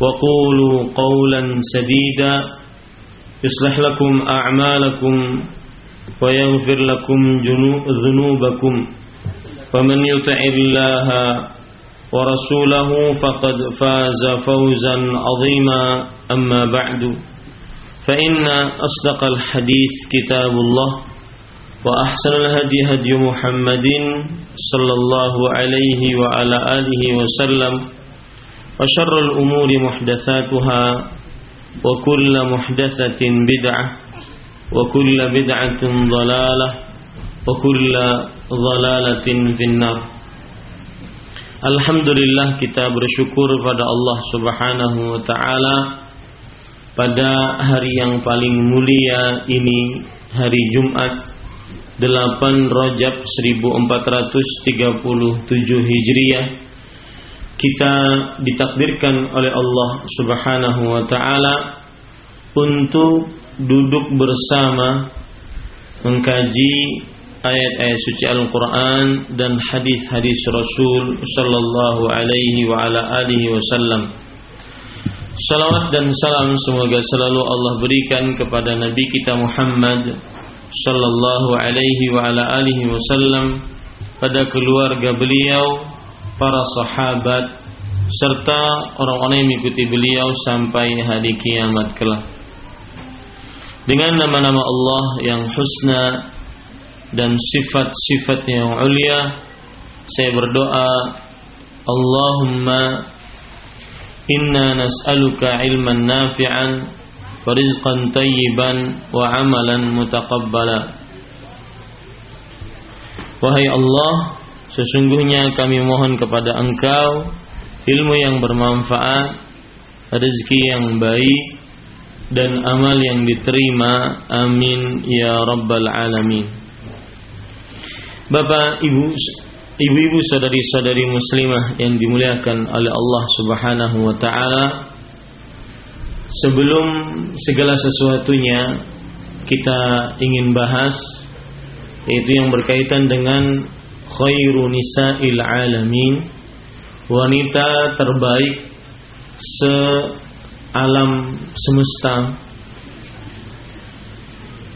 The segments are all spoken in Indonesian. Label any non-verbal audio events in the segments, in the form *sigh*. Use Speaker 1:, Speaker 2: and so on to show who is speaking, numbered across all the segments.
Speaker 1: وقولوا قولا سديدا. يصلح لكم أعمالكم ويغفر لكم ذنوبكم. ومن يطع الله ورسوله فقد فاز فوزا عظيما. أما بعد فإن أصدق الحديث كتاب الله وأحسن الهدي هدي محمد صلى الله عليه وعلى آله وسلم. وشر الأمور محدثاتها وكل محدثة بدعة وكل بدعة ضلالة وكل ضلالة في النار Alhamdulillah kita bersyukur pada Allah Subhanahu wa taala pada hari yang paling mulia ini hari Jumat 8 Rajab 1437 Hijriah kita ditakdirkan oleh Allah Subhanahu wa taala untuk duduk bersama mengkaji ayat-ayat suci Al-Quran dan hadis-hadis Rasul Sallallahu Alaihi wa ala alihi Wasallam. Salawat dan salam semoga selalu Allah berikan kepada Nabi kita Muhammad Sallallahu Alaihi wa ala alihi Wasallam pada keluarga beliau, para sahabat serta orang-orang yang mengikuti beliau sampai hari kiamat kelak. Dengan nama-nama Allah yang husna dan sifat-sifat yang ulia saya berdoa Allahumma inna nas'aluka ilman nafi'an wa rizqan tayyiban wa amalan mutaqabbala Wahai Allah sesungguhnya kami mohon kepada Engkau ilmu yang bermanfaat rezeki yang baik dan amal yang diterima amin ya rabbal alamin Bapak, Ibu, ibu-ibu saudari-saudari muslimah yang dimuliakan oleh Allah Subhanahu wa taala. Sebelum segala sesuatunya kita ingin bahas yaitu yang berkaitan dengan khairu nisa'il alamin, wanita terbaik se alam semesta.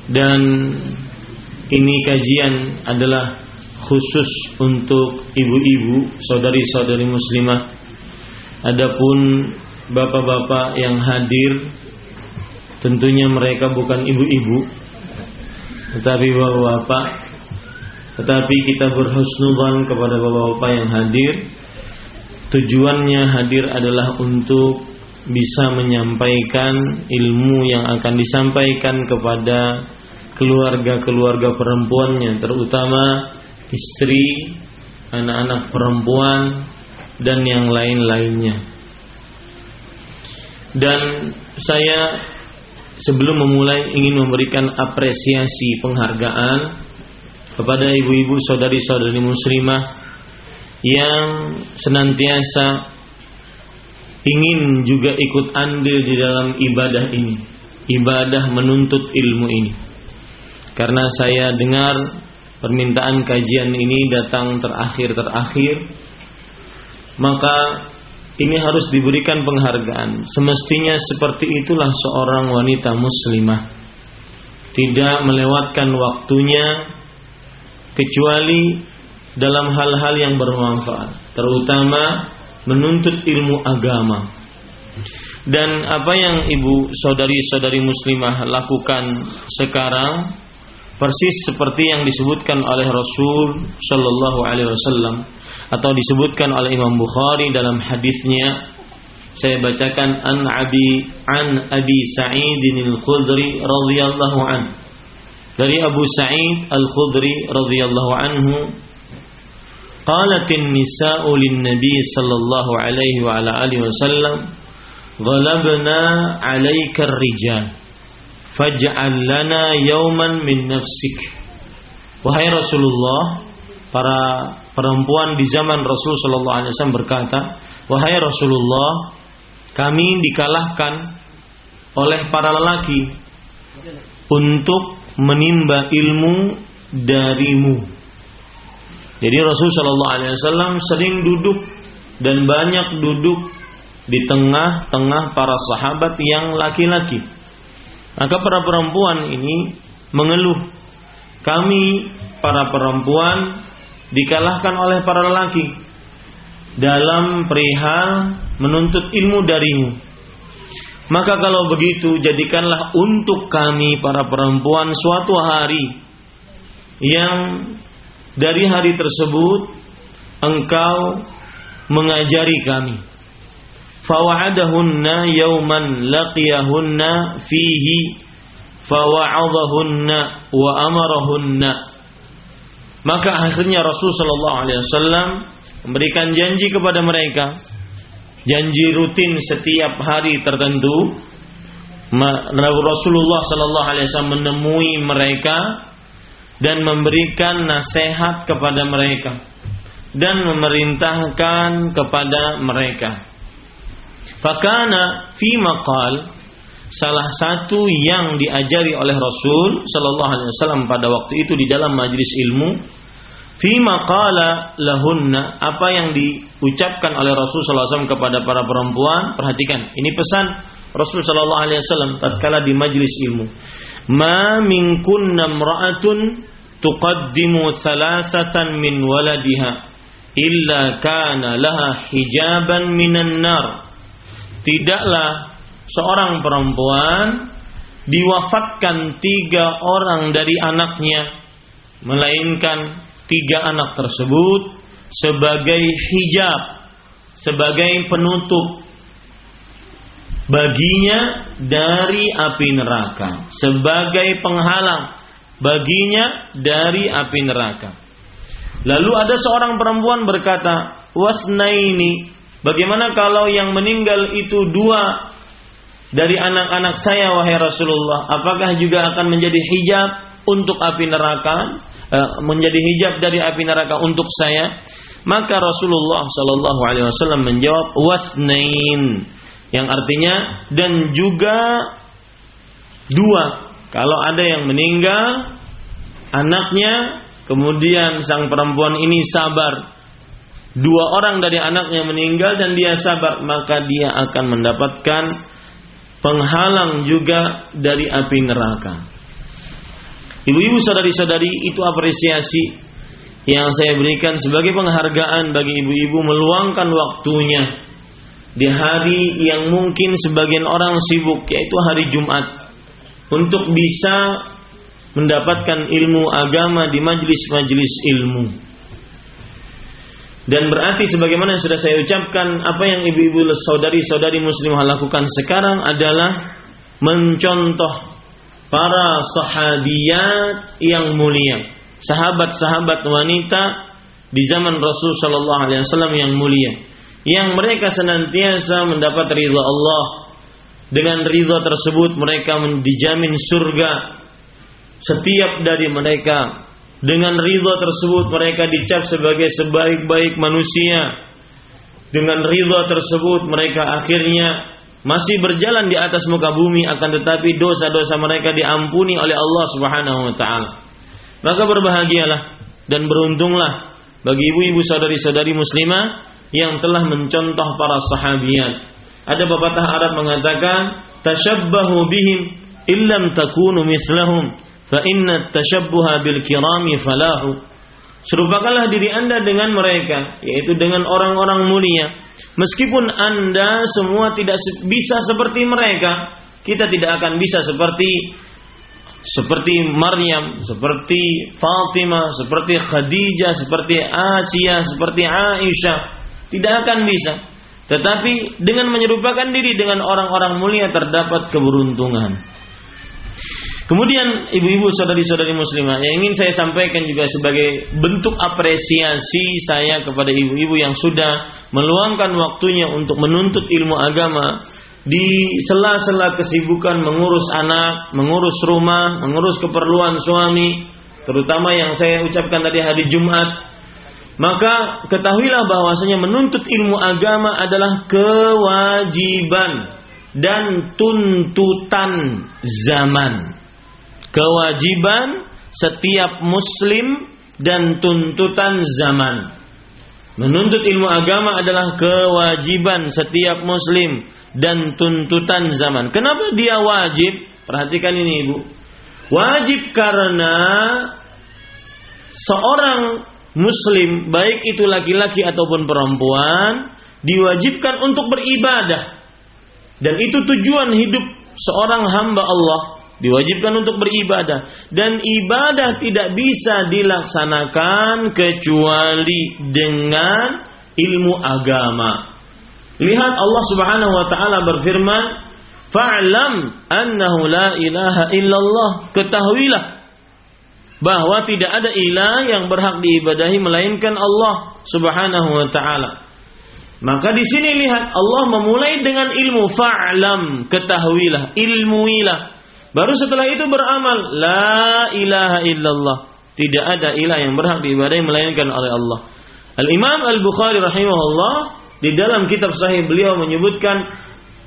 Speaker 1: Dan ini kajian adalah khusus untuk ibu-ibu, saudari-saudari muslimah. Adapun bapak-bapak yang hadir tentunya mereka bukan ibu-ibu tetapi bapak-bapak tetapi kita berhusnudzan kepada bapak-bapak yang hadir tujuannya hadir adalah untuk bisa menyampaikan ilmu yang akan disampaikan kepada keluarga-keluarga perempuannya terutama istri, anak-anak perempuan dan yang lain-lainnya. Dan saya sebelum memulai ingin memberikan apresiasi penghargaan kepada ibu-ibu saudari-saudari muslimah yang senantiasa ingin juga ikut andil di dalam ibadah ini, ibadah menuntut ilmu ini. Karena saya dengar permintaan kajian ini datang terakhir-terakhir, maka ini harus diberikan penghargaan. Semestinya seperti itulah seorang wanita muslimah. Tidak melewatkan waktunya kecuali dalam hal-hal yang bermanfaat, terutama menuntut ilmu agama. Dan apa yang ibu saudari-saudari muslimah lakukan sekarang persis seperti yang disebutkan oleh Rasul Shallallahu Alaihi Wasallam atau disebutkan oleh Imam Bukhari dalam hadisnya saya bacakan an Abi an Abi Sa'id al-Khudri radhiyallahu an dari Abu Sa'id Al-Khudri radhiyallahu anhu qalatin nisa'u للنبي صلى sallallahu alaihi wa ala alihi غلبنا ghalabna الرجال ar-rijal faj'al lana yawman min nafsik wahai Rasulullah para perempuan di zaman Rasul sallallahu alaihi wasallam berkata wahai Rasulullah kami dikalahkan oleh para lelaki untuk menimba ilmu darimu jadi Rasul sallallahu alaihi wasallam sering duduk dan banyak duduk di tengah-tengah para sahabat yang laki-laki maka para perempuan ini mengeluh, kami para perempuan dikalahkan oleh para lelaki dalam perihal menuntut ilmu darimu. Maka kalau begitu jadikanlah untuk kami para perempuan suatu hari yang dari hari tersebut engkau mengajari kami. Fawa'adahunna yawman laqiyahunna fihi fawa'adahunna wa amarahunna. Maka akhirnya Rasul sallallahu alaihi wasallam memberikan janji kepada mereka janji rutin setiap hari tertentu. Rasulullah sallallahu alaihi wasallam menemui mereka dan memberikan nasihat kepada mereka dan memerintahkan kepada mereka. Fakana fi maqal salah satu yang diajari oleh Rasul sallallahu alaihi wasallam pada waktu itu di dalam majlis ilmu fi maqala lahunna apa yang diucapkan oleh Rasul wasallam kepada para perempuan? Perhatikan ini pesan Rasul sallallahu alaihi wasallam tatkala di majlis ilmu. Ma minkunna imra'atun tuqaddimu thalathatan min waladiha illa kana laha hijaban minan nar. Tidaklah seorang perempuan diwafatkan tiga orang dari anaknya, melainkan tiga anak tersebut sebagai hijab, sebagai penutup baginya dari api neraka, sebagai penghalang baginya dari api neraka. Lalu ada seorang perempuan berkata, "Wasnaini Bagaimana kalau yang meninggal itu dua dari anak-anak saya wahai Rasulullah? Apakah juga akan menjadi hijab untuk api neraka? Eh, menjadi hijab dari api neraka untuk saya? Maka Rasulullah Shallallahu Alaihi Wasallam menjawab wasnain yang artinya dan juga dua. Kalau ada yang meninggal anaknya, kemudian sang perempuan ini sabar dua orang dari anaknya meninggal dan dia sabar, maka dia akan mendapatkan penghalang juga dari api neraka. Ibu-ibu saudari-saudari itu apresiasi yang saya berikan sebagai penghargaan bagi ibu-ibu meluangkan waktunya di hari yang mungkin sebagian orang sibuk yaitu hari Jumat untuk bisa mendapatkan ilmu agama di majlis-majlis ilmu. Dan berarti sebagaimana yang sudah saya ucapkan, apa yang ibu-ibu saudari-saudari muslimah lakukan sekarang adalah mencontoh para sahabiyat yang mulia, sahabat-sahabat wanita di zaman Rasul Shallallahu Alaihi Wasallam yang mulia, yang mereka senantiasa mendapat ridha Allah. Dengan ridha tersebut mereka dijamin surga. Setiap dari mereka dengan ridha tersebut mereka dicap sebagai sebaik-baik manusia. Dengan ridha tersebut mereka akhirnya masih berjalan di atas muka bumi akan tetapi dosa-dosa mereka diampuni oleh Allah Subhanahu wa taala. Maka berbahagialah dan beruntunglah bagi ibu-ibu saudari-saudari muslimah yang telah mencontoh para sahabiat. Ada pepatah Arab mengatakan, "Tashabbahu bihim illam takunu mislahum." fa inna tashabbuha bil kirami falahu serupakanlah diri Anda dengan mereka yaitu dengan orang-orang mulia Meskipun Anda semua tidak bisa seperti mereka, kita tidak akan bisa seperti seperti Maryam, seperti Fatimah, seperti Khadijah, seperti Asia, seperti Aisyah. Tidak akan bisa. Tetapi dengan menyerupakan diri dengan orang-orang mulia terdapat keberuntungan. Kemudian ibu-ibu saudari-saudari muslimah yang ingin saya sampaikan juga sebagai bentuk apresiasi saya kepada ibu-ibu yang sudah meluangkan waktunya untuk menuntut ilmu agama di sela-sela kesibukan mengurus anak, mengurus rumah, mengurus keperluan suami, terutama yang saya ucapkan tadi hari Jumat. Maka ketahuilah bahwasanya menuntut ilmu agama adalah kewajiban dan tuntutan zaman kewajiban setiap muslim dan tuntutan zaman. Menuntut ilmu agama adalah kewajiban setiap muslim dan tuntutan zaman. Kenapa dia wajib? Perhatikan ini Ibu. Wajib karena seorang muslim baik itu laki-laki ataupun perempuan diwajibkan untuk beribadah. Dan itu tujuan hidup seorang hamba Allah diwajibkan untuk beribadah dan ibadah tidak bisa dilaksanakan kecuali dengan ilmu agama. Lihat Allah Subhanahu wa taala berfirman, "Fa'lam annahu la ilaha illallah." Ketahuilah bahwa tidak ada ilah yang berhak diibadahi melainkan Allah Subhanahu wa taala. Maka di sini lihat Allah memulai dengan ilmu fa'lam, ketahuilah, ilmuilah. Baru setelah itu beramal la ilaha illallah. Tidak ada ilah yang berhak diibadahi melainkan oleh Allah. Al-Imam Al-Bukhari rahimahullah di dalam kitab sahih beliau menyebutkan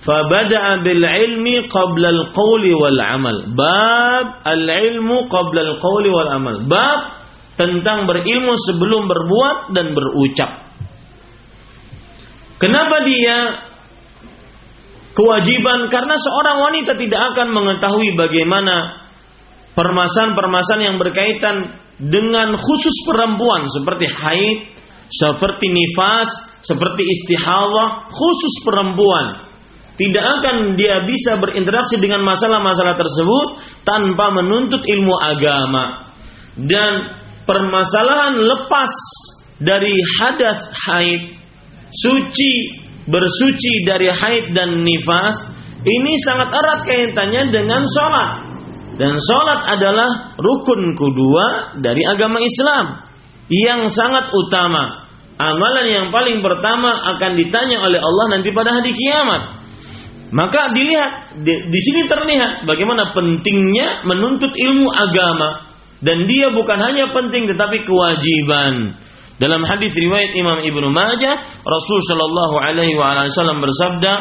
Speaker 1: fabada'a bil ilmi qabla al-qawli wal amal. Bab al-ilmu qabla al-qawli wal amal. Bab tentang berilmu sebelum berbuat dan berucap. Kenapa dia kewajiban karena seorang wanita tidak akan mengetahui bagaimana permasalahan-permasalahan yang berkaitan dengan khusus perempuan seperti haid, seperti nifas, seperti istihawa, khusus perempuan. Tidak akan dia bisa berinteraksi dengan masalah-masalah tersebut tanpa menuntut ilmu agama. Dan permasalahan lepas dari hadas haid, suci bersuci dari haid dan nifas ini sangat erat kaitannya dengan sholat. Dan sholat adalah rukun kedua dari agama Islam yang sangat utama. Amalan yang paling pertama akan ditanya oleh Allah nanti pada hari kiamat. Maka dilihat di, di sini terlihat bagaimana pentingnya menuntut ilmu agama. Dan dia bukan hanya penting tetapi kewajiban dalam hadis riwayat Imam Ibnu Majah, Rasul Shallallahu alaihi wasallam bersabda,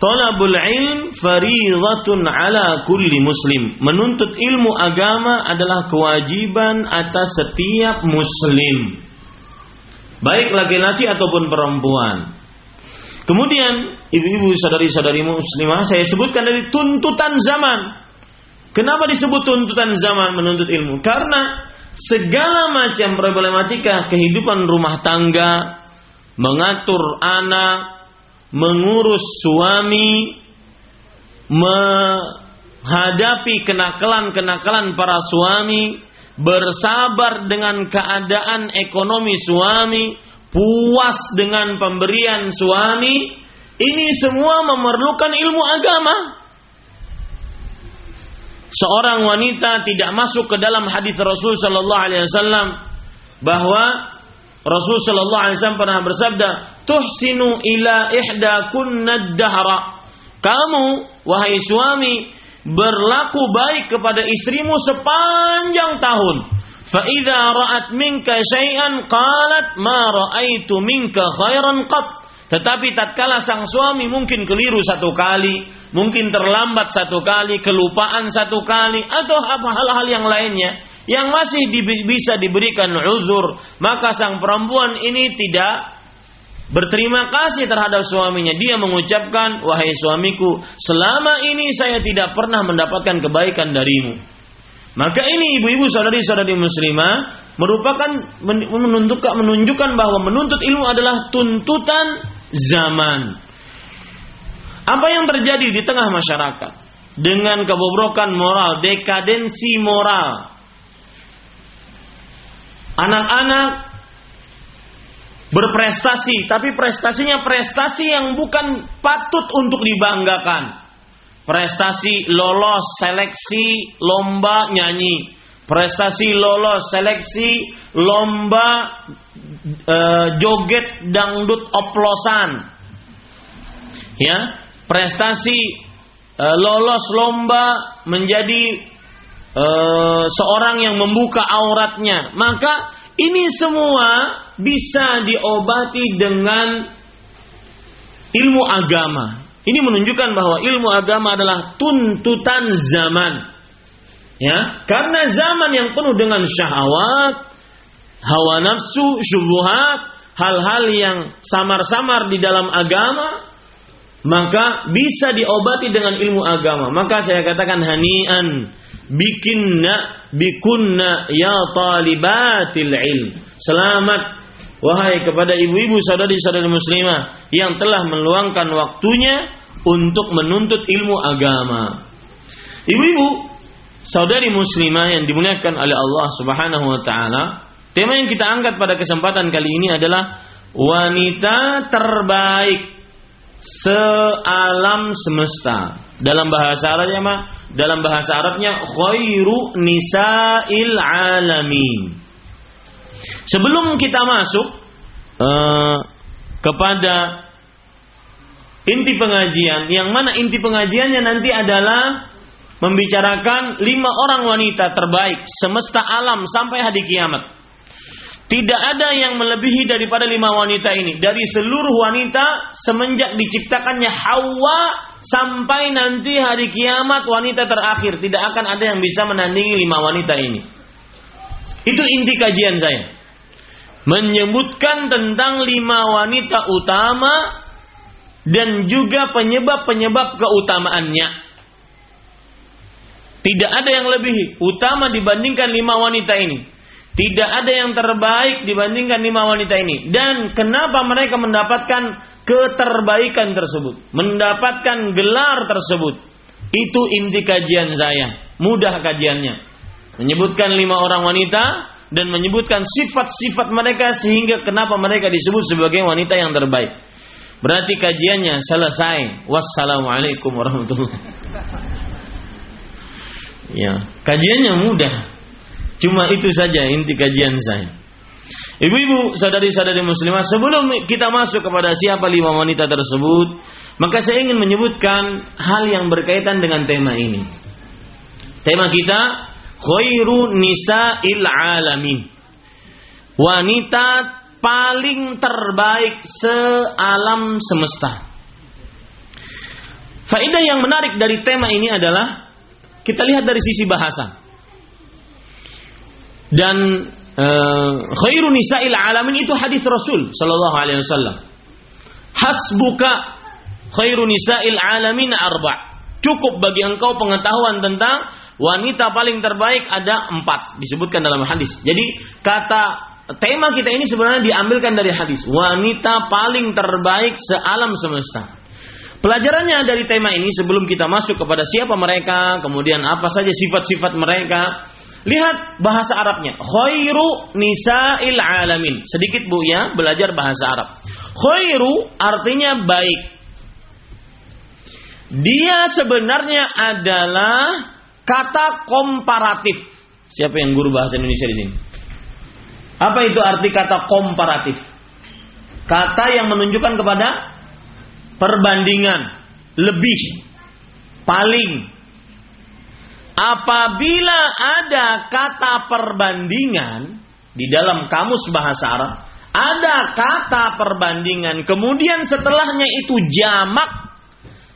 Speaker 1: "Talabul ilm fariidatun ala kulli muslim." Menuntut ilmu agama adalah kewajiban atas setiap muslim. Baik laki-laki ataupun perempuan. Kemudian, ibu-ibu saudari-saudari muslimah, saya sebutkan dari tuntutan zaman. Kenapa disebut tuntutan zaman menuntut ilmu? Karena segala macam problematika kehidupan rumah tangga, mengatur anak, mengurus suami, menghadapi kenakalan-kenakalan para suami, bersabar dengan keadaan ekonomi suami, puas dengan pemberian suami, ini semua memerlukan ilmu agama seorang wanita tidak masuk ke dalam hadis Rasul sallallahu alaihi wasallam bahwa Rasul sallallahu alaihi wasallam pernah bersabda, "Tuhsinu ila ihda kunna dahra." Kamu wahai suami berlaku baik kepada istrimu sepanjang tahun. Fa idza ra'at minka syai'an qalat ma ra'aitu minka khairan qat. Tetapi tatkala sang suami mungkin keliru satu kali, mungkin terlambat satu kali, kelupaan satu kali, atau apa hal-hal yang lainnya yang masih di, bisa diberikan uzur, maka sang perempuan ini tidak berterima kasih terhadap suaminya. Dia mengucapkan, "Wahai suamiku, selama ini saya tidak pernah mendapatkan kebaikan darimu." Maka ini ibu-ibu saudari-saudari muslimah merupakan menunjukkan menunjukkan bahwa menuntut ilmu adalah tuntutan zaman. Apa yang terjadi di tengah masyarakat dengan kebobrokan moral, dekadensi moral. Anak-anak berprestasi, tapi prestasinya prestasi yang bukan patut untuk dibanggakan. Prestasi lolos seleksi lomba nyanyi, prestasi lolos seleksi lomba e, joget dangdut oplosan. Ya, prestasi e, lolos lomba menjadi e, seorang yang membuka auratnya, maka ini semua bisa diobati dengan ilmu agama. Ini menunjukkan bahwa ilmu agama adalah tuntutan zaman. Ya, karena zaman yang penuh dengan syahwat, hawa nafsu, syubhat, hal-hal yang samar-samar di dalam agama, maka bisa diobati dengan ilmu agama. Maka saya katakan hanian bikinna bikunna ya talibatil ilm. Selamat wahai kepada ibu-ibu saudari-saudari muslimah yang telah meluangkan waktunya untuk menuntut ilmu agama. Ibu-ibu saudari muslimah yang dimuliakan oleh Allah Subhanahu wa taala, tema yang kita angkat pada kesempatan kali ini adalah wanita terbaik sealam semesta. Dalam bahasa Arabnya mah, dalam bahasa Arabnya khairu nisa'il alamin. Sebelum kita masuk uh, kepada inti pengajian, yang mana inti pengajiannya nanti adalah membicarakan lima orang wanita terbaik semesta alam sampai hari kiamat. Tidak ada yang melebihi daripada lima wanita ini. Dari seluruh wanita semenjak diciptakannya Hawa sampai nanti hari kiamat wanita terakhir. Tidak akan ada yang bisa menandingi lima wanita ini. Itu inti kajian saya. Menyebutkan tentang lima wanita utama dan juga penyebab-penyebab keutamaannya. Tidak ada yang lebih utama dibandingkan lima wanita ini. Tidak ada yang terbaik dibandingkan lima wanita ini. Dan kenapa mereka mendapatkan keterbaikan tersebut? Mendapatkan gelar tersebut. Itu inti kajian saya. Mudah kajiannya. Menyebutkan lima orang wanita dan menyebutkan sifat-sifat mereka sehingga kenapa mereka disebut sebagai wanita yang terbaik. Berarti kajiannya selesai. Wassalamualaikum warahmatullahi Ya, kajiannya mudah. Cuma itu saja inti kajian saya. Ibu-ibu, saudari-saudari muslimah, sebelum kita masuk kepada siapa lima wanita tersebut, maka saya ingin menyebutkan hal yang berkaitan dengan tema ini. Tema kita khairu nisa'il alamin. Wanita paling terbaik sealam semesta. Faedah yang menarik dari tema ini adalah kita lihat dari sisi bahasa dan uh, khairu nisa'il alamin itu hadis Rasul sallallahu alaihi wasallam. Hasbuka khairu nisa'il alamin arba. Cukup bagi engkau pengetahuan tentang wanita paling terbaik ada empat disebutkan dalam hadis. Jadi kata tema kita ini sebenarnya diambilkan dari hadis. Wanita paling terbaik sealam semesta. Pelajarannya dari tema ini sebelum kita masuk kepada siapa mereka, kemudian apa saja sifat-sifat mereka, Lihat bahasa Arabnya. Khairu nisa'il alamin. Sedikit Bu ya, belajar bahasa Arab. Khairu artinya baik. Dia sebenarnya adalah kata komparatif. Siapa yang guru bahasa Indonesia di sini? Apa itu arti kata komparatif? Kata yang menunjukkan kepada perbandingan, lebih, paling, Apabila ada kata perbandingan di dalam kamus bahasa Arab, ada kata perbandingan, kemudian setelahnya itu jamak,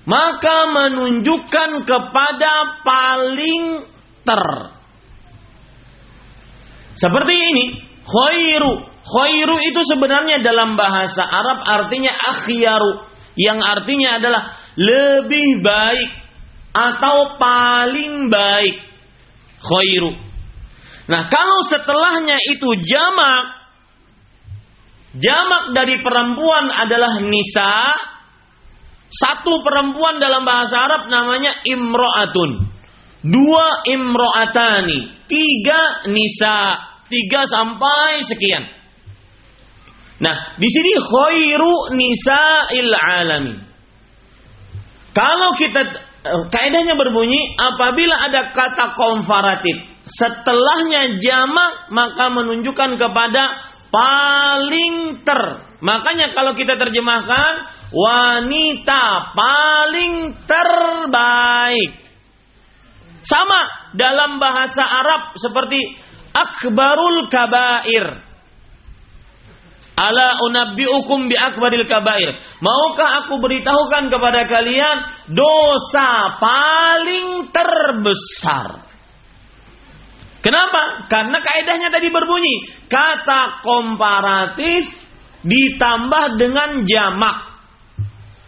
Speaker 1: maka menunjukkan kepada paling ter. Seperti ini, khairu. Khairu itu sebenarnya dalam bahasa Arab artinya akhyaru, yang artinya adalah lebih baik atau paling baik khairu. Nah, kalau setelahnya itu jamak Jamak dari perempuan adalah nisa. Satu perempuan dalam bahasa Arab namanya imro'atun. Dua imro'atani. Tiga nisa. Tiga sampai sekian. Nah, di sini khairu nisa'il alami. Kalau kita kaidahnya berbunyi apabila ada kata komparatif setelahnya jamak maka menunjukkan kepada paling ter. Makanya kalau kita terjemahkan wanita paling terbaik. Sama dalam bahasa Arab seperti akbarul kabair. Ala unabbiukum bi akbaril kabair. Maukah aku beritahukan kepada kalian dosa paling terbesar? Kenapa? Karena kaidahnya tadi berbunyi kata komparatif ditambah dengan jamak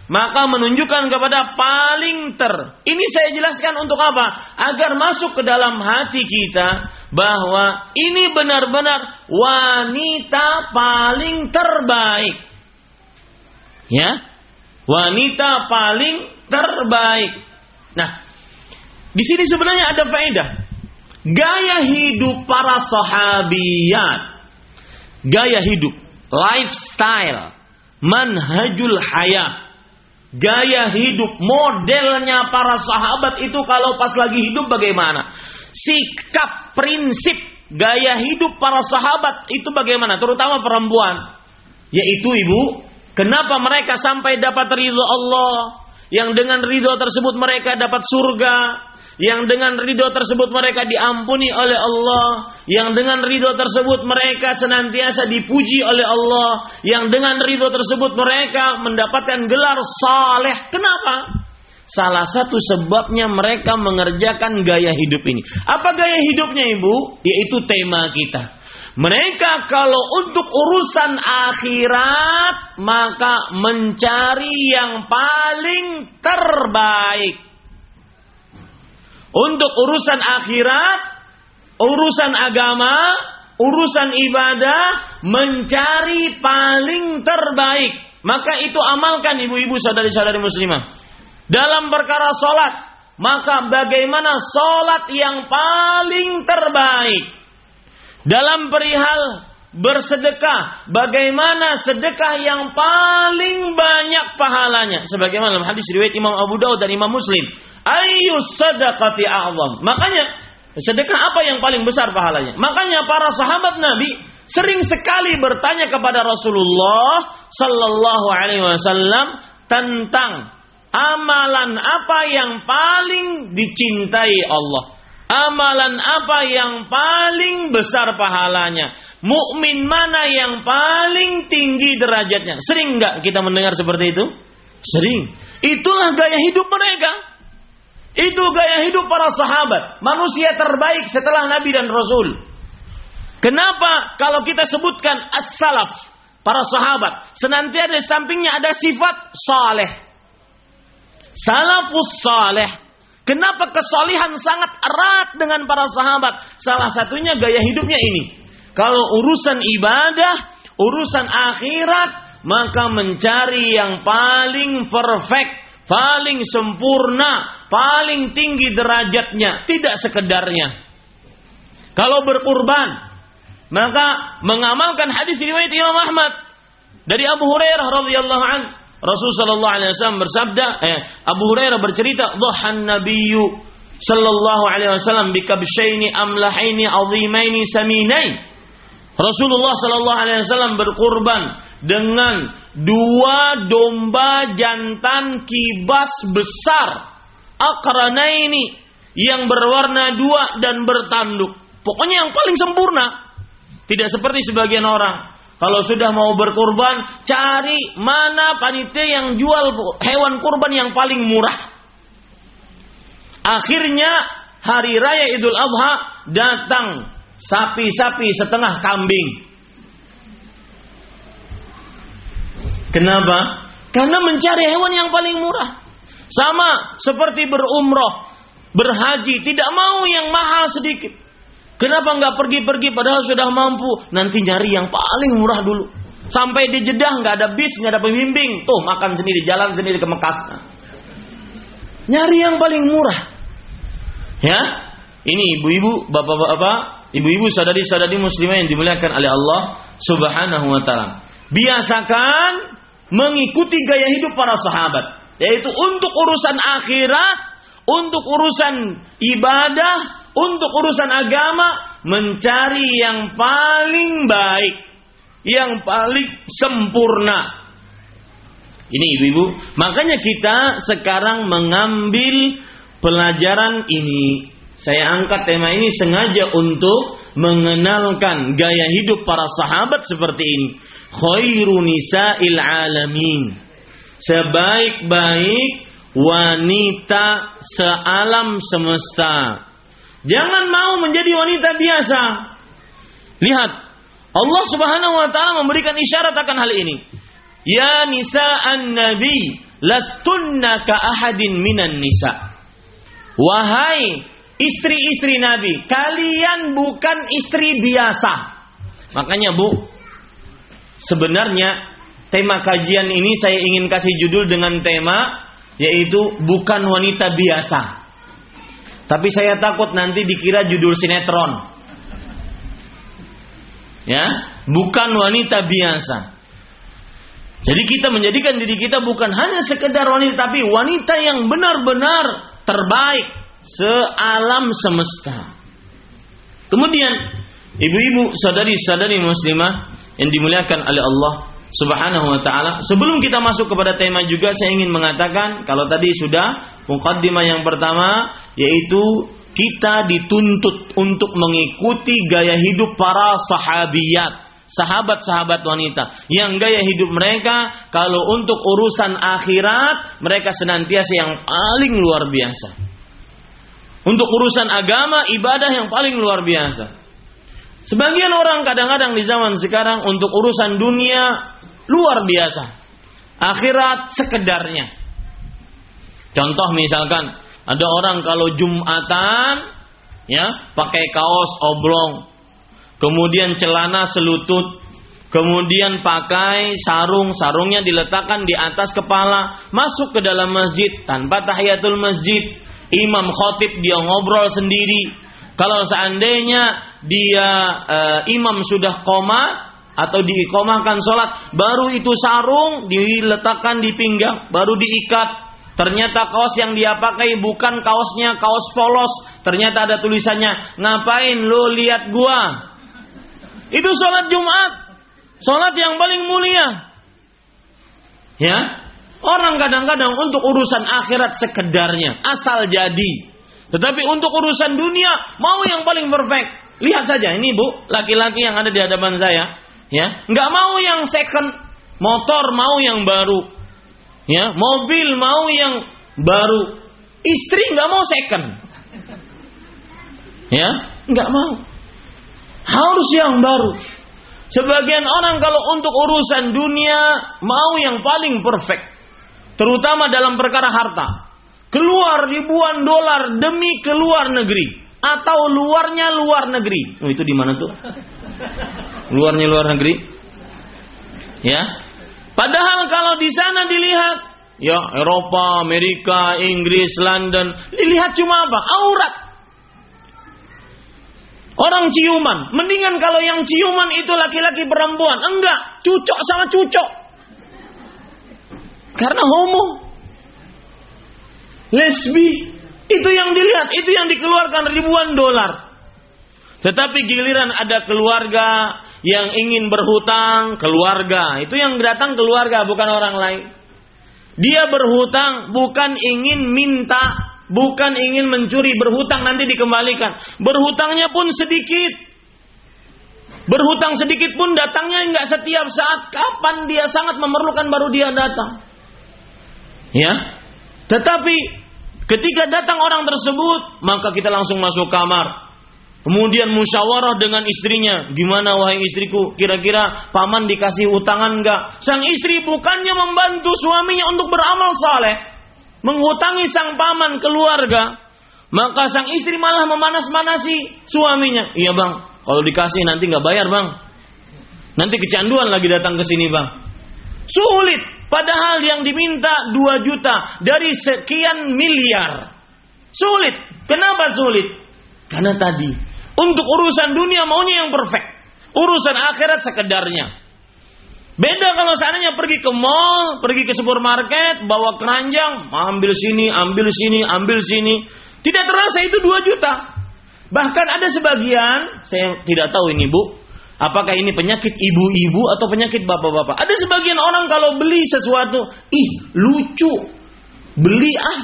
Speaker 1: maka menunjukkan kepada paling ter. Ini saya jelaskan untuk apa? Agar masuk ke dalam hati kita bahwa ini benar-benar wanita paling terbaik. Ya. Wanita paling terbaik. Nah, di sini sebenarnya ada faedah. Gaya hidup para sahabiyat. Gaya hidup, lifestyle, manhajul hayat Gaya hidup modelnya para sahabat itu kalau pas lagi hidup bagaimana? Sikap, prinsip, gaya hidup para sahabat itu bagaimana? Terutama perempuan. Yaitu ibu, kenapa mereka sampai dapat ridho Allah? Yang dengan ridho tersebut mereka dapat surga yang dengan ridho tersebut mereka diampuni oleh Allah, yang dengan ridho tersebut mereka senantiasa dipuji oleh Allah, yang dengan ridho tersebut mereka mendapatkan gelar saleh. Kenapa? Salah satu sebabnya mereka mengerjakan gaya hidup ini. Apa gaya hidupnya ibu? Yaitu tema kita. Mereka kalau untuk urusan akhirat maka mencari yang paling terbaik. Untuk urusan akhirat, urusan agama, urusan ibadah, mencari paling terbaik. Maka itu amalkan ibu-ibu saudari-saudari muslimah. Dalam perkara solat, maka bagaimana solat yang paling terbaik. Dalam perihal bersedekah, bagaimana sedekah yang paling banyak pahalanya. Sebagaimana dalam hadis riwayat Imam Abu Daud dan Imam Muslim ayu sadaqati a'zam. Makanya sedekah apa yang paling besar pahalanya? Makanya para sahabat Nabi sering sekali bertanya kepada Rasulullah sallallahu alaihi wasallam tentang amalan apa yang paling dicintai Allah. Amalan apa yang paling besar pahalanya? Mukmin mana yang paling tinggi derajatnya? Sering nggak kita mendengar seperti itu? Sering. Itulah gaya hidup mereka. Itu gaya hidup para sahabat. Manusia terbaik setelah Nabi dan Rasul. Kenapa kalau kita sebutkan as-salaf, para sahabat, senantiasa di sampingnya ada sifat saleh. Salafus saleh. Kenapa kesolihan sangat erat dengan para sahabat? Salah satunya gaya hidupnya ini. Kalau urusan ibadah, urusan akhirat, maka mencari yang paling perfect paling sempurna, paling tinggi derajatnya, tidak sekedarnya. Kalau berkurban, maka mengamalkan hadis riwayat Imam Ahmad dari Abu Hurairah radhiyallahu an Rasul sallallahu alaihi wasallam bersabda, eh, Abu Hurairah bercerita, "Dhahan nabiyyu sallallahu alaihi wasallam bikabshaini amlahaini azimaini saminain." Rasulullah sallallahu alaihi wasallam berkurban dengan dua domba jantan kibas besar akranaini yang berwarna dua dan bertanduk. Pokoknya yang paling sempurna. Tidak seperti sebagian orang. Kalau sudah mau berkurban, cari mana panitia yang jual hewan kurban yang paling murah. Akhirnya hari raya Idul Adha datang sapi-sapi setengah kambing. Kenapa? Karena mencari hewan yang paling murah. Sama seperti berumroh, berhaji, tidak mau yang mahal sedikit. Kenapa nggak pergi-pergi padahal sudah mampu? Nanti nyari yang paling murah dulu. Sampai di Jeddah nggak ada bis, nggak ada pembimbing. Tuh makan sendiri, jalan sendiri ke Mekah. Nyari yang paling murah. Ya, ini ibu-ibu, bapak-bapak, ibu-ibu, sadari-sadari muslimah yang dimuliakan oleh Allah Subhanahu wa taala. Biasakan mengikuti gaya hidup para sahabat, yaitu untuk urusan akhirat, untuk urusan ibadah, untuk urusan agama, mencari yang paling baik, yang paling sempurna. Ini ibu-ibu, makanya kita sekarang mengambil pelajaran ini. Saya angkat tema ini sengaja untuk mengenalkan gaya hidup para sahabat seperti ini. Khairu nisa'il alamin. Sebaik-baik wanita sealam semesta. Jangan mau menjadi wanita biasa. Lihat, Allah Subhanahu wa taala memberikan isyarat akan hal ini. Ya nisa'an nabi lastunna ka ahadin minan nisa. Wahai istri-istri nabi, kalian bukan istri biasa. Makanya Bu, sebenarnya tema kajian ini saya ingin kasih judul dengan tema yaitu bukan wanita biasa. Tapi saya takut nanti dikira judul sinetron. Ya, bukan wanita biasa. Jadi kita menjadikan diri kita bukan hanya sekedar wanita tapi wanita yang benar-benar terbaik sealam semesta. Kemudian ibu-ibu sadari-sadari muslimah yang dimuliakan oleh Allah Subhanahu wa taala. Sebelum kita masuk kepada tema juga saya ingin mengatakan kalau tadi sudah mukaddimah yang pertama yaitu kita dituntut untuk mengikuti gaya hidup para sahabiyat sahabat-sahabat wanita yang gaya hidup mereka kalau untuk urusan akhirat mereka senantiasa yang paling luar biasa. Untuk urusan agama, ibadah yang paling luar biasa. Sebagian orang kadang-kadang di zaman sekarang untuk urusan dunia luar biasa. Akhirat sekedarnya. Contoh misalkan ada orang kalau Jumatan ya pakai kaos oblong, kemudian celana selutut, kemudian pakai sarung, sarungnya diletakkan di atas kepala, masuk ke dalam masjid tanpa tahiyatul masjid, imam khotib dia ngobrol sendiri. Kalau seandainya dia e, imam sudah koma atau diikomahkan sholat, baru itu sarung diletakkan di pinggang, baru diikat. Ternyata kaos yang dia pakai bukan kaosnya kaos polos. Ternyata ada tulisannya, ngapain lo lihat gua? Itu sholat Jumat. Sholat yang paling mulia. Ya. Orang kadang-kadang untuk urusan akhirat sekedarnya. Asal jadi. Tetapi untuk urusan dunia mau yang paling perfect. Lihat saja ini bu, laki-laki yang ada di hadapan saya, ya, nggak mau yang second, motor mau yang baru, ya, mobil mau yang baru, istri nggak mau second, ya, nggak mau. Harus yang baru. Sebagian orang kalau untuk urusan dunia mau yang paling perfect. Terutama dalam perkara harta. Keluar ribuan dolar demi keluar negeri. Atau luarnya luar negeri. Oh itu di mana tuh? Luarnya luar negeri. Ya. Padahal kalau di sana dilihat ya Eropa, Amerika, Inggris, London, dilihat cuma apa? Aurat. Orang ciuman. Mendingan kalau yang ciuman itu laki-laki perempuan. Enggak. Cucok sama cucok. Karena homo. Lesbi. Itu yang dilihat. Itu yang dikeluarkan ribuan dolar. Tetapi giliran ada keluarga yang ingin berhutang. Keluarga. Itu yang datang keluarga bukan orang lain. Dia berhutang bukan ingin minta Bukan ingin mencuri, berhutang nanti dikembalikan. Berhutangnya pun sedikit. Berhutang sedikit pun datangnya nggak setiap saat. Kapan dia sangat memerlukan baru dia datang. Ya. Tetapi ketika datang orang tersebut, maka kita langsung masuk kamar. Kemudian musyawarah dengan istrinya. Gimana wahai istriku? Kira-kira paman dikasih utangan enggak? Sang istri bukannya membantu suaminya untuk beramal saleh menghutangi sang paman keluarga, maka sang istri malah memanas-manasi suaminya. Iya bang, kalau dikasih nanti nggak bayar bang. Nanti kecanduan lagi datang ke sini, Bang. Sulit. Padahal yang diminta 2 juta dari sekian miliar. Sulit. Kenapa sulit? Karena tadi untuk urusan dunia maunya yang perfect. Urusan akhirat sekedarnya. Beda kalau seandainya pergi ke mall, pergi ke supermarket, bawa keranjang, ambil sini, ambil sini, ambil sini. Tidak terasa itu 2 juta. Bahkan ada sebagian, saya tidak tahu ini bu, apakah ini penyakit ibu-ibu atau penyakit bapak-bapak. Ada sebagian orang kalau beli sesuatu, ih lucu, beli ah,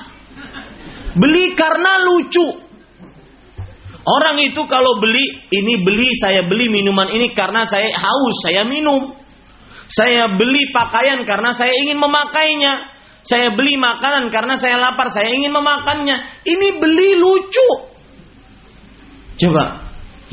Speaker 1: beli karena lucu. Orang itu kalau beli, ini beli, saya beli minuman ini karena saya haus, saya minum. Saya beli pakaian karena saya ingin memakainya. Saya beli makanan karena saya lapar, saya ingin memakannya. Ini beli lucu. Coba,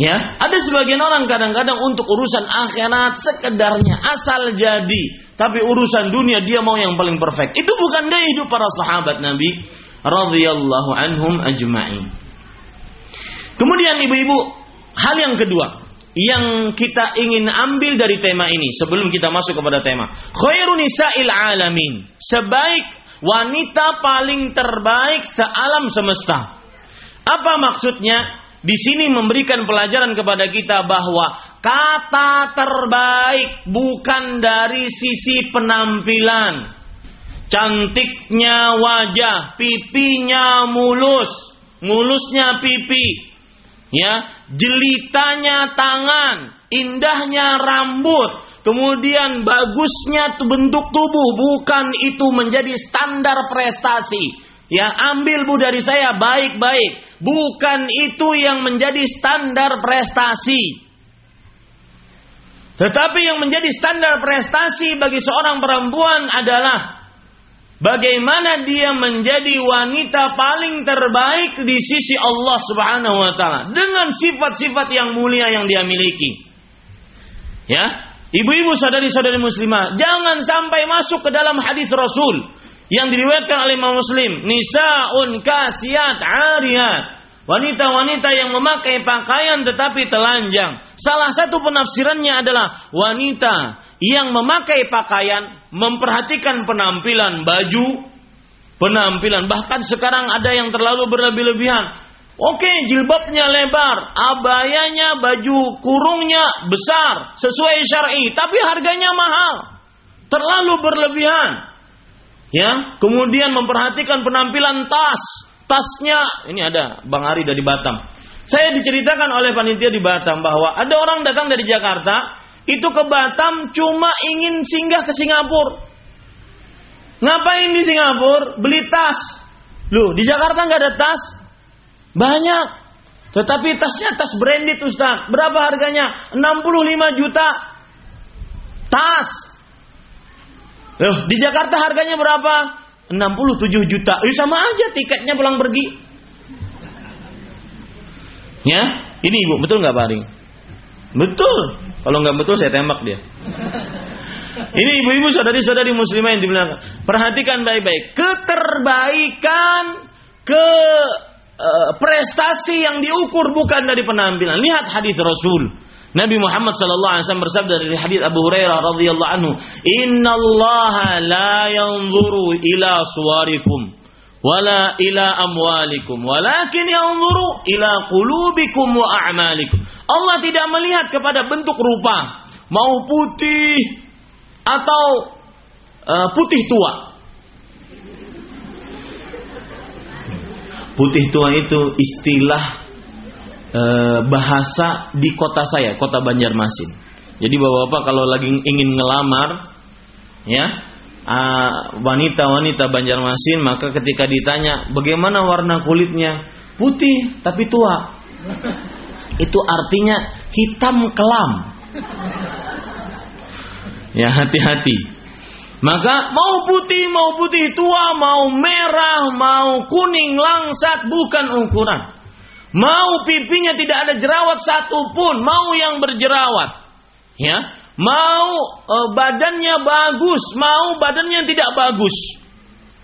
Speaker 1: ya. Ada sebagian orang kadang-kadang untuk urusan akhirat sekedarnya asal jadi, tapi urusan dunia dia mau yang paling perfect. Itu bukan gaya hidup para sahabat Nabi radhiyallahu anhum ajma'in. Kemudian ibu-ibu, hal yang kedua, yang kita ingin ambil dari tema ini sebelum kita masuk kepada tema khairun nisa'il alamin sebaik wanita paling terbaik sealam semesta apa maksudnya di sini memberikan pelajaran kepada kita bahwa kata terbaik bukan dari sisi penampilan. Cantiknya wajah pipinya mulus. Mulusnya pipi. Ya jelitanya tangan indahnya rambut. Kemudian bagusnya bentuk tubuh. Bukan itu menjadi standar prestasi ya ambil bu dari saya baik-baik. Bukan itu yang menjadi standar prestasi. Tetapi yang menjadi standar prestasi bagi seorang perempuan adalah bagaimana dia menjadi wanita paling terbaik di sisi Allah Subhanahu wa taala dengan sifat-sifat yang mulia yang dia miliki. Ya, ibu-ibu saudari-saudari muslimah, jangan sampai masuk ke dalam hadis Rasul yang diriwayatkan oleh Imam Muslim, nisaun kasiat ariyat. Wanita-wanita yang memakai pakaian tetapi telanjang. Salah satu penafsirannya adalah wanita yang memakai pakaian memperhatikan penampilan baju, penampilan bahkan sekarang ada yang terlalu berlebih-lebihan. Oke, jilbabnya lebar, abayanya, baju kurungnya besar, sesuai syar'i, tapi harganya mahal. Terlalu berlebihan. Ya, kemudian memperhatikan penampilan tas, tasnya ini ada Bang Ari dari Batam. Saya diceritakan oleh panitia di Batam bahwa ada orang datang dari Jakarta, itu ke Batam cuma ingin singgah ke Singapura. Ngapain di Singapura? Beli tas. Loh, di Jakarta nggak ada tas? Banyak. Tetapi tasnya tas branded Ustaz. Berapa harganya? 65 juta. Tas. Loh, di Jakarta harganya berapa? 67 juta. Eh, sama aja tiketnya pulang pergi. Ya, ini ibu betul nggak Pak Aring? Betul. Kalau nggak betul saya tembak dia. Ini ibu-ibu saudari-saudari muslimah yang dibilang perhatikan baik-baik keterbaikan ke uh, prestasi yang diukur bukan dari penampilan. Lihat hadis Rasul. Nabi Muhammad sallallahu alaihi wasallam bersabda dari hadis Abu Hurairah radhiyallahu anhu, "Innallaha la yanzuru ila suwarikum wala ila amwalikum walakin yanzuru ila qulubikum wa a'malikum. Allah tidak melihat kepada bentuk rupa, mau putih atau uh, putih tua. Putih tua itu istilah uh, bahasa di kota saya, kota Banjarmasin. Jadi bapak-bapak kalau lagi ingin ngelamar, ya wanita-wanita Banjarmasin maka ketika ditanya bagaimana warna kulitnya? Putih tapi tua. Itu artinya hitam kelam. Ya hati-hati. Maka mau putih mau putih tua mau merah mau kuning langsat bukan ukuran Mau pipinya tidak ada jerawat satupun, mau yang berjerawat. Ya, mau e, badannya bagus, mau badannya tidak bagus.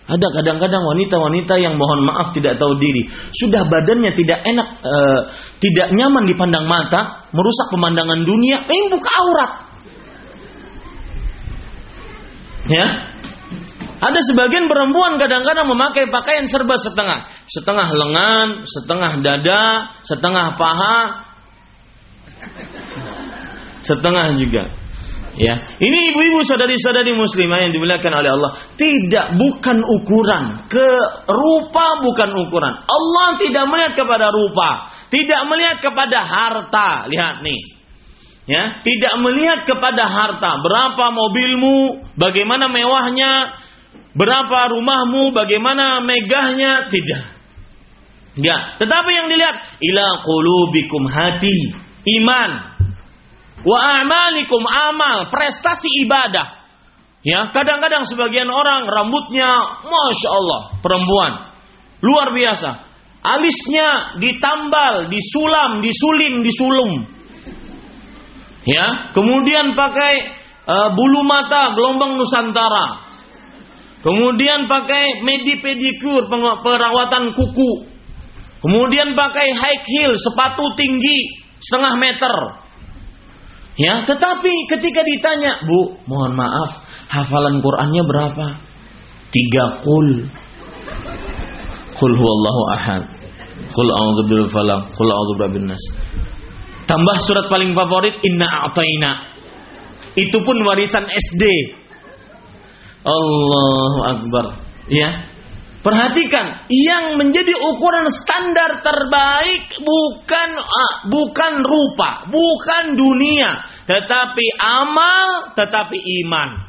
Speaker 1: Ada kadang-kadang wanita-wanita yang mohon maaf tidak tahu diri, sudah badannya tidak enak, e, tidak nyaman dipandang mata, merusak pemandangan dunia, eh buka aurat. Ya, ada sebagian perempuan kadang-kadang memakai pakaian serba setengah. Setengah lengan, setengah dada, setengah paha. Setengah juga. Ya, ini ibu-ibu sadari-sadari muslimah yang dimuliakan oleh Allah. Tidak bukan ukuran, ke rupa bukan ukuran. Allah tidak melihat kepada rupa, tidak melihat kepada harta. Lihat nih. Ya, tidak melihat kepada harta. Berapa mobilmu, bagaimana mewahnya, berapa rumahmu, bagaimana megahnya, tidak. Ya, tetapi yang dilihat ila qulubikum hati, iman, wa amalikum amal, prestasi ibadah. Ya, kadang-kadang sebagian orang rambutnya masya Allah perempuan luar biasa, alisnya ditambal, disulam, disulim, disulum. Ya, kemudian pakai uh, bulu mata gelombang nusantara. Kemudian pakai medi pedikur perawatan kuku. Kemudian pakai high heel sepatu tinggi setengah meter. Ya, tetapi ketika ditanya, Bu, mohon maaf, hafalan Qur'annya berapa? Tiga kul. Kul huwallahu ahad. Kul a'udzu bil falaq, kul a'udzu nas. Tambah surat paling favorit Inna A'taina. Itu pun warisan SD. Allahu Akbar. Ya, Perhatikan, yang menjadi ukuran standar terbaik bukan bukan rupa, bukan dunia, tetapi amal, tetapi iman.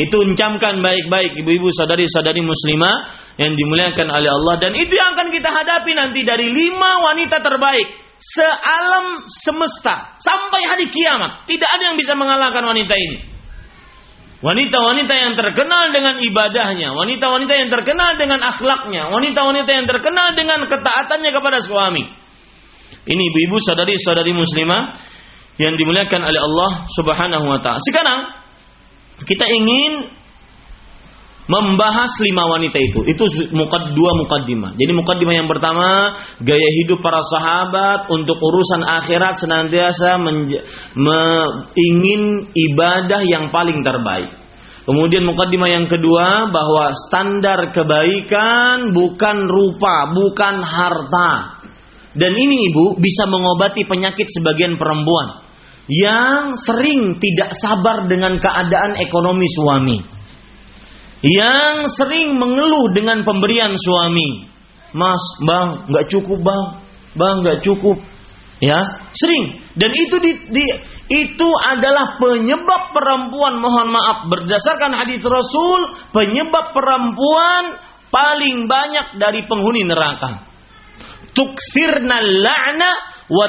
Speaker 1: Itu uncamkan baik-baik ibu-ibu sadari-sadari muslimah yang dimuliakan oleh Allah dan itu yang akan kita hadapi nanti dari lima wanita terbaik sealam semesta sampai hari kiamat. Tidak ada yang bisa mengalahkan wanita ini. Wanita-wanita yang terkenal dengan ibadahnya, wanita-wanita yang terkenal dengan akhlaknya, wanita-wanita yang terkenal dengan ketaatannya kepada suami. Ini ibu-ibu saudari-saudari muslimah yang dimuliakan oleh Allah Subhanahu wa taala. Sekarang kita ingin membahas lima wanita itu. Itu mukad dua mukaddimah. Jadi mukaddimah yang pertama gaya hidup para sahabat untuk urusan akhirat senantiasa ingin ibadah yang paling terbaik. Kemudian mukaddimah yang kedua bahwa standar kebaikan bukan rupa, bukan harta. Dan ini ibu bisa mengobati penyakit sebagian perempuan yang sering tidak sabar dengan keadaan ekonomi suami yang sering mengeluh dengan pemberian suami. Mas, bang, nggak cukup bang, bang nggak cukup, ya sering. Dan itu di, di, itu adalah penyebab perempuan. Mohon maaf, berdasarkan hadis Rasul, penyebab perempuan paling banyak dari penghuni neraka. Tuksirna la'na wa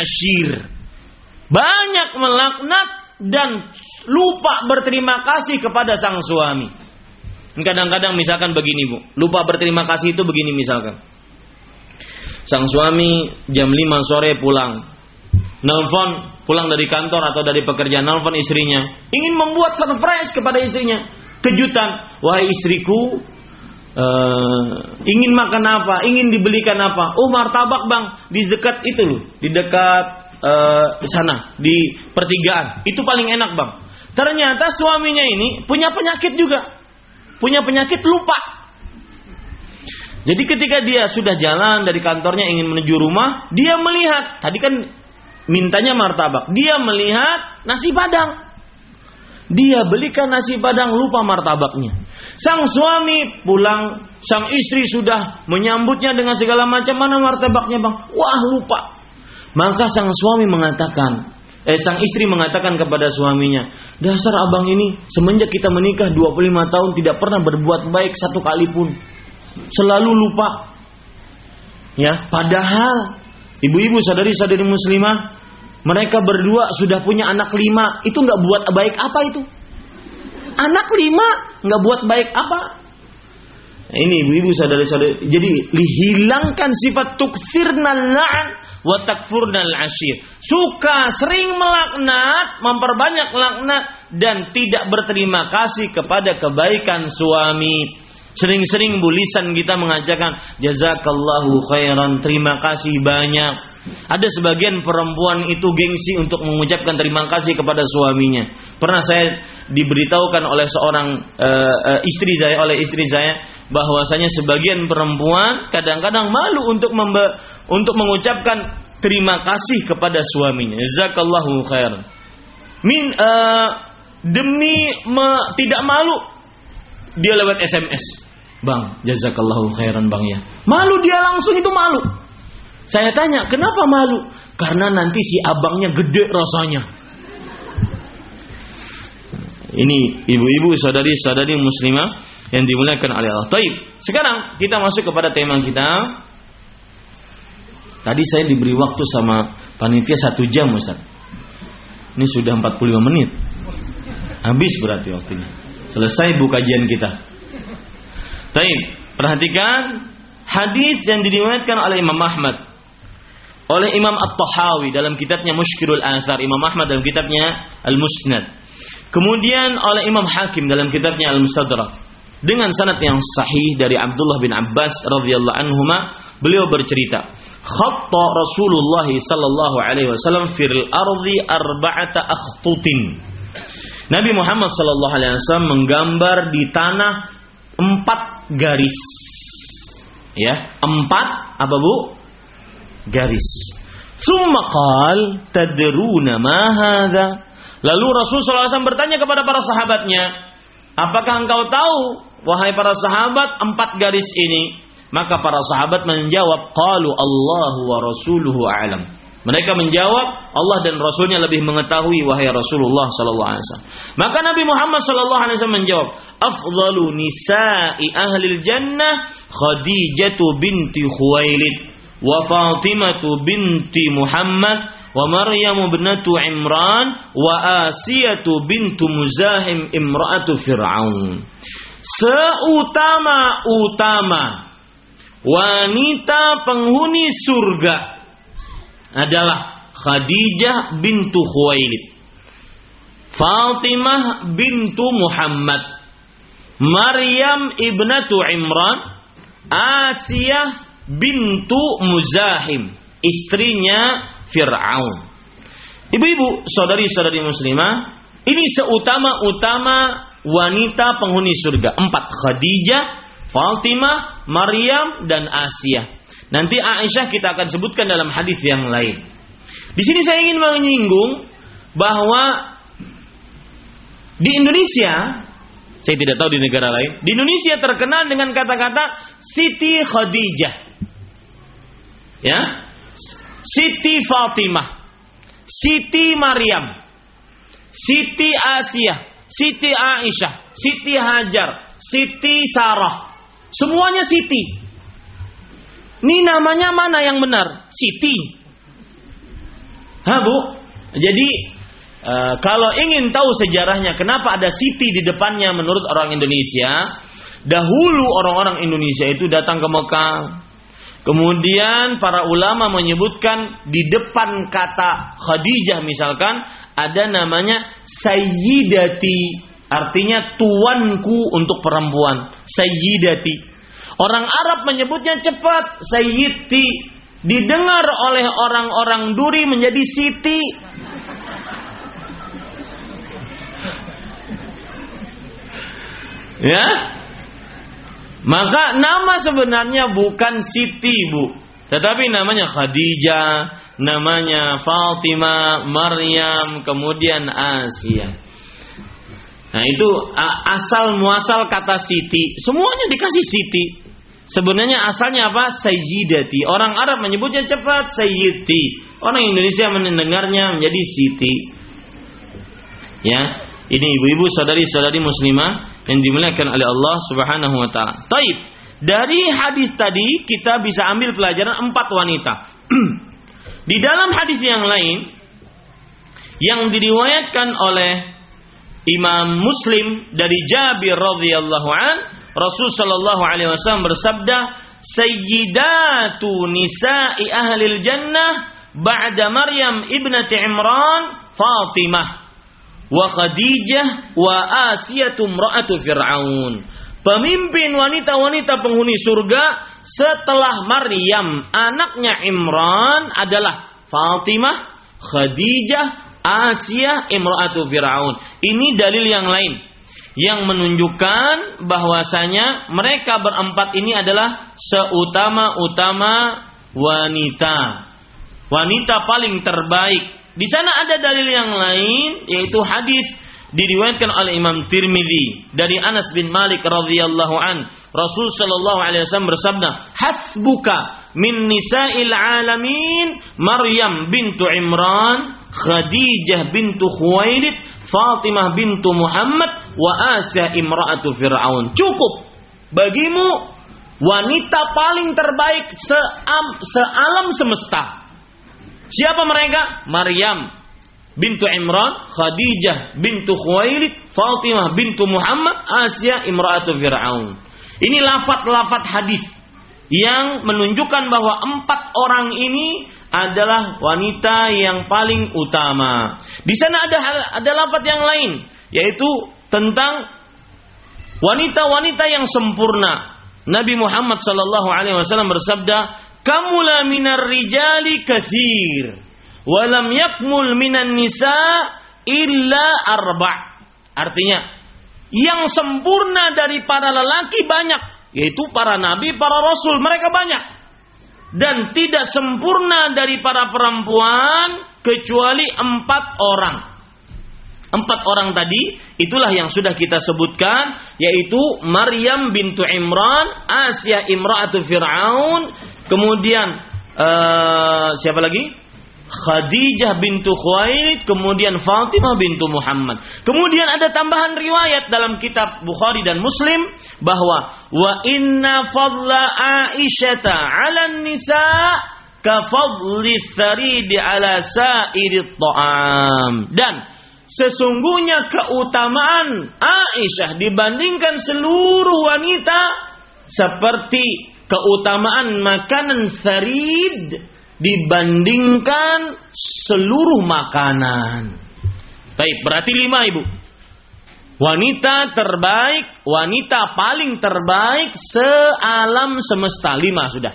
Speaker 1: ashir. Banyak melaknat dan lupa berterima kasih kepada sang suami. Kadang-kadang misalkan begini bu, lupa berterima kasih itu begini misalkan. Sang suami jam 5 sore pulang, nelfon pulang dari kantor atau dari pekerjaan, nelfon istrinya, ingin membuat surprise kepada istrinya, kejutan, wahai istriku, uh, ingin makan apa, ingin dibelikan apa? Oh martabak bang, di dekat itu loh, di dekat uh, sana di pertigaan. Itu paling enak, Bang. Ternyata suaminya ini punya penyakit juga. Punya penyakit lupa. Jadi ketika dia sudah jalan dari kantornya ingin menuju rumah, dia melihat, tadi kan mintanya martabak. Dia melihat nasi padang. Dia belikan nasi padang lupa martabaknya. Sang suami pulang, sang istri sudah menyambutnya dengan segala macam mana martabaknya bang? Wah lupa. Maka sang suami mengatakan, eh sang istri mengatakan kepada suaminya, dasar abang ini semenjak kita menikah 25 tahun tidak pernah berbuat baik satu kali pun. Selalu lupa. Ya, padahal ibu-ibu sadari-sadari muslimah mereka berdua sudah punya anak lima, itu nggak buat baik apa itu? Anak lima nggak buat baik apa? Ini ibu-ibu saudari-saudari. Jadi dihilangkan sifat tuksirna la'an wa takfurnal ashir. Suka sering melaknat, memperbanyak laknat dan tidak berterima kasih kepada kebaikan suami. Sering-sering bulisan kita mengajarkan jazakallahu khairan, terima kasih banyak. Ada sebagian perempuan itu gengsi untuk mengucapkan terima kasih kepada suaminya. Pernah saya diberitahukan oleh seorang uh, uh, istri saya oleh istri saya bahwasanya sebagian perempuan kadang-kadang malu untuk membe untuk mengucapkan terima kasih kepada suaminya. Jazakallahu khair. Min uh, demi me, tidak malu dia lewat SMS. Bang, jazakallahu khairan bang ya. Malu dia langsung itu malu. Saya tanya, kenapa malu? Karena nanti si abangnya gede rasanya. Ini ibu-ibu, saudari-saudari muslimah yang dimuliakan oleh Allah. Taib. Sekarang kita masuk kepada tema kita. Tadi saya diberi waktu sama panitia satu jam Ustaz. Ini sudah 45 menit. Habis berarti waktunya. Selesai bu kajian kita. Taib. Perhatikan hadis yang diriwayatkan oleh Imam Ahmad oleh Imam At-Tahawi dalam kitabnya Mushkilul Athar, Imam Ahmad dalam kitabnya Al-Musnad. Kemudian oleh Imam Hakim dalam kitabnya Al-Mustadrak. Dengan sanad yang sahih dari Abdullah bin Abbas radhiyallahu anhuma, beliau bercerita, "Khatta Rasulullah sallallahu alaihi wasallam fil ardi arba'ata akhtutin." Nabi Muhammad sallallahu alaihi wasallam menggambar di tanah empat garis. Ya, empat apa Bu? Garis. Summa qal tadruna ma hadha? Lalu Rasulullah SAW bertanya kepada para sahabatnya, apakah engkau tahu wahai para sahabat empat garis ini? Maka para sahabat menjawab, qalu Allahu wa rasuluhu a'lam. Mereka menjawab, Allah dan Rasulnya lebih mengetahui wahai Rasulullah sallallahu alaihi wasallam. Maka Nabi Muhammad sallallahu alaihi wasallam menjawab, "Afdalu nisa'i ahli jannah Khadijatu binti Khuwailid." Wa Fatimatu binti Muhammad wa Maryam ibnatu Imran wa Asiyatu bintu Muzahim imra'atu Fir'aun. Seutama-utama wanita penghuni surga adalah Khadijah bintu Khuwailid. Fatimah bintu Muhammad. Maryam ibnatu Imran. Asiyah bintu Muzahim, istrinya Fir'aun. Ibu-ibu, saudari-saudari muslimah, ini seutama-utama wanita penghuni surga. Empat, Khadijah, Fatimah, Maryam, dan Asia. Nanti Aisyah kita akan sebutkan dalam hadis yang lain. Di sini saya ingin menyinggung bahwa di Indonesia saya tidak tahu di negara lain. Di Indonesia terkenal dengan kata-kata Siti Khadijah. Ya. Siti Fatimah, Siti Maryam, Siti Asia, Siti Aisyah, Siti Hajar, Siti Sarah. Semuanya Siti. Ini namanya mana yang benar? Siti. Ha, Bu? Jadi e, kalau ingin tahu sejarahnya kenapa ada Siti di depannya menurut orang Indonesia, dahulu orang-orang Indonesia itu datang ke Mekah, Kemudian para ulama menyebutkan di depan kata Khadijah misalkan ada namanya Sayyidati. Artinya tuanku untuk perempuan. Sayyidati. Orang Arab menyebutnya cepat. Sayyidti. Didengar oleh orang-orang duri menjadi Siti. Ya, maka nama sebenarnya bukan Siti, Bu. Tetapi namanya Khadijah, namanya Fatimah, Maryam, kemudian Asia. Nah, itu asal muasal kata Siti. Semuanya dikasih Siti. Sebenarnya asalnya apa? Sayyidati. Orang Arab menyebutnya cepat Sayyidti. Orang Indonesia mendengarnya menjadi Siti. Ya, ini ibu-ibu saudari-saudari muslimah yang dimuliakan oleh Allah Subhanahu wa taala. Taib. Dari hadis tadi kita bisa ambil pelajaran empat wanita. *clears throat* Di dalam hadis yang lain yang diriwayatkan oleh Imam Muslim dari Jabir radhiyallahu an, Rasul sallallahu alaihi wasallam bersabda, "Sayyidatu nisa'i ahli jannah ba'da Maryam ibnati Imran Fatimah." Wa Khadijah wa Asiyatu imra'atu Fir'aun. pemimpin wanita-wanita penghuni surga setelah Maryam anaknya Imran adalah Fatimah, Khadijah, Asia, Imratu Fir'aun. Ini dalil yang lain yang menunjukkan bahwasanya mereka berempat ini adalah seutama-utama wanita. Wanita paling terbaik. Di sana ada dalil yang lain yaitu hadis diriwayatkan oleh Imam Tirmidzi dari Anas bin Malik radhiyallahu an. Rasul sallallahu alaihi wasallam bersabda, "Hasbuka min nisa'il alamin Maryam bintu Imran, Khadijah bintu Khuwailid, Fatimah bintu Muhammad, wa Asya imra'atu Fir'aun. Cukup bagimu wanita paling terbaik seam, sealam semesta. Siapa mereka? Maryam bintu Imran, Khadijah bintu Khuwailid, Fatimah bintu Muhammad, Asya imra'atu Fir'aun. Ini lafat-lafat hadis yang menunjukkan bahwa empat orang ini adalah wanita yang paling utama. Di sana ada ada lafaz yang lain yaitu tentang wanita-wanita yang sempurna. Nabi Muhammad sallallahu alaihi wasallam bersabda, "Kamula minar rijali kathir, walam yakmul minan nisa illa arba'." Artinya, yang sempurna dari para lelaki banyak, yaitu para nabi, para rasul, mereka banyak dan tidak sempurna dari para perempuan kecuali empat orang. Empat orang tadi itulah yang sudah kita sebutkan yaitu Maryam bintu Imran, Asia imra'atu Fir'aun, kemudian uh, siapa lagi? Khadijah bintu Khuwailid, kemudian Fatimah bintu Muhammad. Kemudian ada tambahan riwayat dalam kitab Bukhari dan Muslim bahwa wa inna fadla Aisyata 'ala nisa ka fadli tharidi 'ala sa'iri ta'am. Dan sesungguhnya keutamaan Aisyah dibandingkan seluruh wanita seperti keutamaan makanan sarid dibandingkan seluruh makanan. Baik, berarti lima ibu. Wanita terbaik, wanita paling terbaik sealam semesta. Lima sudah.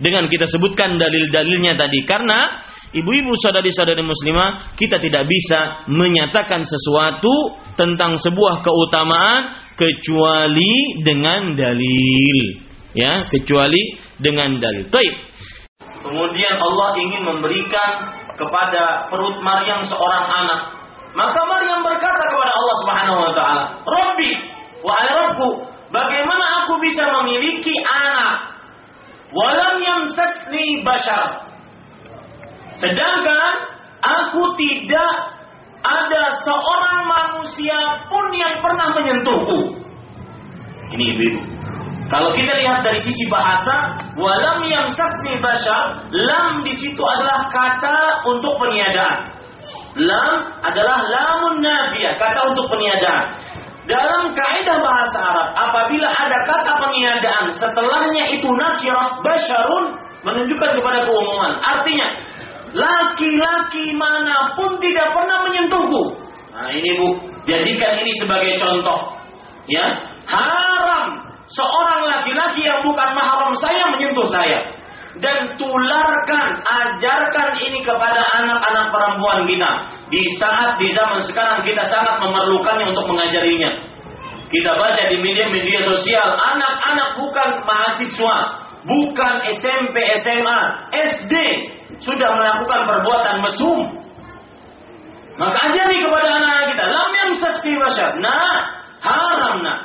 Speaker 1: Dengan kita sebutkan dalil-dalilnya tadi. Karena ibu-ibu saudari-saudari muslimah, kita tidak bisa menyatakan sesuatu tentang sebuah keutamaan kecuali dengan dalil. Ya, kecuali dengan dalil. Baik. Kemudian Allah ingin memberikan kepada perut Maryam seorang anak. Maka Maryam berkata kepada Allah Subhanahu wa taala, "Rabbi, wahai Rabbku, bagaimana aku bisa memiliki anak? Walam yamsasni bashar." Sedangkan aku tidak ada seorang manusia pun yang pernah menyentuhku. Ini ibu-ibu. Kalau kita lihat dari sisi bahasa, walam yang sasmi bashar, lam di situ adalah kata untuk peniadaan. Lam adalah lamun nabiyah, kata untuk peniadaan. Dalam kaidah bahasa Arab, apabila ada kata peniadaan setelahnya itu nakirah basyarun menunjukkan kepada keumuman. Artinya, laki-laki mana pun tidak pernah menyentuhku. Nah ini bu, jadikan ini sebagai contoh. Ya, haram seorang laki-laki yang bukan mahram saya menyentuh saya dan tularkan, ajarkan ini kepada anak-anak perempuan kita. Di saat di zaman sekarang kita sangat memerlukannya untuk mengajarinya. Kita baca di media-media sosial, anak-anak bukan mahasiswa, bukan SMP, SMA, SD sudah melakukan perbuatan mesum. Maka ajari kepada anak-anak kita, lam yang sasti Nah, haram nah.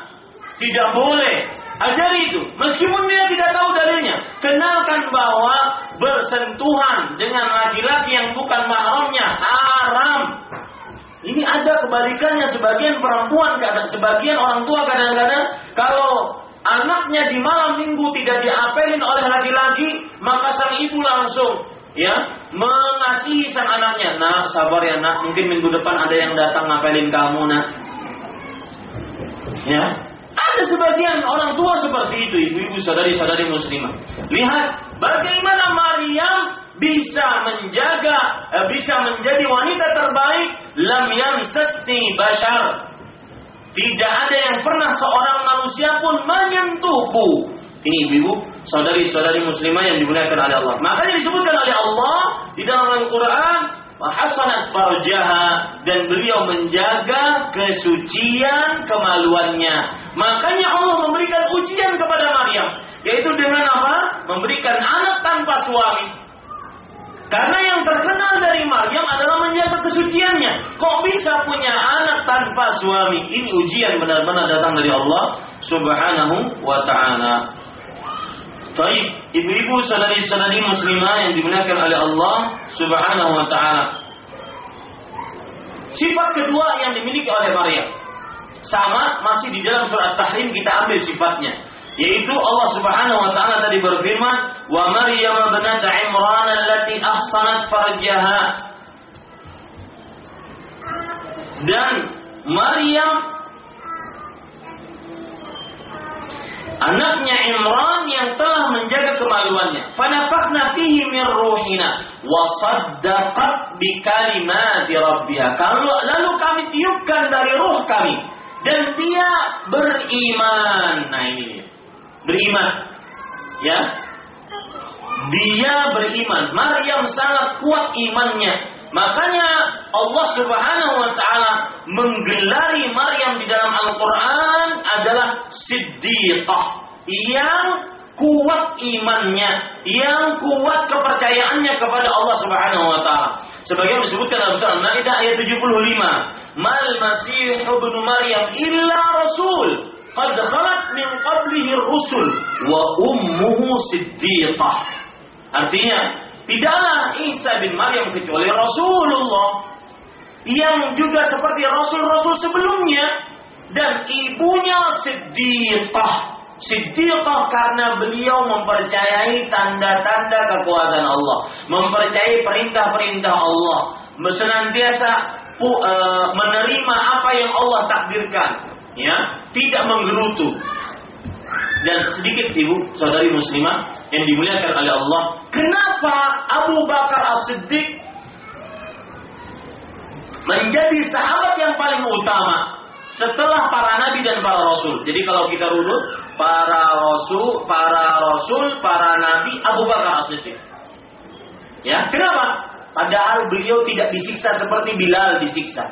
Speaker 1: Tidak boleh. Ajari itu. Meskipun dia tidak tahu dalilnya. Kenalkan bahwa bersentuhan dengan laki-laki yang bukan mahramnya haram. Ini ada kebalikannya sebagian perempuan, sebagian orang tua kadang-kadang kalau anaknya di malam minggu tidak diapelin oleh laki-laki, maka sang ibu langsung ya mengasihi sang anaknya. Nah, sabar ya nak, mungkin minggu depan ada yang datang ngapelin kamu nak. Ya, ada sebagian orang tua seperti itu, ibu-ibu sadari-sadari muslimah. Lihat bagaimana Maryam bisa menjaga, eh, bisa menjadi wanita terbaik lam yamsasni bashar. Tidak ada yang pernah seorang manusia pun menyentuhku. Ini ibu-ibu, saudari-saudari muslimah yang dimuliakan oleh Allah. Makanya disebutkan oleh Allah di dalam Al-Quran, Hasanat farjaha dan beliau menjaga kesucian kemaluannya. Makanya Allah memberikan ujian kepada Maryam, yaitu dengan apa? Memberikan anak tanpa suami. Karena yang terkenal dari Maryam adalah menjaga kesuciannya. Kok bisa punya anak tanpa suami? Ini ujian benar-benar datang dari Allah Subhanahu wa taala. Baik, ibu-ibu saudari-saudari muslimah yang dimuliakan oleh Allah Subhanahu wa taala. Sifat kedua yang dimiliki oleh Maryam. Sama masih di dalam surat Tahrim kita ambil sifatnya. Yaitu Allah Subhanahu wa taala tadi berfirman wa Maryam binat Imran allati ahsanat farjaha. Dan Maryam anaknya Imran yang telah menjaga kemaluannya. Fanafakhna fihi min ruhina wa saddaqat bi kalimati rabbiha. Lalu kami tiupkan dari ruh kami dan dia beriman. Nah ini dia beriman. Ya. Dia beriman. Maryam sangat kuat imannya. Makanya Allah Subhanahu wa taala menggelari Maryam di dalam Al-Qur'an adalah siddiqah yang kuat imannya, yang kuat kepercayaannya kepada Allah Subhanahu wa taala. Sebagaimana disebutkan dalam surah Al-Maidah ayat 75, "Mal Masih ibnu Maryam illa rasul khalat min qablihi rusul wa ummuhu siddiqah. Artinya, tidaklah Isa bin Maryam kecuali Rasulullah yang juga seperti rasul-rasul sebelumnya dan ibunya siddiqah. Siddiqah karena beliau mempercayai tanda-tanda kekuasaan Allah, mempercayai perintah-perintah Allah, senantiasa uh, menerima apa yang Allah takdirkan ya tidak menggerutu dan sedikit ibu saudari muslimah yang dimuliakan oleh Allah kenapa Abu Bakar As-Siddiq menjadi sahabat yang paling utama setelah para nabi dan para rasul. Jadi kalau kita runut para rasul, para rasul, para nabi, Abu Bakar As-Siddiq. Ya, kenapa? Padahal beliau tidak disiksa seperti Bilal disiksa.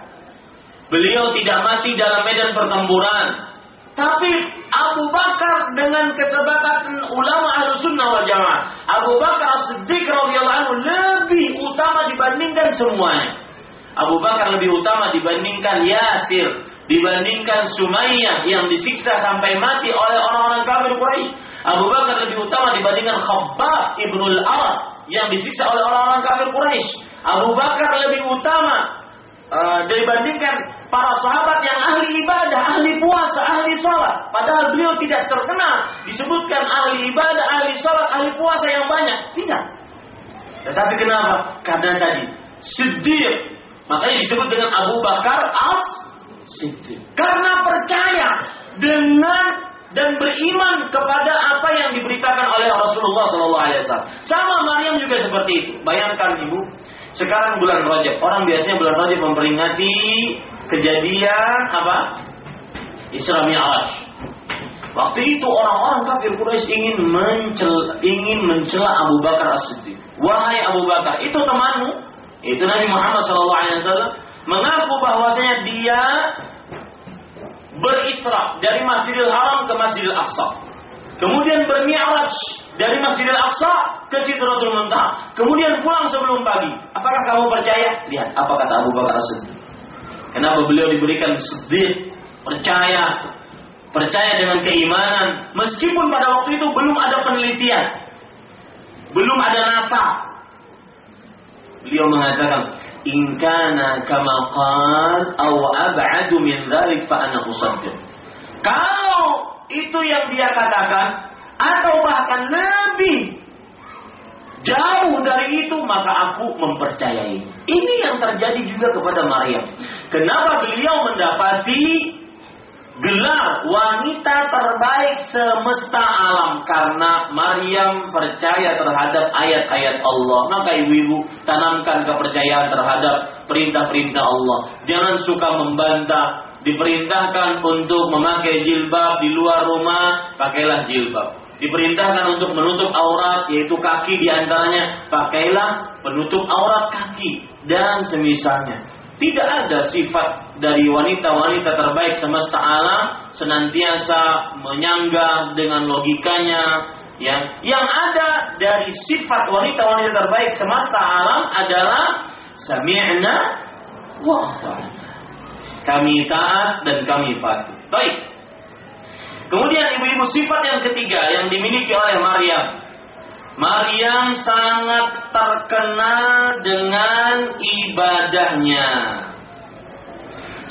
Speaker 1: Beliau tidak mati dalam medan pertempuran. Tapi Abu Bakar dengan kesepakatan ulama ahlu sunnah wal jamaah. Abu Bakar Siddiq radhiyallahu anhu lebih utama dibandingkan semuanya. Abu Bakar lebih utama dibandingkan Yasir, dibandingkan Sumayyah yang disiksa sampai mati oleh orang-orang kafir Quraisy. Abu Bakar lebih utama dibandingkan Khabbab ibnul Arad yang disiksa oleh orang-orang kafir Quraisy. Abu Bakar lebih utama uh, dibandingkan para sahabat yang ahli ibadah, ahli puasa, ahli sholat. Padahal beliau tidak terkenal disebutkan ahli ibadah, ahli sholat, ahli puasa yang banyak. Tidak. Tetapi kenapa? Karena tadi sedih. Makanya disebut dengan Abu Bakar as Siddiq. Karena percaya dengan dan beriman kepada apa yang diberitakan oleh Rasulullah SAW. Sama Maryam juga seperti itu. Bayangkan ibu, sekarang bulan Rajab. Orang biasanya bulan Rajab memperingati kejadian apa? Isra Mi'raj. Waktu itu orang-orang kafir Quraisy ingin mencela, ingin mencela Abu Bakar As-Siddiq. Wahai Abu Bakar, itu temanmu, itu Nabi Muhammad SAW mengaku bahwasanya dia berisra dari Masjidil Haram ke Masjidil Aqsa. Kemudian bermi'raj dari Masjidil Aqsa ke Sidratul Muntaha. Kemudian pulang sebelum pagi. Apakah kamu percaya? Lihat apa kata Abu Bakar Siddiq. Kenapa beliau diberikan sedih, percaya, percaya dengan keimanan, meskipun pada waktu itu belum ada penelitian, belum ada NASA. Beliau mengatakan, "In kana kama qal aw ab'adu min dzalik fa ana usaddiq." Kalau itu yang dia katakan atau bahkan lebih jauh dari itu maka aku mempercayai. Ini yang terjadi juga kepada Maryam. Kenapa beliau mendapati gelar wanita terbaik semesta alam karena Maryam percaya terhadap ayat-ayat Allah. Maka ibu-ibu tanamkan kepercayaan terhadap perintah-perintah Allah. Jangan suka membantah, Diperintahkan untuk memakai jilbab di luar rumah, pakailah jilbab. Diperintahkan untuk menutup aurat, yaitu kaki di antaranya, pakailah penutup aurat kaki dan semisalnya. Tidak ada sifat dari wanita-wanita terbaik semesta alam senantiasa menyangga dengan logikanya. Ya. Yang ada dari sifat wanita-wanita terbaik semesta alam adalah sami'na wa Kami taat dan kami patuh. Baik. Kemudian ibu-ibu sifat yang ketiga yang dimiliki oleh Maryam. Maryam sangat terkenal dengan ibadahnya.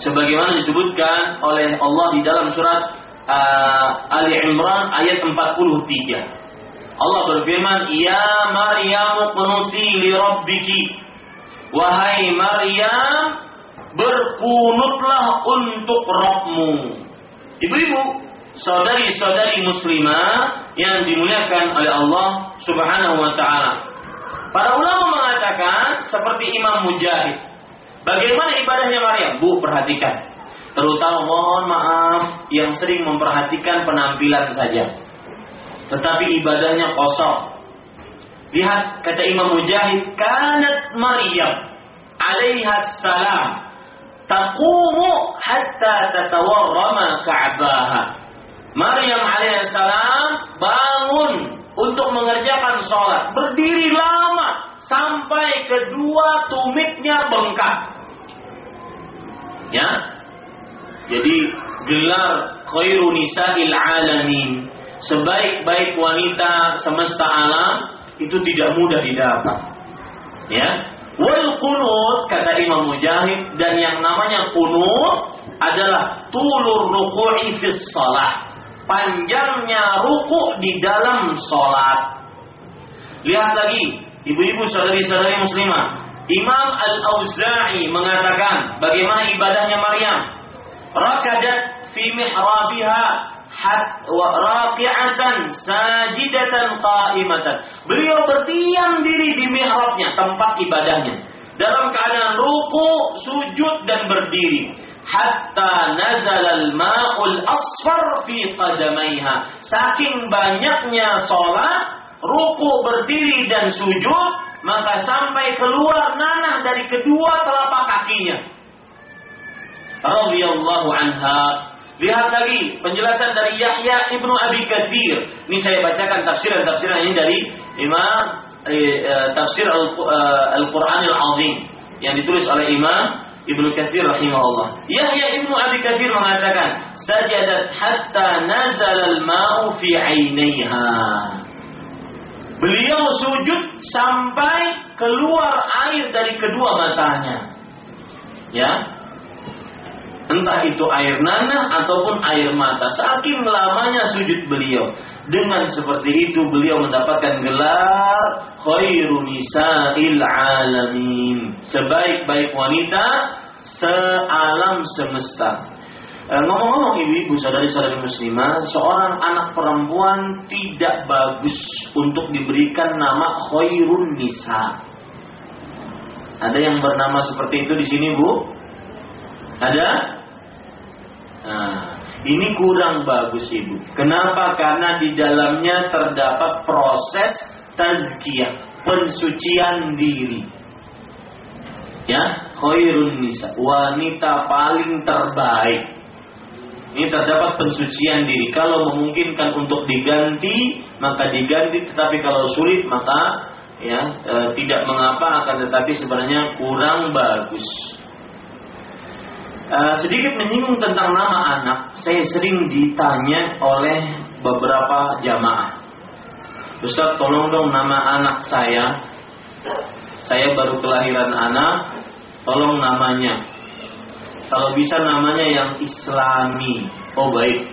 Speaker 1: Sebagaimana disebutkan oleh Allah di dalam surat uh, Ali Imran ayat 43. Allah berfirman, "Ya Maryam qunuti li rabbiki." Wahai Maryam, berkunutlah untuk Rabbmu. Ibu-ibu, saudari-saudari muslimah yang dimuliakan oleh Allah Subhanahu wa taala. Para ulama mengatakan seperti Imam Mujahid. Bagaimana ibadahnya Maryam? Bu, perhatikan. Terutama mohon maaf yang sering memperhatikan penampilan saja. Tetapi ibadahnya kosong. Lihat kata Imam Mujahid, kanat Maryam alaiha salam taqumu hatta tatawarrama ka'baha. Maryam alaihissalam bangun untuk mengerjakan sholat. Berdiri lama sampai kedua tumitnya bengkak. Ya. Jadi gelar khairu nisa'il alamin. Sebaik-baik wanita semesta alam itu tidak mudah didapat. Ya. Wal kunut kata Imam Mujahid dan yang namanya kunut adalah tulur ruku'i fis salah panjangnya ruku di dalam sholat. Lihat lagi, ibu-ibu saudari-saudari muslimah. Imam Al-Auza'i mengatakan bagaimana ibadahnya Maryam. Rakadat fi mihrabiha sajidatan qa'imatan. Beliau berdiam diri di mihrabnya, tempat ibadahnya. Dalam keadaan ruku, sujud dan berdiri hatta nazal al-ma'ul asfar fi qadamaiha. Saking banyaknya sholat, ruku berdiri dan sujud, maka sampai keluar nanah dari kedua telapak kakinya. Radhiyallahu anha. Lihat lagi penjelasan dari Yahya ibnu Abi Katsir. Ini saya bacakan tafsiran-tafsiran ini dari Imam eh, eh tafsir eh, Al-Qur'anil Azim yang ditulis oleh Imam Ibnu Katsir rahimahullah. Yahya Ibnu Abi Katsir mengatakan, "Sajadat hatta nazal al-ma'u fi 'ainaiha." Beliau sujud sampai keluar air dari kedua matanya. Ya. Entah itu air nanah ataupun air mata. Saking lamanya sujud beliau. Dengan seperti itu beliau mendapatkan gelar khairu nisa'il alamin. Sebaik-baik wanita sealam semesta. E, ngomong-ngomong ibu-ibu saudari-saudari muslimah, seorang anak perempuan tidak bagus untuk diberikan nama khairun nisa. Ada yang bernama seperti itu di sini, Bu? Ada? Nah, ini kurang bagus ibu. Kenapa? Karena di dalamnya terdapat proses tazkiyah, pensucian diri. Ya, khairun nisa, wanita paling terbaik. Ini terdapat pensucian diri. Kalau memungkinkan untuk diganti, maka diganti. Tetapi kalau sulit, maka ya e, tidak mengapa. Akan tetapi sebenarnya kurang bagus. Uh, sedikit menyinggung tentang nama anak, saya sering ditanya oleh beberapa jamaah. Ustaz tolong dong nama anak saya. Saya baru kelahiran anak, tolong namanya. Kalau bisa namanya yang islami. Oh baik.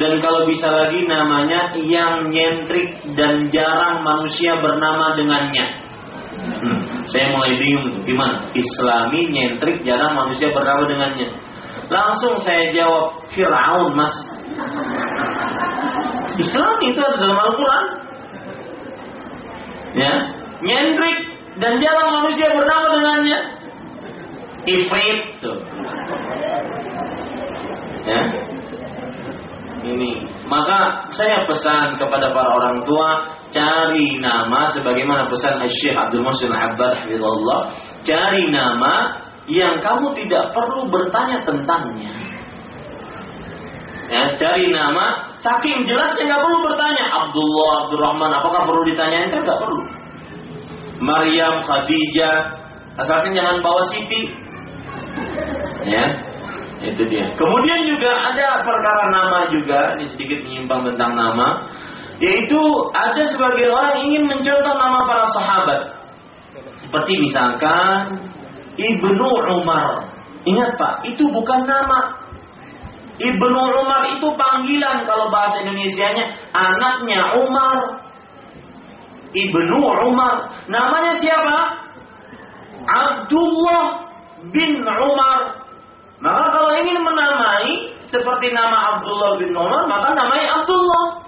Speaker 1: Dan kalau bisa lagi namanya yang nyentrik dan jarang manusia bernama dengannya. Hmm, saya mulai bingung gimana? Islami nyentrik jarang manusia bernama dengannya. Langsung saya jawab Fir'aun mas. Islam itu ada dalam Al-Quran. Ya, nyentrik dan jarang manusia bernama dengannya. Ifrit tuh. Ya. Ini. Maka saya pesan kepada para orang tua cari nama sebagaimana pesan Syekh Abdul Muhsin Abbad cari nama yang kamu tidak perlu bertanya tentangnya. Ya, cari nama, saking jelasnya nggak perlu bertanya. Abdullah, Abdurrahman, apakah perlu ditanyain? Kan nggak perlu. Maryam, Khadijah, asalkan jangan bawa Siti. Ya, itu dia. Kemudian juga ada perkara nama juga, ini sedikit menyimpang tentang nama, yaitu ada sebagai orang ingin mencontoh nama para sahabat. Seperti misalkan Ibnu Umar. Ingat Pak, itu bukan nama, Ibnu Umar itu panggilan kalau bahasa Indonesianya anaknya Umar. Ibnu Umar. Namanya siapa? Abdullah bin Umar. Maka kalau ingin menamai seperti nama Abdullah bin Umar, maka namai Abdullah.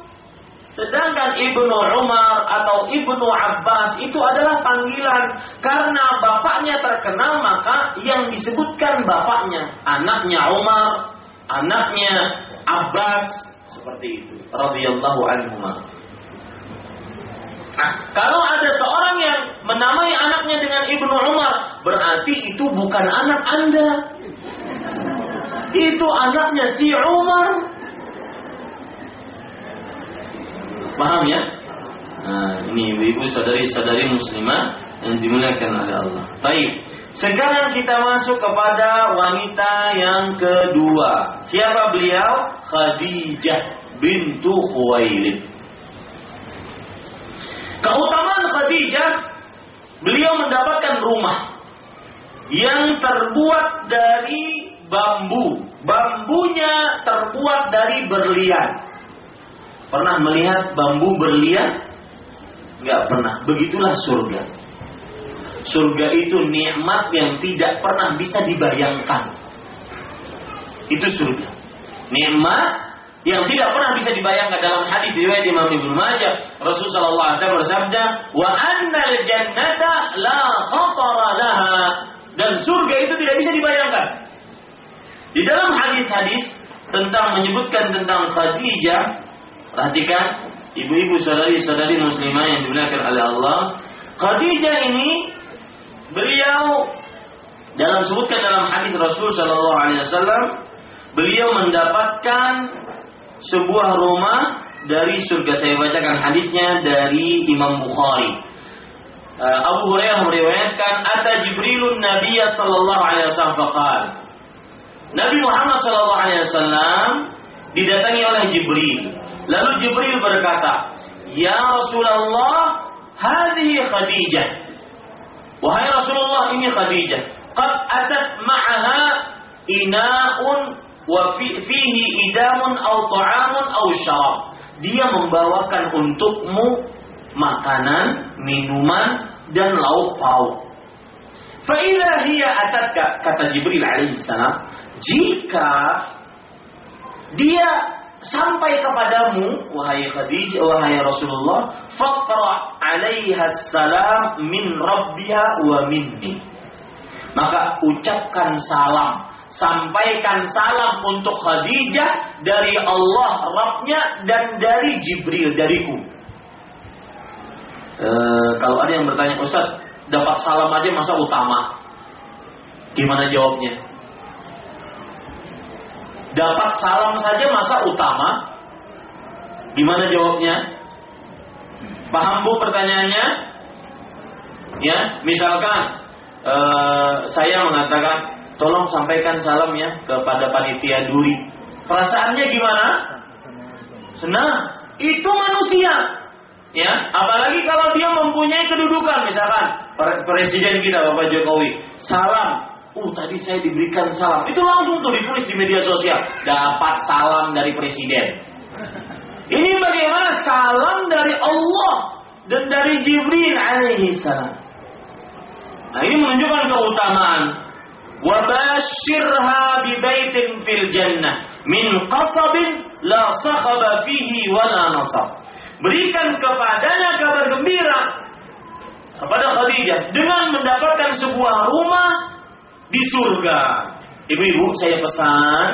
Speaker 1: Sedangkan Ibnu Umar atau Ibnu Abbas itu adalah panggilan karena bapaknya terkenal maka yang disebutkan bapaknya anaknya Umar anaknya Abbas seperti itu radhiyallahu anhu. Nah, kalau ada seorang yang menamai anaknya dengan Ibnu Umar, berarti itu bukan anak Anda. Itu anaknya si Umar. Paham ya? Nah, ini ibu-ibu sadari-sadari muslimah yang dimuliakan oleh Allah. Baik. Sekarang kita masuk kepada wanita yang kedua. Siapa beliau? Khadijah bintu Khuwailid. Keutamaan Khadijah, beliau mendapatkan rumah yang terbuat dari bambu. Bambunya terbuat dari berlian. Pernah melihat bambu berlian? Enggak pernah. Begitulah surga. Surga itu nikmat yang tidak pernah bisa dibayangkan. Itu surga. Nikmat yang tidak pernah bisa dibayangkan dalam hadis riwayat Imam Ibnu Majah Rasulullah SAW bersabda wa annal jannata la khatara laha dan surga itu tidak bisa dibayangkan di dalam hadis-hadis tentang menyebutkan tentang Khadijah perhatikan ibu-ibu saudari-saudari muslimah yang dimuliakan oleh Allah Khadijah ini Beliau dalam sebutkan dalam hadis Rasul Shallallahu Alaihi Wasallam, beliau mendapatkan sebuah rumah dari surga. Saya bacakan hadisnya dari Imam Bukhari. Uh, Abu Hurairah meriwayatkan, "Ata Jibrilun Nabiya sallallahu alaihi wasallam faqal." Nabi Muhammad wasallam didatangi oleh Jibril. Lalu Jibril berkata, "Ya Rasulullah, hadhihi Khadijah." Wahai Rasulullah ini Khadijah. Qad atat ma'aha ina'un wa fihi idamun au ta'amun au syarab. Dia membawakan untukmu makanan, minuman dan lauk pauk. Fa'ila hiya atatka kata Jibril alaihissalam, jika dia sampai kepadamu wahai Khadijah wahai Rasulullah faqra 'alaiha salam min rabbiha wa minni. Maka ucapkan salam sampaikan salam untuk Khadijah dari Allah Rabbnya dan dari Jibril dariku. E, kalau ada yang bertanya Ustaz dapat salam aja masa utama? Gimana jawabnya dapat salam saja masa utama? Gimana jawabnya? Paham bu pertanyaannya? Ya, misalkan uh, saya mengatakan, tolong sampaikan salam ya kepada panitia duri. Perasaannya gimana? Senang. Itu manusia. Ya, apalagi kalau dia mempunyai kedudukan, misalkan presiden kita Bapak Jokowi, salam Oh tadi saya diberikan salam. Itu langsung tuh ditulis di media sosial. Dapat salam dari presiden. Ini bagaimana salam dari Allah dan dari Jibril alaihi salam. Nah ini menunjukkan keutamaan. Wabashirha bi baitin fil jannah min qasabin la sakhaba fihi wala nasab. Berikan kepadanya kabar gembira kepada Khadijah dengan mendapatkan sebuah rumah di surga. Ibu-ibu saya pesan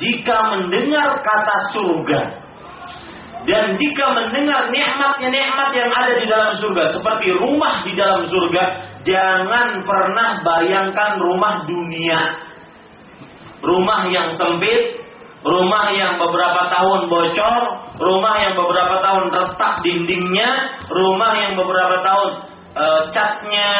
Speaker 1: jika mendengar kata surga dan jika mendengar nikmatnya nikmat yang ada di dalam surga seperti rumah di dalam surga jangan pernah bayangkan rumah dunia rumah yang sempit rumah yang beberapa tahun bocor rumah yang beberapa tahun retak dindingnya rumah yang beberapa tahun e, catnya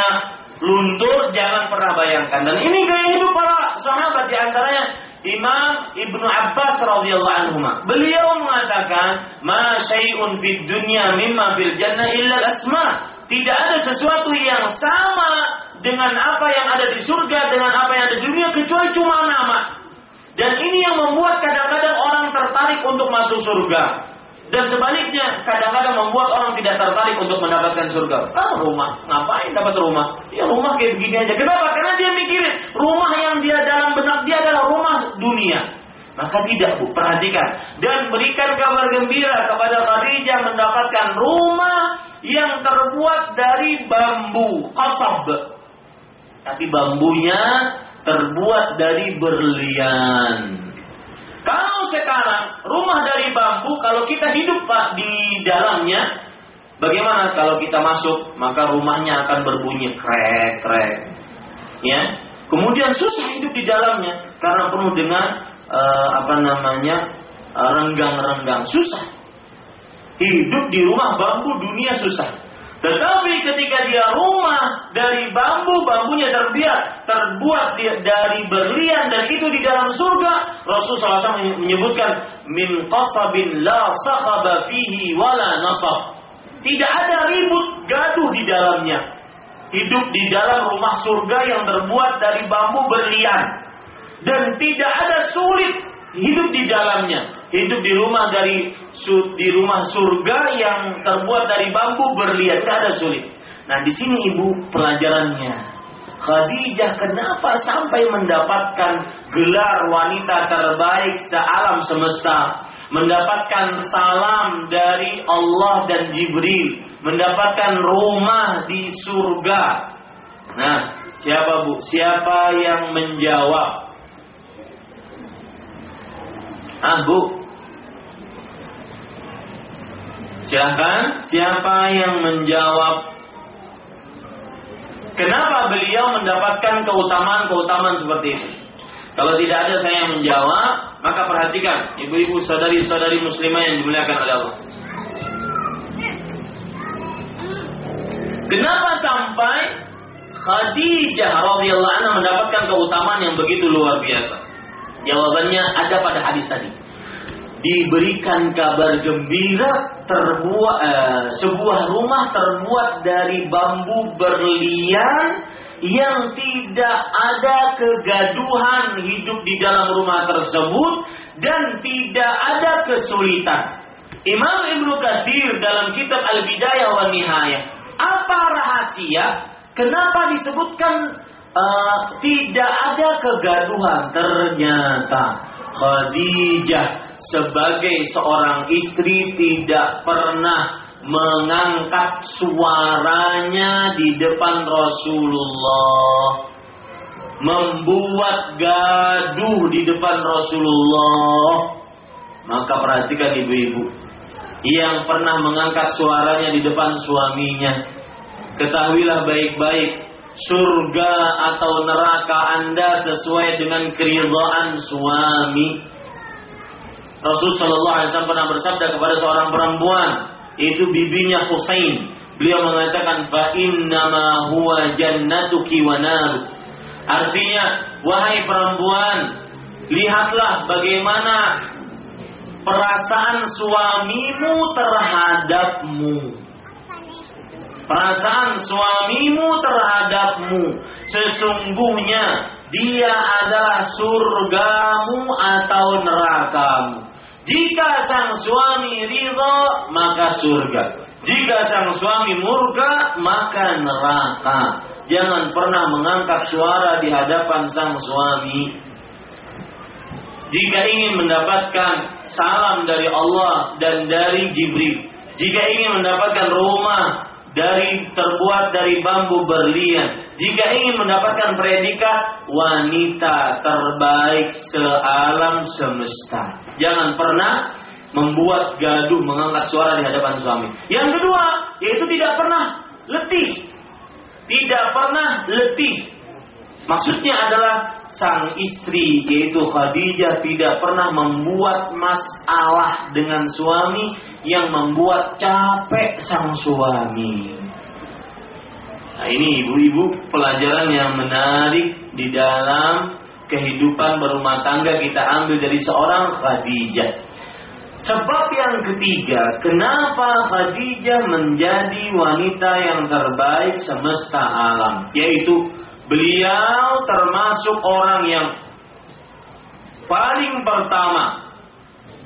Speaker 1: luntur jangan pernah bayangkan dan ini gaya hidup para sahabat di antaranya Imam Ibnu Abbas radhiyallahu anhu. Beliau mengatakan, "Ma syai'un fid dunya mimma fil jannah illa asma." Tidak ada sesuatu yang sama dengan apa yang ada di surga dengan apa yang ada di dunia kecuali cuma nama. Dan ini yang membuat kadang-kadang orang tertarik untuk masuk surga. Dan sebaliknya, kadang-kadang membuat orang tidak tertarik untuk mendapatkan surga. Ah, rumah. Ngapain dapat rumah? Ya rumah kayak begini aja. Kenapa? Karena dia mikirin rumah yang dia dalam benak dia adalah rumah dunia. Maka tidak bu, perhatikan dan berikan kabar gembira kepada Khadijah mendapatkan rumah yang terbuat dari bambu kosab. Tapi bambunya terbuat dari berlian. Kalau sekarang rumah dari bambu, kalau kita hidup pak di dalamnya, bagaimana kalau kita masuk maka rumahnya akan berbunyi krek krek, ya. Kemudian susah hidup di dalamnya karena penuh dengan uh, apa namanya renggang-renggang, susah. Hidup di rumah bambu dunia susah. Tetapi ketika dia rumah dari bambu, bambunya terbiak, terbuat dari berlian dan itu di dalam surga, Rasulullah SAW menyebutkan min qasabin la sakhaba fihi wala nasab. Tidak ada ribut gaduh di dalamnya. Hidup di dalam rumah surga yang terbuat dari bambu berlian. Dan tidak ada sulit hidup di dalamnya hidup di rumah dari di rumah surga yang terbuat dari bambu berlian, tidak ada sulit. Nah, di sini Ibu pelajarannya. Khadijah kenapa sampai mendapatkan gelar wanita terbaik sealam semesta? Mendapatkan salam dari Allah dan Jibril, mendapatkan rumah di surga. Nah, siapa Bu? Siapa yang menjawab? Ah, Bu, Silahkan, siapa yang menjawab? Kenapa beliau mendapatkan keutamaan-keutamaan seperti ini? Kalau tidak ada saya yang menjawab, maka perhatikan, ibu-ibu, saudari-saudari muslimah yang dimuliakan oleh Allah. Kenapa sampai Khadijah radhiyallahu anha mendapatkan keutamaan yang begitu luar biasa? Jawabannya ada pada hadis tadi diberikan kabar gembira terbuat eh, sebuah rumah terbuat dari bambu berlian yang tidak ada kegaduhan hidup di dalam rumah tersebut dan tidak ada kesulitan. Imam Ibnu Katsir dalam kitab Al-Bidayah wa Nihayah, apa rahasia kenapa disebutkan uh, tidak ada kegaduhan? Ternyata Khadijah sebagai seorang istri tidak pernah mengangkat suaranya di depan Rasulullah. Membuat gaduh di depan Rasulullah. Maka perhatikan ibu-ibu. Yang pernah mengangkat suaranya di depan suaminya. Ketahuilah baik-baik surga atau neraka Anda sesuai dengan keridhaan suami Rasul Shallallahu Alaihi Wasallam pernah bersabda kepada seorang perempuan, itu bibinya Husain. Beliau mengatakan, fa innama huwa jannatuki wa. Artinya, wahai perempuan, lihatlah bagaimana perasaan suamimu terhadapmu. Perasaan suamimu terhadapmu sesungguhnya dia adalah surgamu atau nerakamu. Jika sang suami ridho, maka surga. Jika sang suami murka, maka neraka. Jangan pernah mengangkat suara di hadapan sang suami. Jika ingin mendapatkan salam dari Allah dan dari Jibril, jika ingin mendapatkan rumah dari terbuat dari bambu berlian. Jika ingin mendapatkan predikat wanita terbaik sealam semesta. Jangan pernah membuat gaduh mengangkat suara di hadapan suami. Yang kedua, yaitu tidak pernah letih. Tidak pernah letih. Maksudnya adalah sang istri yaitu Khadijah tidak pernah membuat masalah dengan suami yang membuat capek sang suami. Nah ini ibu-ibu pelajaran yang menarik di dalam kehidupan berumah tangga kita ambil dari seorang Khadijah. Sebab yang ketiga, kenapa Khadijah menjadi wanita yang terbaik semesta alam, yaitu beliau termasuk orang yang paling pertama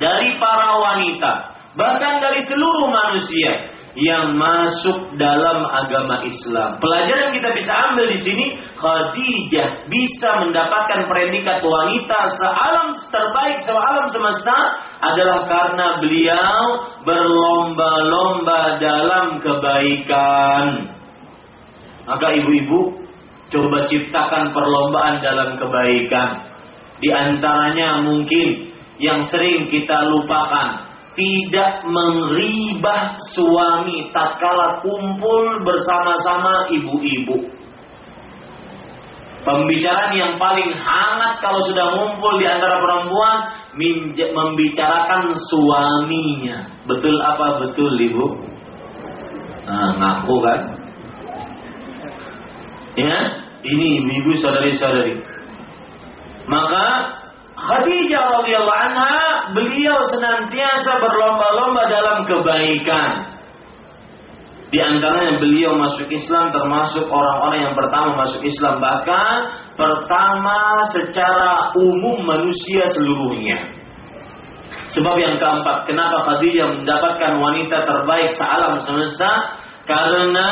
Speaker 1: dari para wanita, bahkan dari seluruh manusia yang masuk dalam agama Islam. Pelajaran kita bisa ambil di sini, Khadijah bisa mendapatkan predikat wanita sealam terbaik sealam semesta adalah karena beliau berlomba-lomba dalam kebaikan. Maka ibu-ibu coba ciptakan perlombaan dalam kebaikan. Di antaranya mungkin yang sering kita lupakan tidak mengribah suami tatkala kumpul bersama-sama ibu-ibu. Pembicaraan yang paling hangat kalau sudah ngumpul di antara perempuan membicarakan suaminya. Betul apa betul ibu? Nah, ngaku kan? Ya, ini ibu saudari-saudari. Maka Khadijah radhiyallahu anha beliau senantiasa berlomba-lomba dalam kebaikan. Di antaranya beliau masuk Islam termasuk orang-orang yang pertama masuk Islam bahkan pertama secara umum manusia seluruhnya. Sebab yang keempat, kenapa Khadijah mendapatkan wanita terbaik sealam semesta? Karena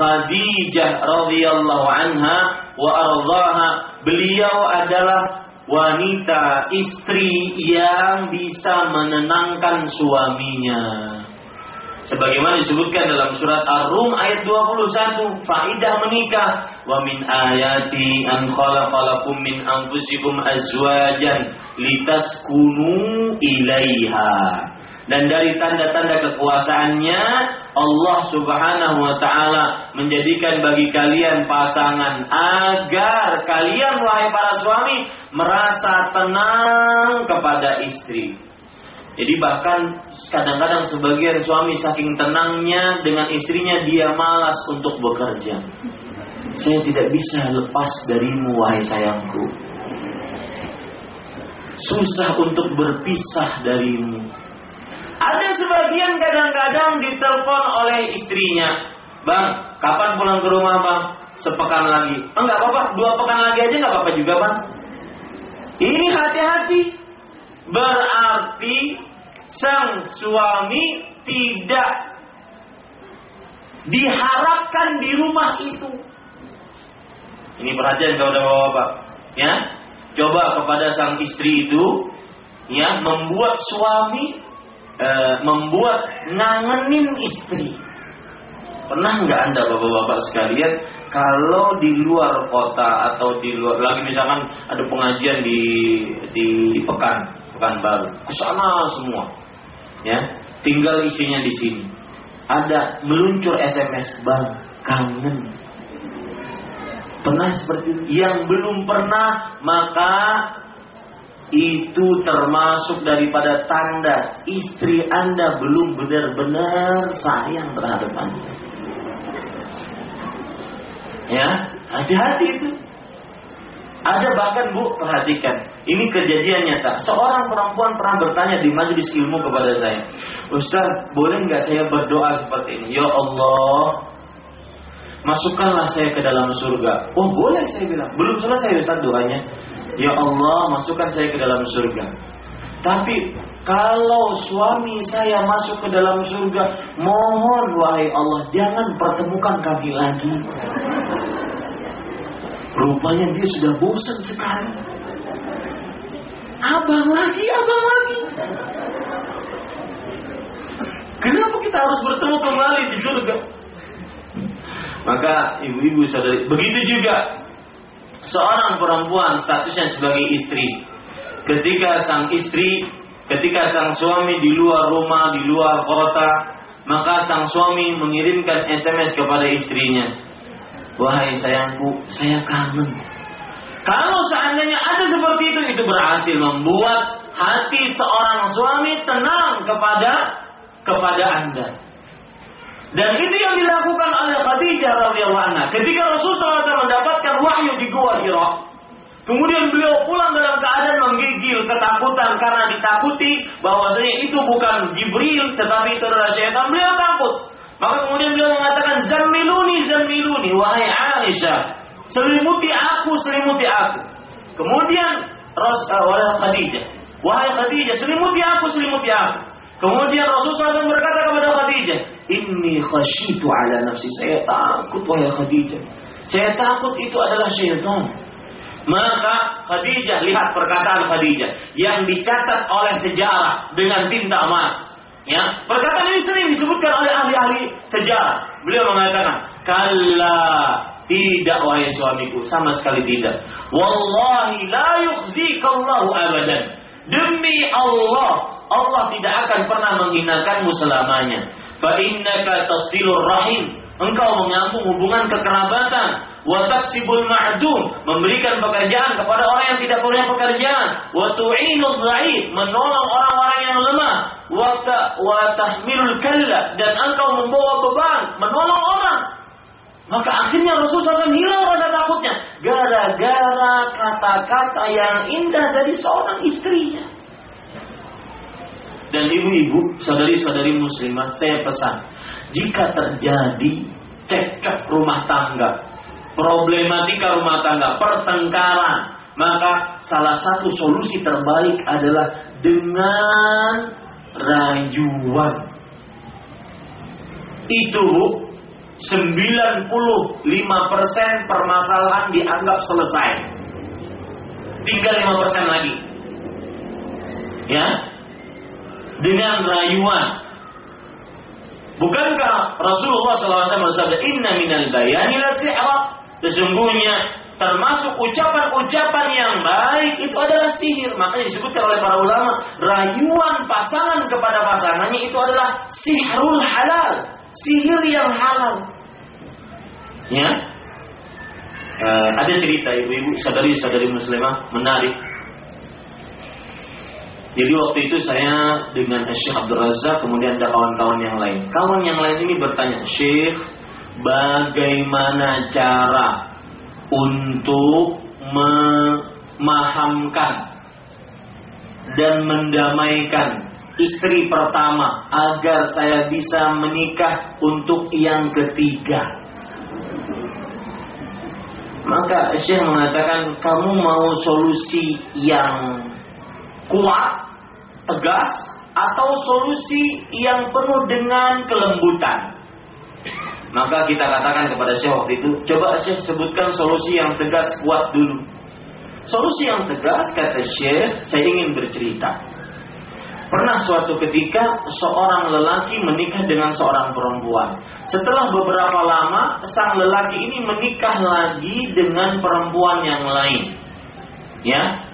Speaker 1: Khadijah radhiyallahu anha wa ardhaha beliau adalah wanita istri yang bisa menenangkan suaminya. Sebagaimana disebutkan dalam surat Ar-Rum ayat 21, faidah menikah wa min ayati an khalaqalakum min anfusikum azwajan litaskunu ilaiha dan dari tanda-tanda kekuasaannya Allah Subhanahu wa taala menjadikan bagi kalian pasangan agar kalian wahai para suami merasa tenang kepada istri. Jadi bahkan kadang-kadang sebagian suami saking tenangnya dengan istrinya dia malas untuk bekerja. Saya tidak bisa lepas darimu wahai sayangku. Susah untuk berpisah darimu ada sebagian kadang-kadang ditelepon oleh istrinya. Bang, kapan pulang ke rumah bang? Sepekan lagi. Enggak apa-apa, dua pekan lagi aja enggak apa-apa juga bang. Ini hati-hati. Berarti sang suami tidak diharapkan di rumah itu. Ini perhatian udah bapak-bapak. Ya, coba kepada sang istri itu, ya membuat suami e, membuat ngangenin istri. Pernah nggak anda bapak-bapak sekalian kalau di luar kota atau di luar lagi misalkan ada pengajian di di, pekan pekan baru ke sana semua ya tinggal isinya di sini. Ada meluncur SMS bang kangen. Pernah seperti itu? Yang belum pernah maka itu termasuk daripada tanda istri Anda belum benar-benar sayang terhadap Anda. Ya, hati-hati itu. Ada bahkan Bu, perhatikan, ini kejadian nyata. Seorang perempuan pernah bertanya di majelis ilmu kepada saya, Ustaz, boleh nggak saya berdoa seperti ini? Ya Allah, masukkanlah saya ke dalam surga. Oh boleh saya bilang, belum selesai Ustaz doanya. Ya Allah masukkan saya ke dalam surga. Tapi kalau suami saya masuk ke dalam surga, mohon wahai Allah jangan pertemukan kami lagi. Rupanya dia sudah bosan sekali. Abang lagi, abang lagi. Kenapa kita harus bertemu kembali di surga? Maka ibu-ibu saudari, begitu juga seorang perempuan statusnya sebagai istri. Ketika sang istri, ketika sang suami di luar rumah, di luar kota, maka sang suami mengirimkan SMS kepada istrinya. Wahai sayangku, saya kangen. Kalau seandainya ada seperti itu, itu berhasil membuat hati seorang suami tenang kepada kepada anda. Dan itu yang dilakukan oleh Khadijah radhiyallahu anha. Ketika Rasulullah SAW mendapatkan wahyu di Gua Hira, kemudian beliau pulang dalam keadaan menggigil ketakutan karena ditakuti bahwasanya itu bukan Jibril tetapi itu adalah syaitan. Beliau takut. Maka kemudian beliau mengatakan zamiluni zamiluni wahai Aisyah, selimuti aku selimuti aku. Kemudian Rasulullah Khadijah, wahai Khadijah, selimuti aku selimuti aku. Kemudian Rasulullah SAW berkata kepada Khadijah, Inni khasyitu ala nafsi. Saya takut wahai Khadijah. Saya takut itu adalah syaitan. Maka Khadijah, lihat perkataan Khadijah. Yang dicatat oleh sejarah dengan tinta emas. Ya, perkataan ini sering disebutkan oleh ahli-ahli sejarah. Beliau mengatakan, Kalla tidak wahai suamiku, sama sekali tidak. Wallahi la yukhzikallahu abadan. Demi Allah, Allah tidak akan pernah menghinakanmu selamanya. Fa innaka tasilur rahim. Engkau menyambung hubungan kekerabatan. Wa taksibul ma'dum. Memberikan pekerjaan kepada orang yang tidak punya pekerjaan. Wa tu'inul dhaif. Menolong orang-orang yang lemah. Wa tahmilul kalla. Dan engkau membawa beban. Menolong orang. Maka akhirnya Rasulullah SAW hilang rasa takutnya. Gara-gara kata-kata yang indah dari seorang istrinya. Dan ibu-ibu, saudari-saudari muslimah, saya pesan, jika terjadi cekcok rumah tangga, problematika rumah tangga, pertengkaran, maka salah satu solusi terbaik adalah dengan rayuan. Itu Bu, 95% permasalahan dianggap selesai. Tinggal 5% lagi. Ya, dengan rayuan. Bukankah Rasulullah SAW bersabda, Inna minal bayani la Sesungguhnya termasuk ucapan-ucapan yang baik itu adalah sihir. Makanya disebutkan oleh para ulama, rayuan pasangan kepada pasangannya itu adalah sihrul halal. Sihir yang halal. Ya, uh, ada cerita ibu-ibu sadari-sadari muslimah menarik jadi waktu itu saya dengan Syekh Abdul Razak kemudian ada kawan-kawan yang lain. Kawan yang lain ini bertanya, Syekh, bagaimana cara untuk memahamkan dan mendamaikan istri pertama agar saya bisa menikah untuk yang ketiga? Maka Syekh mengatakan, kamu mau solusi yang kuat, tegas, atau solusi yang penuh dengan kelembutan. Maka kita katakan kepada Syekh waktu itu, coba Syekh sebutkan solusi yang tegas, kuat dulu. Solusi yang tegas, kata Syekh, saya ingin bercerita. Pernah suatu ketika seorang lelaki menikah dengan seorang perempuan. Setelah beberapa lama, sang lelaki ini menikah lagi dengan perempuan yang lain. Ya,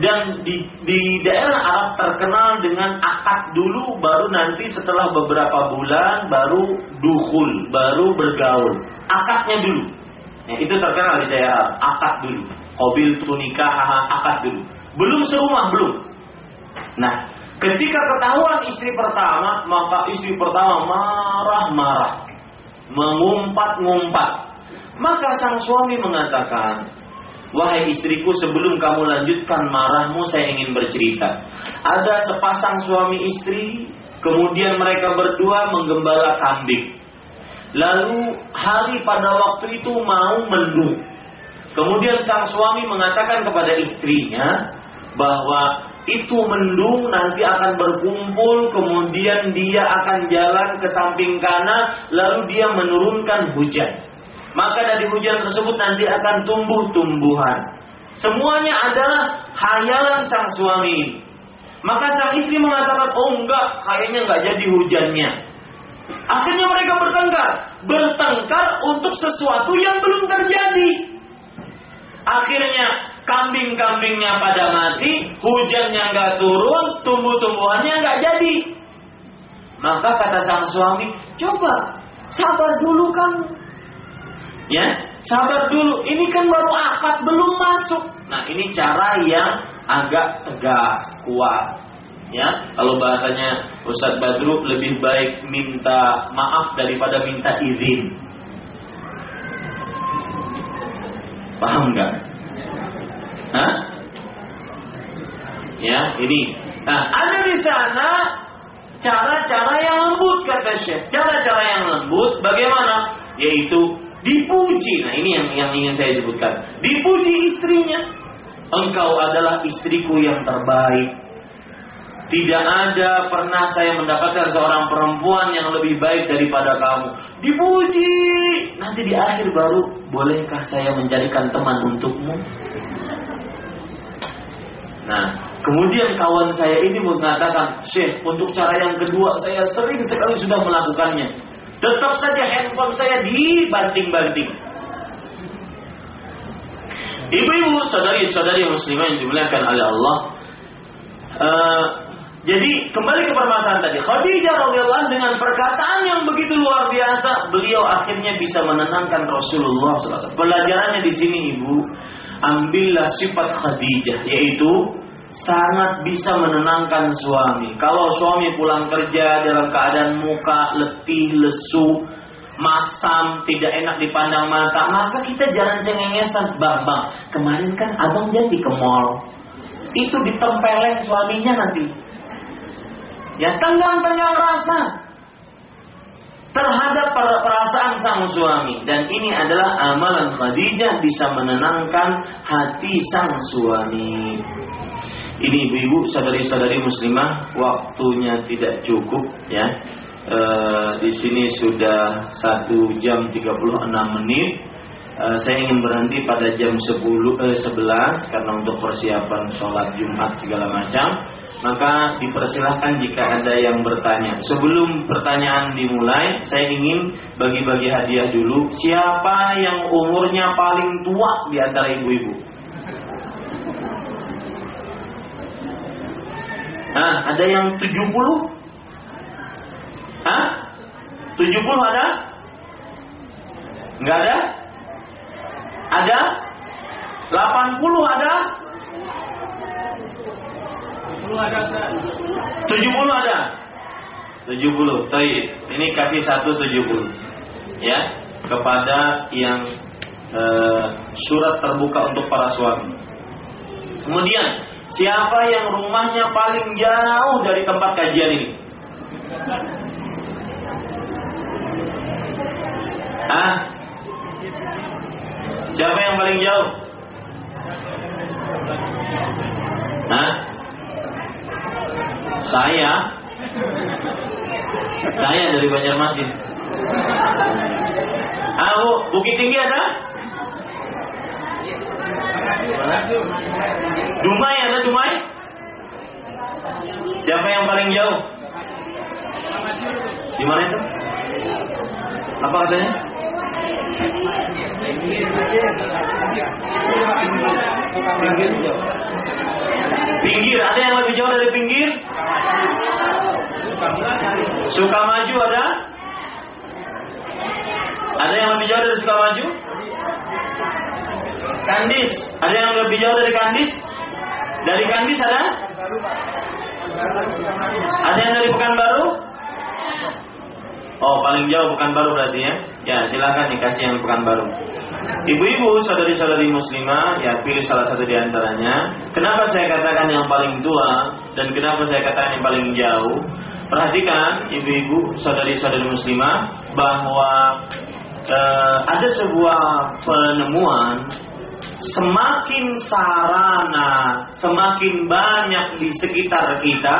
Speaker 1: dan di, di daerah Arab terkenal dengan akad dulu baru nanti setelah beberapa bulan baru duhul baru bergaul. Akadnya dulu. Ya, itu terkenal di daerah akad dulu. Kobil tunika akad dulu. Belum serumah belum. Nah ketika ketahuan istri pertama maka istri pertama marah-marah. Mengumpat-ngumpat. Maka sang suami mengatakan Wahai istriku sebelum kamu lanjutkan marahmu saya ingin bercerita. Ada sepasang suami istri, kemudian mereka berdua menggembala kambing. Lalu hari pada waktu itu mau mendung. Kemudian sang suami mengatakan kepada istrinya bahwa itu mendung nanti akan berkumpul kemudian dia akan jalan ke samping kanan lalu dia menurunkan hujan maka dari hujan tersebut nanti akan tumbuh tumbuhan. Semuanya adalah hayalan sang suami. Maka sang istri mengatakan, oh enggak, kayaknya enggak jadi hujannya. Akhirnya mereka bertengkar. Bertengkar untuk sesuatu yang belum terjadi. Akhirnya kambing-kambingnya pada mati, hujannya nggak turun, tumbuh-tumbuhannya nggak jadi. Maka kata sang suami, coba sabar dulu kan. Ya, sabar dulu. Ini kan baru akad belum masuk. Nah, ini cara yang agak tegas, kuat. Ya, kalau bahasanya Ustadz Badru lebih baik minta maaf daripada minta izin. Paham nggak? Hah? Ya, ini. Nah, ada di sana cara-cara yang lembut kata Syekh. Cara-cara yang lembut bagaimana? Yaitu dipuji. Nah, ini yang yang ingin saya sebutkan. Dipuji istrinya. Engkau adalah istriku yang terbaik. Tidak ada pernah saya mendapatkan seorang perempuan yang lebih baik daripada kamu. Dipuji. Nanti di akhir baru, bolehkah saya mencarikan teman untukmu? Nah, kemudian kawan saya ini mengatakan, Syekh, untuk cara yang kedua saya sering sekali sudah melakukannya. Tetap saja handphone saya dibanting-banting. Ibu-ibu, saudari-saudari muslimah yang dimuliakan oleh Allah, uh, jadi kembali ke permasalahan tadi. Khadijah radhiyallahu dengan perkataan yang begitu luar biasa, beliau akhirnya bisa menenangkan Rasulullah SAW. Pelajarannya di sini ibu, ambillah sifat Khadijah, yaitu sangat bisa menenangkan suami. Kalau suami pulang kerja dalam keadaan muka letih, lesu, masam, tidak enak dipandang mata, maka kita jangan cengengesan, bang, bang. Kemarin kan abang jadi ke mall, itu ditempeleng suaminya nanti Ya tenggang-tenggang rasa terhadap perasaan sang suami dan ini adalah amalan Khadijah bisa menenangkan hati sang suami. Ini ibu-ibu, saudari-saudari muslimah, waktunya tidak cukup ya. E, di sini sudah satu jam 36 menit. E, saya ingin berhenti pada jam 10 eh, 11 karena untuk persiapan sholat Jumat segala macam. Maka dipersilahkan jika ada yang bertanya. Sebelum pertanyaan dimulai, saya ingin bagi-bagi hadiah dulu. Siapa yang umurnya paling tua di antara ibu-ibu? Nah, ada yang 70? Hah? 70 ada? Enggak ada? Ada? 80 ada? 70 ada. 70. Taib. Ini kasih satu 70. Ya, kepada yang e, surat terbuka untuk para suami. Kemudian, siapa yang rumahnya paling jauh dari tempat kajian ini? Ah? Siapa yang paling jauh? Hah? Saya Saya dari Banjarmasin Aku Bukit Tinggi ada? Dumai ada Dumai? Siapa yang paling jauh? Di mana itu? Apa katanya? Pinggir, ada yang lebih jauh dari pinggir? Suka maju ada? Ada yang lebih jauh dari suka maju? Kandis, ada yang lebih jauh dari Kandis? Dari Kandis ada? Ada yang dari Pekanbaru? Oh, paling jauh Pekanbaru berarti ya? Ya, silakan dikasih yang Pekanbaru. Ibu-ibu, saudari-saudari muslimah, ya pilih salah satu di antaranya. Kenapa saya katakan yang paling tua dan kenapa saya katakan yang paling jauh? Perhatikan, ibu-ibu, saudari-saudari muslimah, bahwa eh, ada sebuah penemuan. Semakin sarana, semakin banyak di sekitar kita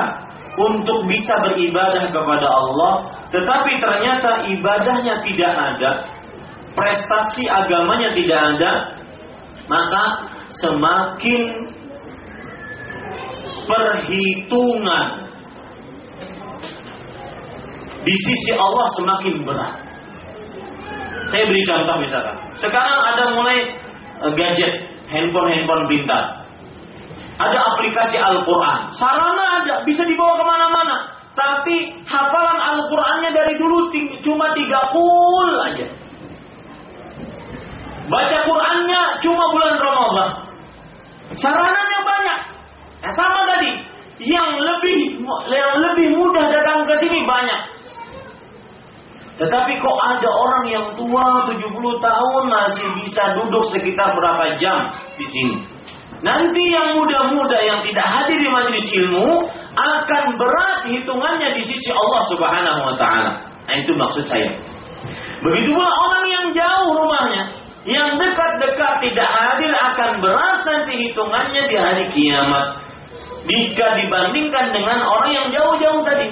Speaker 1: untuk bisa beribadah kepada Allah, tetapi ternyata ibadahnya tidak ada, prestasi agamanya tidak ada, maka semakin perhitungan di sisi Allah semakin berat. Saya beri contoh misalkan. Sekarang ada mulai eh, gadget, handphone-handphone pintar. Ada aplikasi Al-Quran. Sarana ada, bisa dibawa ke mana-mana. Tapi hafalan Al-Qurannya dari dulu cuma tiga pul aja. Baca Qurannya cuma bulan Ramadan. Sarananya banyak. Nah, sama tadi, yang lebih yang lebih mudah datang ke sini banyak. Tetapi kok ada orang yang tua 70 tahun masih bisa duduk sekitar berapa jam di sini. Nanti yang muda-muda yang tidak hadir di majelis ilmu akan berat hitungannya di sisi Allah Subhanahu wa taala. Nah, itu maksud saya. Begitu pula orang yang jauh rumahnya, yang dekat-dekat tidak hadir akan berat nanti hitungannya di hari kiamat. Jika dibandingkan dengan orang yang jauh-jauh tadi.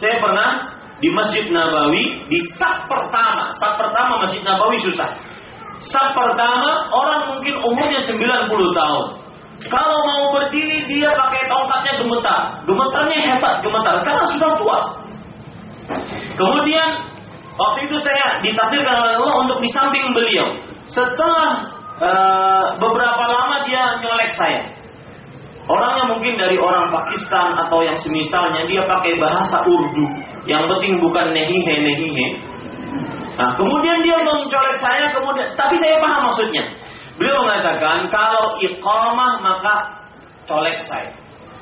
Speaker 1: Saya pernah di Masjid Nabawi di sak pertama, sak pertama Masjid Nabawi susah. Sak pertama orang mungkin umurnya 90 tahun. Kalau mau berdiri dia pakai tongkatnya gemetar. Gemetarnya hebat, gemetar karena sudah tua. Kemudian waktu itu saya ditakdirkan oleh Allah untuk di samping beliau. Setelah uh, beberapa lama dia nyolek saya. Orangnya mungkin dari orang Pakistan atau yang semisalnya dia pakai bahasa Urdu. Yang penting bukan nehihe nehihe. Nah, kemudian dia mencolek saya, kemudian tapi saya paham maksudnya. Beliau mengatakan kalau iqamah maka colek saya.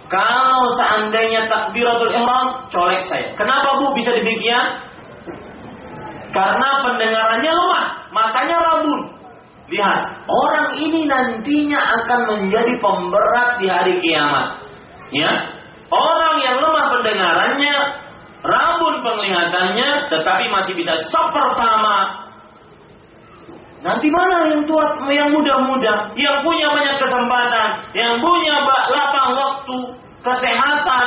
Speaker 1: Kalau seandainya takbiratul ihram, colek saya. Kenapa Bu bisa demikian? Karena pendengarannya lemah, matanya rabun. Lihat, orang ini nantinya akan menjadi pemberat di hari kiamat. Ya, orang yang lemah pendengarannya, rabun penglihatannya, tetapi masih bisa sop pertama. Nanti mana yang tua, yang muda-muda, yang punya banyak kesempatan, yang punya lapang waktu, kesehatan.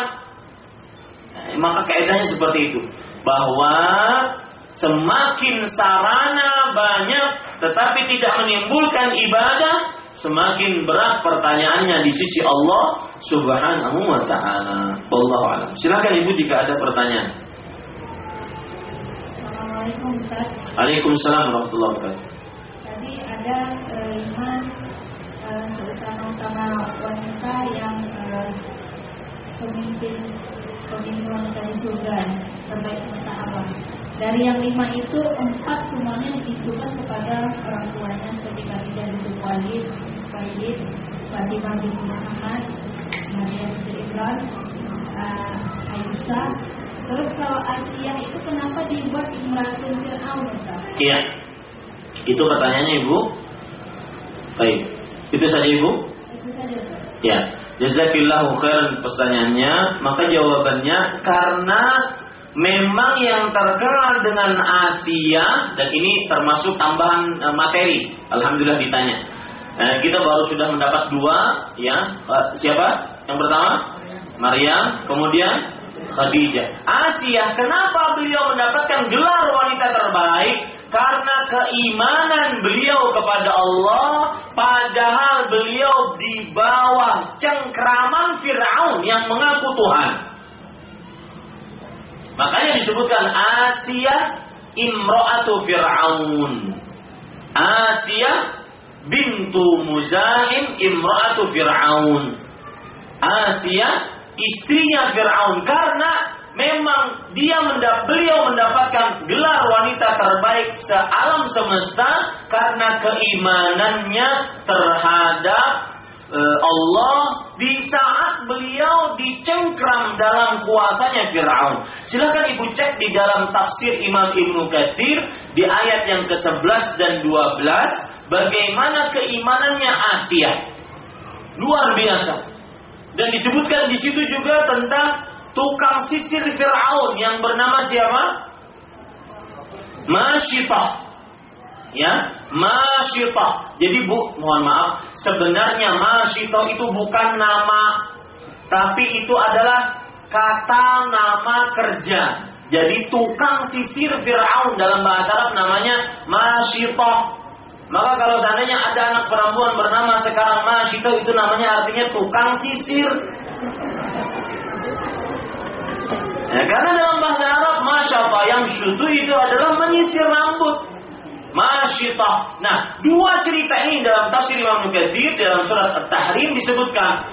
Speaker 1: Nah, maka kaidahnya seperti itu, bahwa semakin sarana banyak tetapi tidak menimbulkan ibadah, semakin berat pertanyaannya di sisi Allah Subhanahu wa taala. Wallahu alam. Silakan Ibu jika ada pertanyaan.
Speaker 2: Assalamualaikum Ustaz.
Speaker 1: Waalaikumsalam warahmatullahi wabarakatuh.
Speaker 2: Tadi ada uh, lima uh, utama-utama wanita yang uh, pemimpin pemimpin wanita di surga terbaik semesta alam. Dari yang lima itu empat semuanya ditujukan kepada orang tuanya seperti Khadijah bin Walid, Walid, Fatimah bin Muhammad, Maria bin Imran, uh, Aisyah. Terus kalau Asia itu kenapa dibuat Imratun Fir'aun
Speaker 1: Iya. Itu pertanyaannya Ibu. Baik. Itu saja Ibu?
Speaker 2: Itu saja
Speaker 1: Ya. Jazakillahu khairan pertanyaannya. Maka jawabannya karena memang yang terkenal dengan Asia dan ini termasuk tambahan e, materi. Alhamdulillah ditanya. Eh, kita baru sudah mendapat dua, ya. Eh, siapa? Yang pertama Maryam, kemudian Khadijah. Asia, kenapa beliau mendapatkan gelar wanita terbaik? Karena keimanan beliau kepada Allah, padahal beliau di bawah cengkraman Firaun yang mengaku Tuhan. Makanya disebutkan Asia imro'atu Fir'aun. Asia bintu Muzahim imro'atu Fir'aun. Asia istrinya Fir'aun karena memang dia mendap beliau mendapatkan gelar wanita terbaik sealam semesta karena keimanannya terhadap Allah di saat beliau dicengkram dalam kuasanya Fir'aun. Silahkan ibu cek di dalam tafsir Imam Ibnu Katsir di ayat yang ke-11 dan 12 bagaimana keimanannya Asia. Luar biasa. Dan disebutkan di situ juga tentang tukang sisir Fir'aun yang bernama siapa? Masyitah ya masyita. Jadi bu, mohon maaf, sebenarnya masyita itu bukan nama, tapi itu adalah kata nama kerja. Jadi tukang sisir Fir'aun dalam bahasa Arab namanya masyita. Maka kalau seandainya ada anak perempuan bernama sekarang masyita itu namanya artinya tukang sisir. Ya, karena dalam bahasa Arab Masyata yang syutu itu adalah menyisir rambut. Masyitah. Nah, dua cerita ini dalam tafsir Imam Mukathir dalam surat At-Tahrim disebutkan.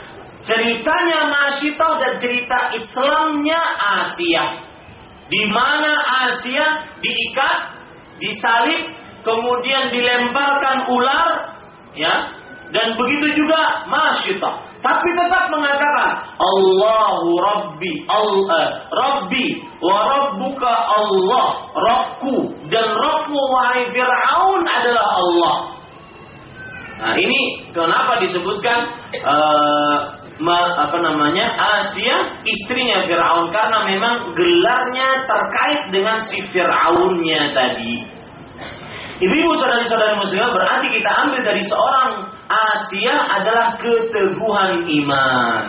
Speaker 1: Ceritanya Masyitah dan cerita Islamnya Asia. Di mana Asia diikat, disalib, kemudian dilemparkan ular, ya, dan begitu juga Masyitah. Tapi tetap mengatakan Allahu Rabbi, Allah, Rabbi, wa Rabbuka Allah, Rabbku dan Rabbmu wahai Fir'aun adalah Allah. Nah ini kenapa disebutkan uh, ma, apa namanya Asia istrinya Fir'aun karena memang gelarnya terkait dengan si Fir'aunnya tadi. Ibu-ibu saudari-saudari muslimah berarti kita ambil dari seorang Asia adalah keteguhan iman.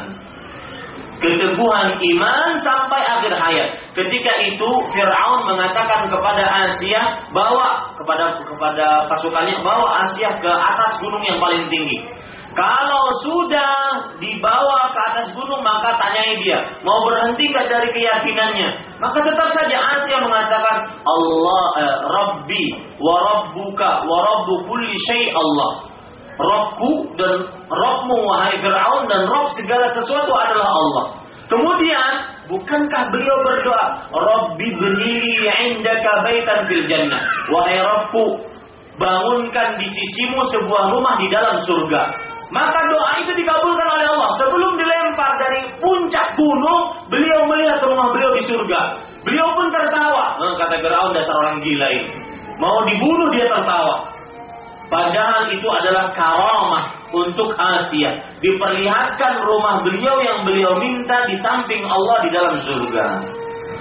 Speaker 1: Keteguhan iman sampai akhir hayat. Ketika itu Firaun mengatakan kepada Asia bawa kepada kepada pasukannya bawa Asia ke atas gunung yang paling tinggi. Kalau sudah dibawa ke atas gunung maka tanyai dia, mau berhenti nggak dari keyakinannya? Maka tetap saja Asia mengatakan Allah eh, Rabbi wa Rabbuka wa Rabbu kulli Allah. Robku dan Robmu wahai Fir'aun dan Rob segala sesuatu adalah Allah. Kemudian bukankah beliau berdoa, Rabbi bnili indaka baitan fil jannah. Wahai Robku, bangunkan di sisimu sebuah rumah di dalam surga. Maka doa itu dikabulkan oleh Allah. Sebelum dilempar dari puncak gunung, beliau melihat rumah beliau di surga. Beliau pun tertawa. Eh, kata Firaun dasar orang gila ini. Mau dibunuh dia tertawa. Padahal itu adalah karamah untuk Asia. Diperlihatkan rumah beliau yang beliau minta di samping Allah di dalam surga.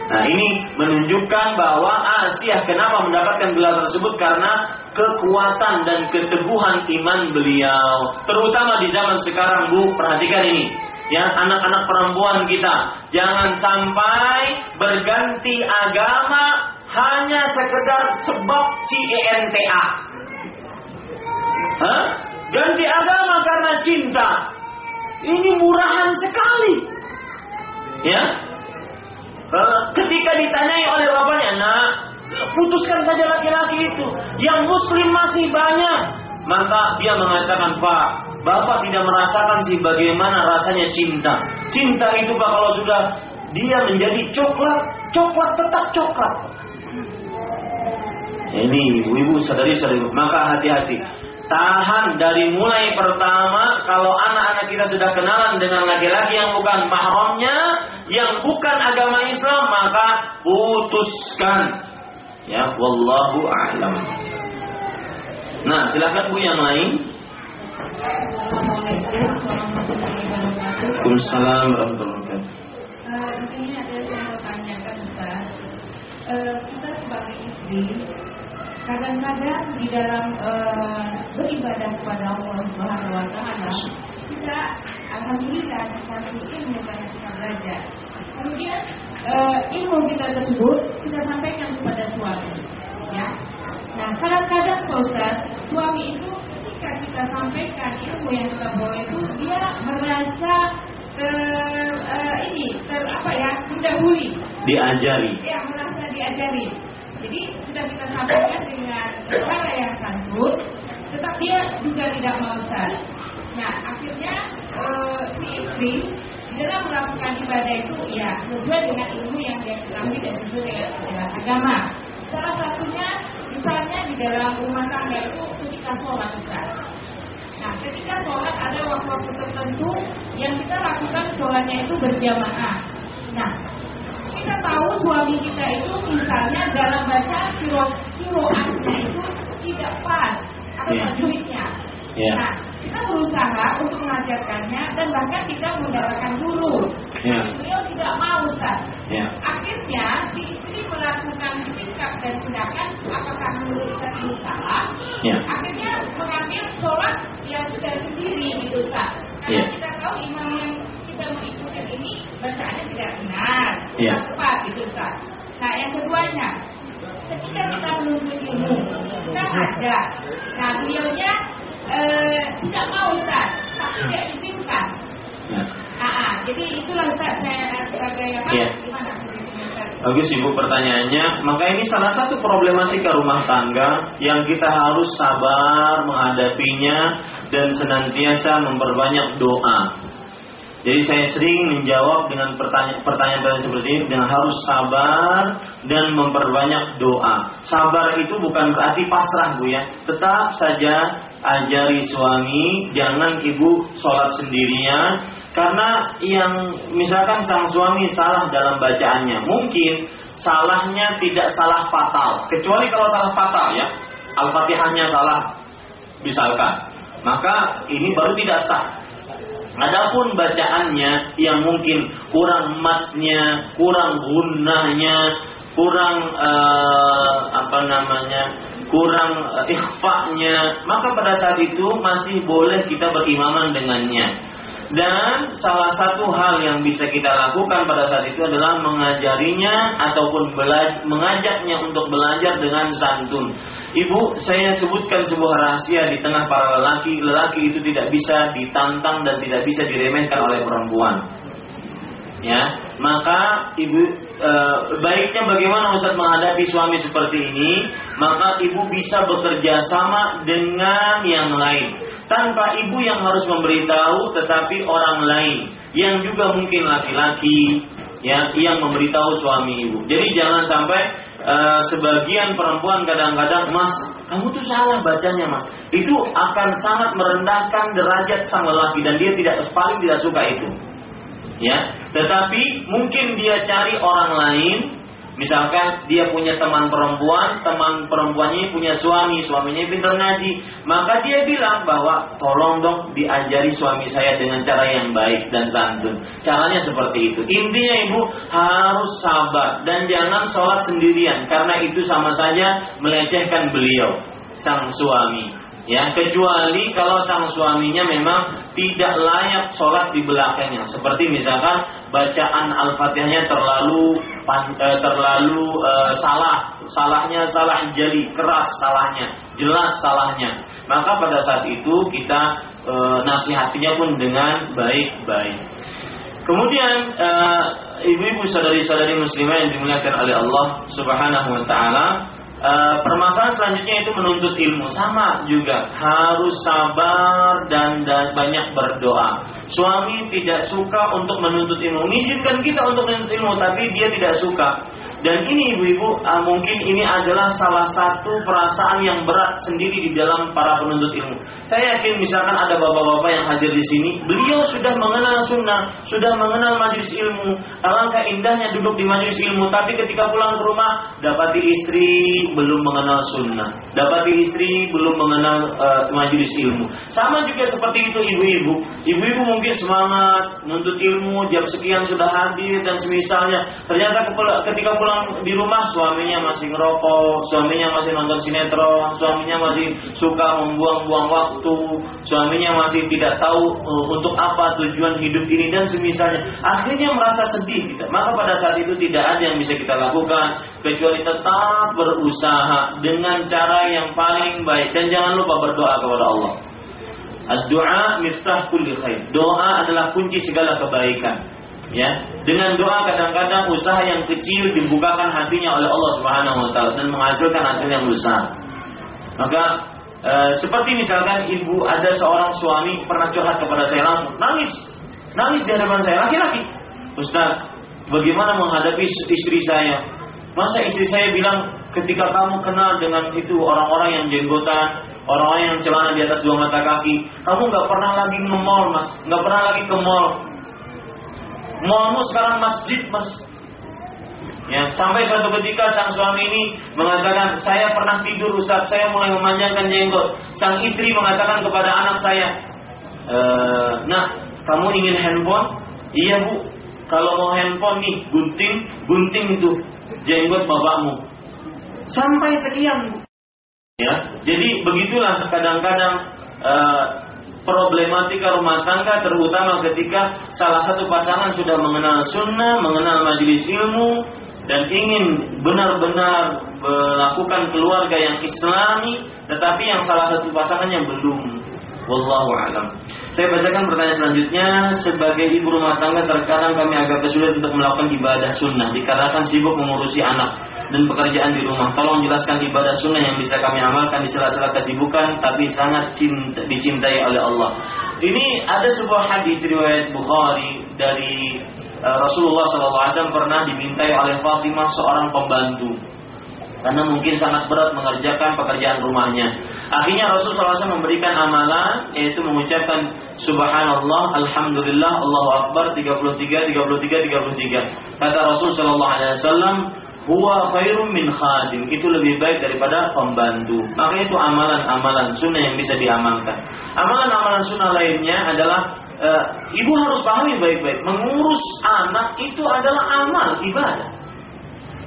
Speaker 1: Nah ini menunjukkan bahwa Asia kenapa mendapatkan gelar tersebut karena kekuatan dan keteguhan iman beliau. Terutama di zaman sekarang Bu, perhatikan ini. Ya, anak-anak perempuan kita jangan sampai berganti agama hanya sekedar sebab CENTA. Hah? Ganti agama karena cinta. Ini murahan sekali. Ya, Eh, ketika ditanyai oleh bapaknya, nak, putuskan saja laki-laki itu. Yang muslim masih banyak. Maka dia mengatakan, Pak, Bapak tidak merasakan sih bagaimana rasanya cinta. Cinta itu Pak kalau sudah dia menjadi coklat, coklat tetap coklat. Ini ibu-ibu sadari-sadari, maka hati-hati. Tahan dari mulai pertama kalau anak-anak kita sudah kenalan dengan laki-laki yang bukan mahramnya, yang bukan agama Islam, maka putuskan. Ya, wallahu a'lam. Nah, silakan Bu yang lain. Waalaikumsalam warahmatullahi wabarakatuh.
Speaker 2: Uh, ini ada yang mau tanyakan Ustaz. Uh, kita sebagai istri kadang-kadang di dalam uh, beribadah kepada Allah Subhanahu wa taala kita alhamdulillah satu ilmu karena kita belajar. Kemudian uh, ilmu kita tersebut kita sampaikan kepada suami. Ya. Nah, kadang-kadang Ustaz, suami itu ketika kita sampaikan ilmu yang kita bawa itu dia merasa ter, uh, ini ter apa ya mendahului
Speaker 1: diajari
Speaker 2: ya merasa diajari jadi sudah kita sampaikan dengan cara yang santun, tetap dia juga tidak mau Ustaz. Nah akhirnya e, si istri dalam melakukan ibadah itu ya sesuai dengan ilmu yang dia ketahui dan sesuai dengan ajaran agama. Salah satunya misalnya di dalam rumah tangga itu ketika sholat Ustaz. Nah, ketika sholat ada waktu-waktu tertentu yang kita lakukan sholatnya itu berjamaah. Nah, kita tahu suami kita itu misalnya dalam baca kiro kiroatnya itu tidak pas atau yeah. tajwidnya. Yeah. Nah, kita berusaha untuk mengajarkannya dan bahkan kita mendapatkan guru. Yeah. Beliau tidak mau, Ustaz. Yeah. Akhirnya si istri melakukan sikap dan tindakan apakah menurut kita itu salah. Yeah. Akhirnya mengambil sholat yang sudah sendiri gitu, Ustaz. Karena yeah. kita tahu imam yang kita mengikuti ini bacaannya tidak benar, ya. tepat gitu Ustaz. Nah yang keduanya, ketika kita menuntut ilmu, kita ada. Nah beliaunya eh, tidak mau Ustaz, tapi dia izinkan. Ya. Ah, ah, jadi itulah Ustaz saya sebagai apa? Ya. Gimana
Speaker 1: Bagus ibu pertanyaannya. Maka ini salah satu problematika rumah tangga yang kita harus sabar menghadapinya dan senantiasa memperbanyak doa. Jadi saya sering menjawab dengan pertanyaan-pertanyaan seperti ini dengan harus sabar dan memperbanyak doa. Sabar itu bukan berarti pasrah bu ya. Tetap saja ajari suami, jangan ibu sholat sendirian. Karena yang misalkan sang suami salah dalam bacaannya, mungkin salahnya tidak salah fatal. Kecuali kalau salah fatal ya, al-fatihahnya salah misalkan. Maka ini baru tidak sah Adapun bacaannya yang mungkin kurang matnya, kurang gunanya, kurang uh, apa namanya, kurang uh, ikhfa'nya, maka pada saat itu masih boleh kita berimaman dengannya. Dan salah satu hal yang bisa kita lakukan pada saat itu adalah mengajarinya ataupun mengajaknya untuk belajar dengan santun. Ibu, saya sebutkan sebuah rahasia di tengah para lelaki. Lelaki itu tidak bisa ditantang dan tidak bisa diremehkan oleh perempuan. Ya, maka ibu e, baiknya bagaimana Ustaz menghadapi suami seperti ini? Maka ibu bisa bekerja sama dengan yang lain tanpa ibu yang harus memberitahu, tetapi orang lain yang juga mungkin laki-laki ya yang memberitahu suami ibu. Jadi jangan sampai uh, sebagian perempuan kadang-kadang mas kamu tuh salah bacanya mas. Itu akan sangat merendahkan derajat sang lelaki dan dia tidak paling tidak suka itu ya tetapi mungkin dia cari orang lain Misalkan dia punya teman perempuan, teman perempuannya punya suami, suaminya pintar ngaji, maka dia bilang bahwa tolong dong diajari suami saya dengan cara yang baik dan santun. Caranya seperti itu. Intinya ibu harus sabar dan jangan sholat sendirian karena itu sama saja melecehkan beliau, sang suami. Ya, kecuali kalau sang suaminya memang tidak layak sholat di belakangnya. Seperti misalkan bacaan Al-Fatihahnya terlalu eh, terlalu uh, salah, salahnya salah jadi keras salahnya, jelas salahnya. Maka pada saat itu kita uh, nasihatinya pun dengan baik-baik. Kemudian ibu-ibu sadari-sadari muslimah yang dimuliakan oleh Allah Subhanahu wa taala, E, permasalahan selanjutnya itu menuntut ilmu sama juga harus sabar dan, dan banyak berdoa. Suami tidak suka untuk menuntut ilmu, mengizinkan kita untuk menuntut ilmu, tapi dia tidak suka. Dan ini ibu-ibu uh, mungkin ini adalah salah satu perasaan yang berat sendiri di dalam para penuntut ilmu. Saya yakin misalkan ada bapak-bapak yang hadir di sini, beliau sudah mengenal sunnah, sudah mengenal majelis ilmu. Alangkah indahnya duduk di majelis ilmu, tapi ketika pulang ke rumah dapati istri belum mengenal sunnah, dapati istri belum mengenal uh, majelis ilmu. Sama juga seperti itu ibu-ibu. Ibu-ibu mungkin semangat menuntut ilmu, jam sekian sudah hadir dan semisalnya. Ternyata ketika pulang pulang di rumah suaminya masih ngerokok, suaminya masih nonton sinetron, suaminya masih suka membuang-buang waktu, suaminya masih tidak tahu uh, untuk apa tujuan hidup ini dan semisalnya. Akhirnya merasa sedih kita. Maka pada saat itu tidak ada yang bisa kita lakukan kecuali tetap berusaha dengan cara yang paling baik dan jangan lupa berdoa kepada Allah. Doa miftah kulli khair. Doa adalah kunci segala kebaikan ya. Dengan doa kadang-kadang usaha yang kecil dibukakan hatinya oleh Allah Subhanahu wa taala dan menghasilkan hasil yang besar. Maka e, seperti misalkan ibu ada seorang suami pernah curhat kepada saya langsung nangis nangis di hadapan saya laki-laki. Ustaz bagaimana menghadapi istri saya? Masa istri saya bilang ketika kamu kenal dengan itu orang-orang yang jenggotan orang-orang yang celana di atas dua mata kaki kamu nggak pernah lagi ke mall mas. Nggak pernah lagi ke mall Mallmu sekarang masjid mas. Ya, sampai suatu ketika sang suami ini mengatakan, saya pernah tidur Ustaz, saya mulai memanjangkan jenggot. Sang istri mengatakan kepada anak saya, e, nah kamu ingin handphone? Iya bu, kalau mau handphone nih, gunting, gunting itu jenggot bapakmu. Sampai sekian bu. Ya, jadi begitulah kadang-kadang uh, problematika rumah tangga terutama ketika salah satu pasangan sudah mengenal sunnah, mengenal majelis ilmu dan ingin benar-benar melakukan keluarga yang islami tetapi yang salah satu pasangannya belum Wallahu a'lam. Saya bacakan pertanyaan selanjutnya. Sebagai ibu rumah tangga terkadang kami agak kesulitan untuk melakukan ibadah sunnah dikarenakan sibuk mengurusi anak dan pekerjaan di rumah. Tolong jelaskan ibadah sunnah yang bisa kami amalkan di sela-sela kesibukan tapi sangat cinta, dicintai oleh Allah. Ini ada sebuah hadis riwayat Bukhari dari uh, Rasulullah SAW pernah dimintai oleh Fatimah seorang pembantu karena mungkin sangat berat mengerjakan pekerjaan rumahnya. Akhirnya Rasulullah SAW memberikan amalan yaitu mengucapkan Subhanallah, Alhamdulillah, Allahu Akbar 33, 33, 33. Kata Rasul Sallallahu Alaihi Wasallam, huwa khairum min khadim. Itu lebih baik daripada pembantu. Maka itu amalan-amalan sunnah yang bisa diamalkan. Amalan-amalan sunnah lainnya adalah e, ibu harus pahami baik-baik. Mengurus anak itu adalah amal ibadah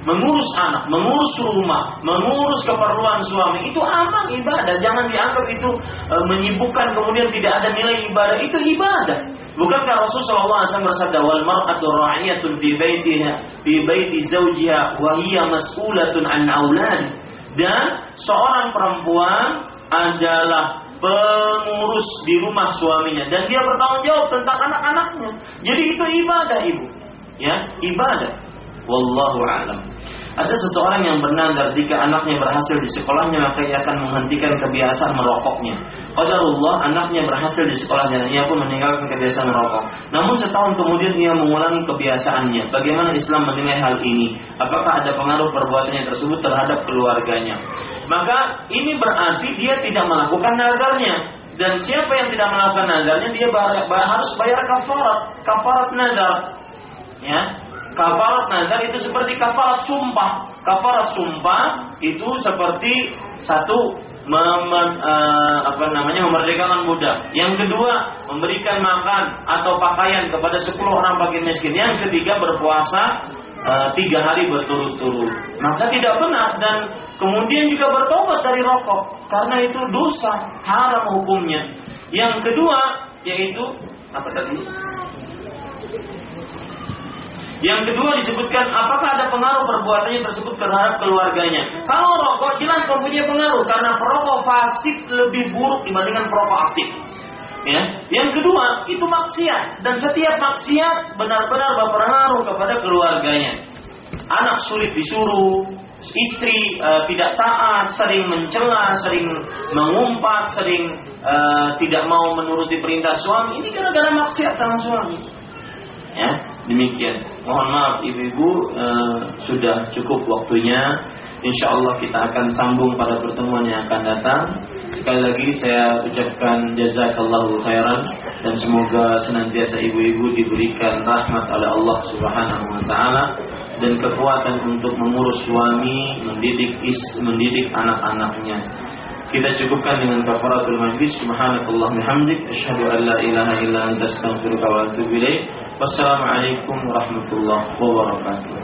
Speaker 1: mengurus anak, mengurus rumah, mengurus keperluan suami itu amal ibadah. Jangan dianggap itu e, menyibukkan kemudian tidak ada nilai ibadah. Itu ibadah. Bukankah Rasulullah SAW bersabda wal mar'atu ra'iyatun fi baitiha fi baiti zawjiha wa hiya mas'ulatun an. Dan seorang perempuan adalah pengurus di rumah suaminya dan dia bertanggung jawab tentang anak-anaknya. Jadi itu ibadah, Ibu. Ya, ibadah. Wallahu a'lam. Ada seseorang yang bernadar jika anaknya berhasil di sekolahnya maka ia akan menghentikan kebiasaan merokoknya. Qadarullah anaknya berhasil di sekolahnya dan ia pun meninggalkan kebiasaan merokok. Namun setahun kemudian ia mengulangi kebiasaannya. Bagaimana Islam menilai hal ini? Apakah ada pengaruh perbuatannya tersebut terhadap keluarganya? Maka ini berarti dia tidak melakukan nazarnya. Dan siapa yang tidak melakukan nazarnya dia harus bayar kafarat, kafarat nazar. Ya, Kafarat nazar itu seperti kafarat sumpah. Kafarat sumpah itu seperti satu mem, uh, apa namanya memerdekakan budak. Yang kedua memberikan makan atau pakaian kepada 10 orang fakir miskin. Yang ketiga berpuasa uh, tiga hari berturut-turut. Maka tidak benar dan kemudian juga bertobat dari rokok karena itu dosa haram hukumnya. Yang kedua yaitu apa tadi? Yang kedua disebutkan apakah ada pengaruh perbuatannya tersebut terhadap keluarganya. Kalau rokok jelas mempunyai pengaruh karena perokok fasik lebih buruk dibandingkan perokok aktif. Ya. Yang kedua itu maksiat dan setiap maksiat benar-benar berpengaruh kepada keluarganya. Anak sulit disuruh, istri uh, tidak taat, sering mencela, sering mengumpat, sering uh, tidak mau menuruti perintah suami. Ini gara-gara maksiat sama suami. Ya. Demikian. Mohon maaf ibu-ibu uh, sudah cukup waktunya. Insya Allah kita akan sambung pada pertemuan yang akan datang. Sekali lagi saya ucapkan jazakallahu khairan dan semoga senantiasa ibu-ibu diberikan rahmat oleh Allah Subhanahu wa taala dan kekuatan untuk mengurus suami, mendidik is, mendidik anak-anaknya. Kita cukupkan dengan kafaratul majlis. Subhanakallah bihamdik asyhadu an la ilaha illa anta astaghfiruka wa atubu ilaik. Wassalamualaikum warahmatullahi wabarakatuh.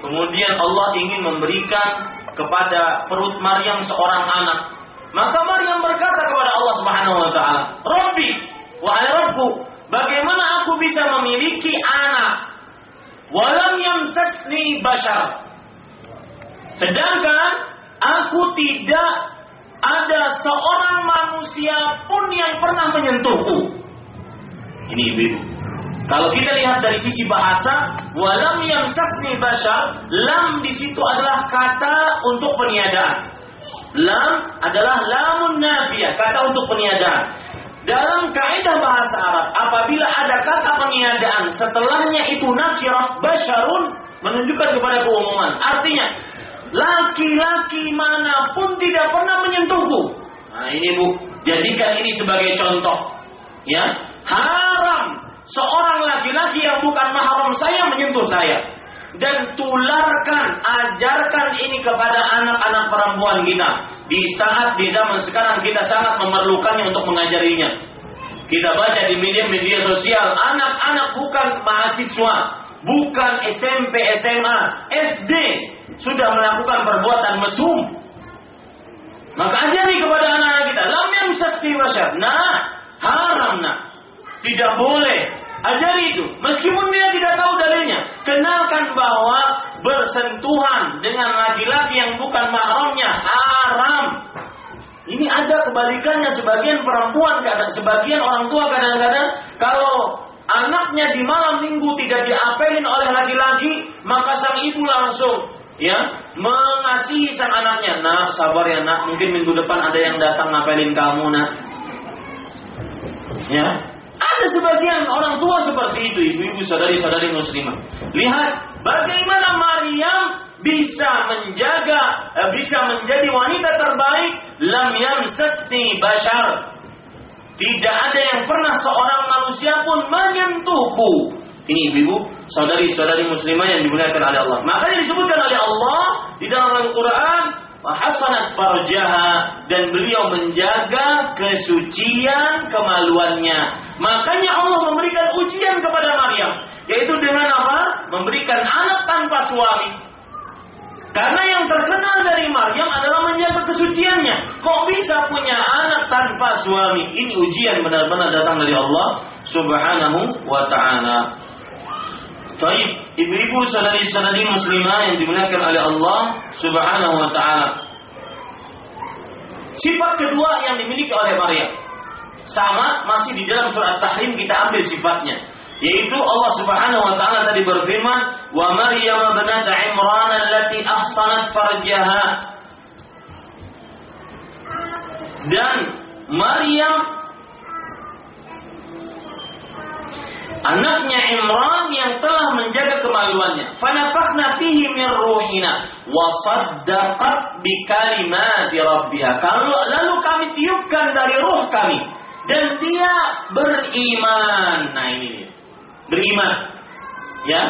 Speaker 1: Kemudian Allah ingin memberikan kepada perut Maryam seorang anak. Maka Maryam berkata kepada Allah Subhanahu wa taala, "Rabbi, wa Rabbu, bagaimana aku bisa memiliki anak Walam yamsasni bashar. Sedangkan aku tidak ada seorang manusia pun yang pernah menyentuhku. Ini ibu. Kalau kita lihat dari sisi bahasa, walam yamsasni bashar, lam di situ adalah kata untuk peniadaan. Lam adalah lamun nafiyah, kata untuk peniadaan. Dalam kaidah bahasa Arab, apabila ada kata peniadaan setelahnya itu nakirah basyarun menunjukkan kepada keumuman. Artinya, laki-laki mana pun tidak pernah menyentuhku. Nah ini bu, jadikan ini sebagai contoh. Ya, haram seorang laki-laki yang bukan mahram saya menyentuh saya dan tularkan, ajarkan ini kepada anak-anak perempuan kita. Di saat di zaman sekarang kita sangat memerlukannya untuk mengajarinya. Kita baca di media-media sosial, anak-anak bukan mahasiswa, bukan SMP, SMA, SD sudah melakukan perbuatan mesum. Maka ajari kepada anak-anak kita, lam yang sasti Nah, haram nah. Tidak boleh Ajari itu. Meskipun dia tidak tahu dalilnya. Kenalkan bahwa bersentuhan dengan laki-laki yang bukan mahramnya Ini ada kebalikannya sebagian perempuan, sebagian orang tua kadang-kadang kalau anaknya di malam minggu tidak diapelin oleh laki-laki, maka sang ibu langsung ya mengasihi sang anaknya. Nak, sabar ya nak, mungkin minggu depan ada yang datang ngapelin kamu nak. Ya, ada sebagian orang tua seperti itu, ibu-ibu sadari-sadari muslimah. Lihat bagaimana Maryam bisa menjaga, eh, bisa menjadi wanita terbaik. Lam yamsasni bashar. Tidak ada yang pernah seorang manusia pun menyentuhku. Ini ibu-ibu, saudari-saudari muslimah yang dimuliakan oleh Allah. Makanya disebutkan oleh Allah di dalam Al-Quran, Hasanat farjaha dan beliau menjaga kesucian kemaluannya. Makanya Allah memberikan ujian kepada Maryam, yaitu dengan apa? Memberikan anak tanpa suami. Karena yang terkenal dari Maryam adalah menjaga kesuciannya. Kok bisa punya anak tanpa suami? Ini ujian benar-benar datang dari Allah Subhanahu wa taala. Baik, ibu-ibu saudari-saudari muslimah yang dimuliakan oleh Allah Subhanahu wa taala. Sifat kedua yang dimiliki oleh Maryam. Sama masih di dalam surat Tahrim kita ambil sifatnya. Yaitu Allah Subhanahu wa taala tadi berfirman wa Maryam binat Imran allati ahsanat farjaha. Dan Maryam anaknya Imran yang telah menjaga kemaluannya. Fanafakhna fihi min ruhina wa saddaqat bi kalimati rabbiha. Lalu kami tiupkan dari ruh kami dan dia beriman. Nah ini. Beriman. Ya.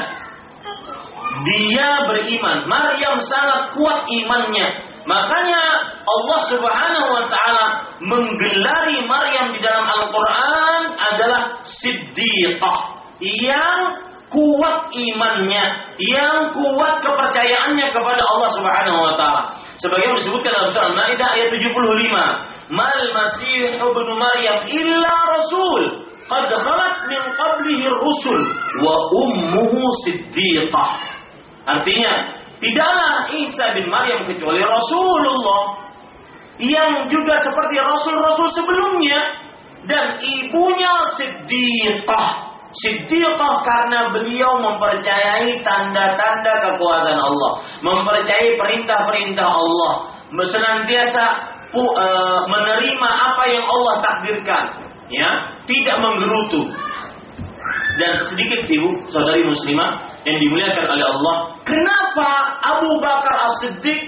Speaker 1: Dia beriman. Maryam sangat kuat imannya. Makanya Allah Subhanahu wa taala menggelari Maryam di dalam Al-Qur'an adalah siddiqah yang kuat imannya, yang kuat kepercayaannya kepada Allah Subhanahu wa taala. Sebagaimana disebutkan dalam surah Al-Maidah ayat 75, "Mal Masih ibn Maryam illa rasul qad khalat min qablihi rusul wa ummuhu siddiqah." Artinya, Tidaklah Isa bin Maryam kecuali Rasulullah yang juga seperti rasul-rasul sebelumnya dan ibunya Siddiqah. Siddiqah karena beliau mempercayai tanda-tanda kekuasaan Allah, mempercayai perintah-perintah Allah, senantiasa e, menerima apa yang Allah takdirkan, ya, tidak menggerutu. Dan sedikit ibu, saudari muslimah, yang dimuliakan oleh Allah, kenapa Abu Bakar As-Siddiq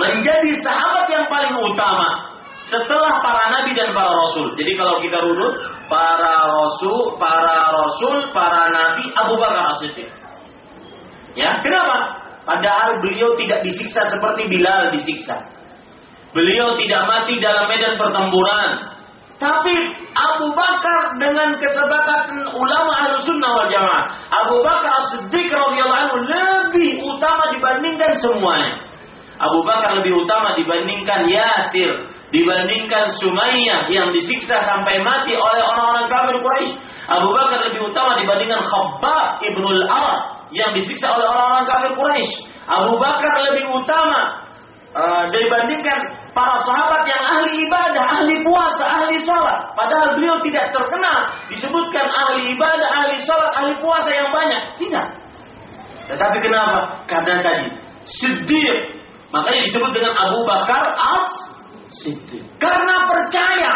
Speaker 1: menjadi sahabat yang paling utama setelah para nabi dan para rasul. Jadi kalau kita runut para rasul, para rasul, para nabi, Abu Bakar As-Siddiq. Ya, kenapa? Padahal beliau tidak disiksa seperti Bilal disiksa. Beliau tidak mati dalam medan pertempuran. Tapi Abu Bakar dengan kesepakatan ulama ahlu sunnah wal jamaah. Abu Bakar as-siddiq radhiyallahu anhu lebih utama dibandingkan semuanya. Abu Bakar lebih utama dibandingkan Yasir. Dibandingkan Sumayyah yang disiksa sampai mati oleh orang-orang kafir Quraisy. Abu Bakar lebih utama dibandingkan Khabbab ibnul Arab yang disiksa oleh orang-orang kafir Quraisy. Abu Bakar lebih utama uh, dibandingkan para sahabat yang ahli ibadah, ahli puasa, ahli sholat. Padahal beliau tidak terkenal disebutkan ahli ibadah, ahli sholat, ahli puasa yang banyak. Tidak. Tetapi kenapa? Karena tadi sedih. Makanya disebut dengan Abu Bakar as Siddiq. Karena percaya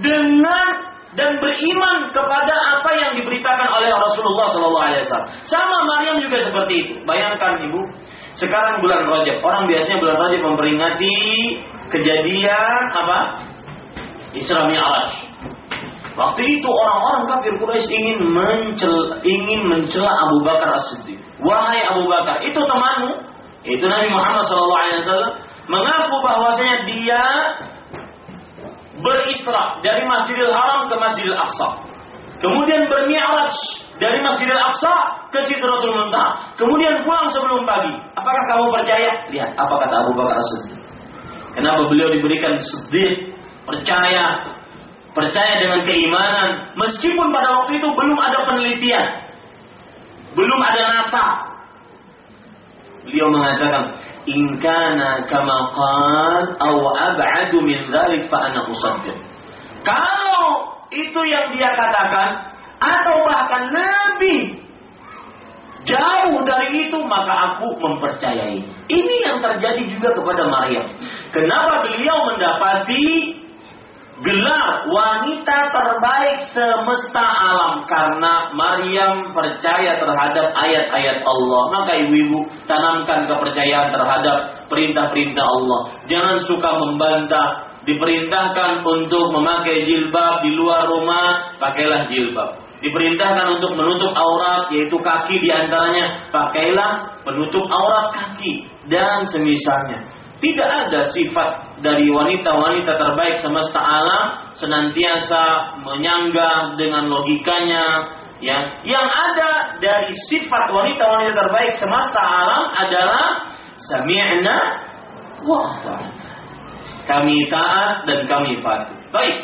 Speaker 1: dengan dan beriman kepada apa yang diberitakan oleh Rasulullah SAW. Sama Maryam juga seperti itu. Bayangkan ibu, sekarang bulan Rajab. Orang biasanya bulan Rajab memperingati kejadian apa? Isra Mi'raj. Waktu itu orang-orang kafir Quraisy ingin mencel, ingin mencela Abu Bakar As-Siddiq. Wahai Abu Bakar, itu temanmu, itu Nabi Muhammad SAW mengaku bahwasanya dia berisra dari Masjidil Haram ke Masjidil Aqsa. Kemudian bermi'raj dari Masjidil Aqsa ke Sidratul Muntaha. Kemudian pulang sebelum pagi. Apakah kamu percaya? Lihat apa kata Abu Bakar As-Siddiq. Kenapa beliau diberikan sedih, percaya, percaya dengan keimanan, meskipun pada waktu itu belum ada penelitian, belum ada NASA, Beliau mengatakan, "In kana kama qal aw ab'adu min dzalik fa ana usaddiq." Kalau itu yang dia katakan atau bahkan Nabi jauh dari itu maka aku mempercayai. Ini yang terjadi juga kepada Maryam. Kenapa beliau mendapati gelar wanita terbaik semesta alam karena Maryam percaya terhadap ayat-ayat Allah. Maka ibu-ibu tanamkan kepercayaan terhadap perintah-perintah Allah. Jangan suka membantah. Diperintahkan untuk memakai jilbab di luar rumah, pakailah jilbab. Diperintahkan untuk menutup aurat, yaitu kaki di antaranya, pakailah penutup aurat kaki dan semisalnya. Tidak ada sifat dari wanita-wanita terbaik semesta alam senantiasa menyangga dengan logikanya. Ya, yang ada dari sifat wanita-wanita terbaik semesta alam adalah sami'na wa Kami taat dan kami patuh. Baik.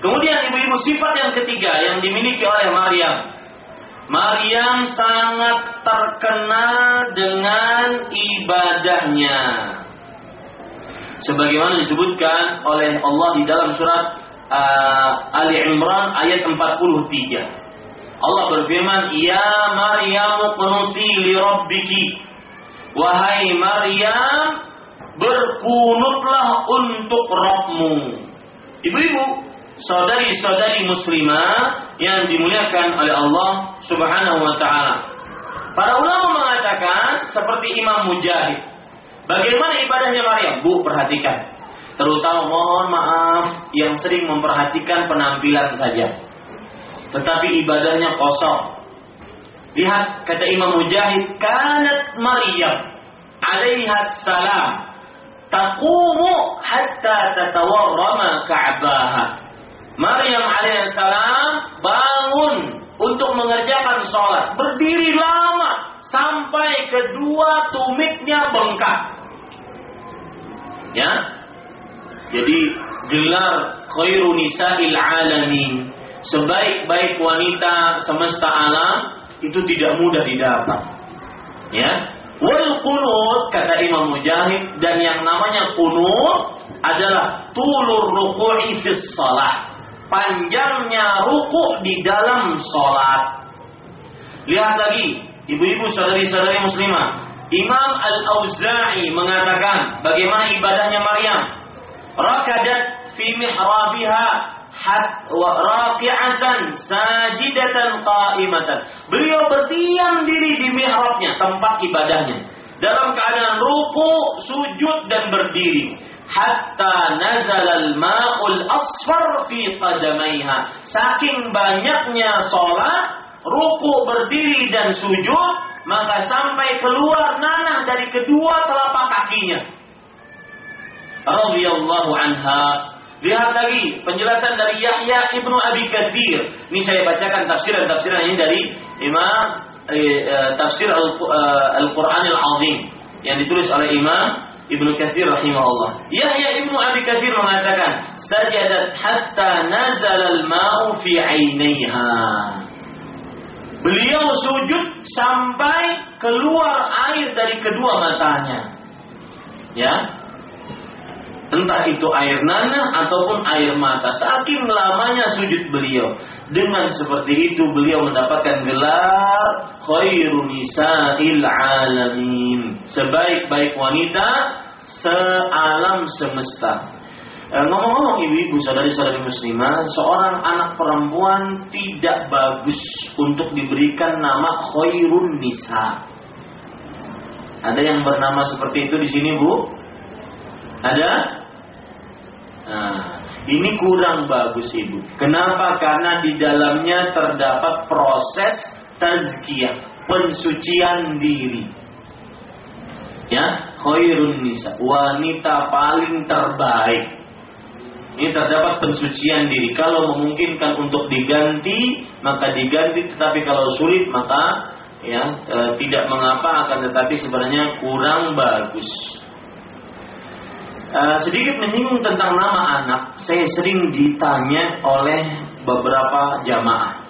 Speaker 1: Kemudian ibu-ibu sifat yang ketiga yang dimiliki oleh Maryam Maryam sangat terkenal dengan ibadahnya. Sebagaimana disebutkan oleh Allah di dalam surat uh, Ali Imran ayat 43. Allah berfirman, "Ya Maryam qunuti li rabbiki." Wahai Maryam, berkunutlah untuk Rabbmu. Ibu-ibu, saudari-saudari muslimah yang dimuliakan oleh Allah Subhanahu wa taala. Para ulama mengatakan seperti Imam Mujahid. Bagaimana ibadahnya Maryam? Bu, perhatikan. Terutama mohon maaf yang sering memperhatikan penampilan saja. Tetapi ibadahnya kosong. Lihat kata Imam Mujahid, kanat Maryam alaiha salam taqumu hatta tatawarrama ka'baha Maryam alaihissalam bangun untuk mengerjakan sholat. Berdiri lama sampai kedua tumitnya bengkak. Ya. Jadi gelar khairu nisa'il alamin. Sebaik-baik wanita semesta alam itu tidak mudah didapat. Ya. Wal kunut kata Imam Mujahid dan yang namanya kunut adalah tulur ruku'i fis salat panjangnya ruku di dalam sholat. Lihat lagi, ibu-ibu saudari-saudari muslimah. Imam Al-Auza'i mengatakan bagaimana ibadahnya Maryam. Rakadat fi mihrabiha hat wa raqi'atan sajidatan qa'imatan. Beliau berdiam diri di mihrabnya, tempat ibadahnya. Dalam keadaan ruku, sujud dan berdiri hatta nazalal ma'ul asfar fi qadamaiha. Saking banyaknya sholat, ruku berdiri dan sujud, maka sampai keluar nanah dari kedua telapak kakinya. Radhiyallahu anha. Lihat lagi penjelasan dari Yahya ibnu Abi Katsir. Ini saya bacakan tafsiran-tafsiran ini dari Imam eh, eh tafsir eh, Al-Quran Al-Azim yang ditulis oleh Imam Ibnu Katsir rahimahullah. Yahya Ibnu Abi Katsir mengatakan, "Sajadat hatta nazal al-ma'u fi 'ainaiha." Beliau sujud sampai keluar air dari kedua matanya. Ya. Entah itu air nanah ataupun air mata. Saking lamanya sujud beliau. Dengan seperti itu beliau mendapatkan gelar khairu nisa'il alamin. Sebaik-baik wanita sealam semesta. Eh, ngomong-ngomong ibu-ibu saudari-saudari muslimah, seorang anak perempuan tidak bagus untuk diberikan nama khairun nisa. Ada yang bernama seperti itu di sini, Bu? Ada? Nah, ini kurang bagus, Ibu. Kenapa? Karena di dalamnya terdapat proses tazkiyah, pensucian diri. Ya, khairun nisa, wanita paling terbaik. Ini terdapat pensucian diri. Kalau memungkinkan untuk diganti, maka diganti. Tetapi kalau sulit, maka ya e, tidak mengapa. Akan tetapi sebenarnya kurang bagus. Uh, sedikit menyinggung tentang nama anak, saya sering ditanya oleh beberapa jamaah.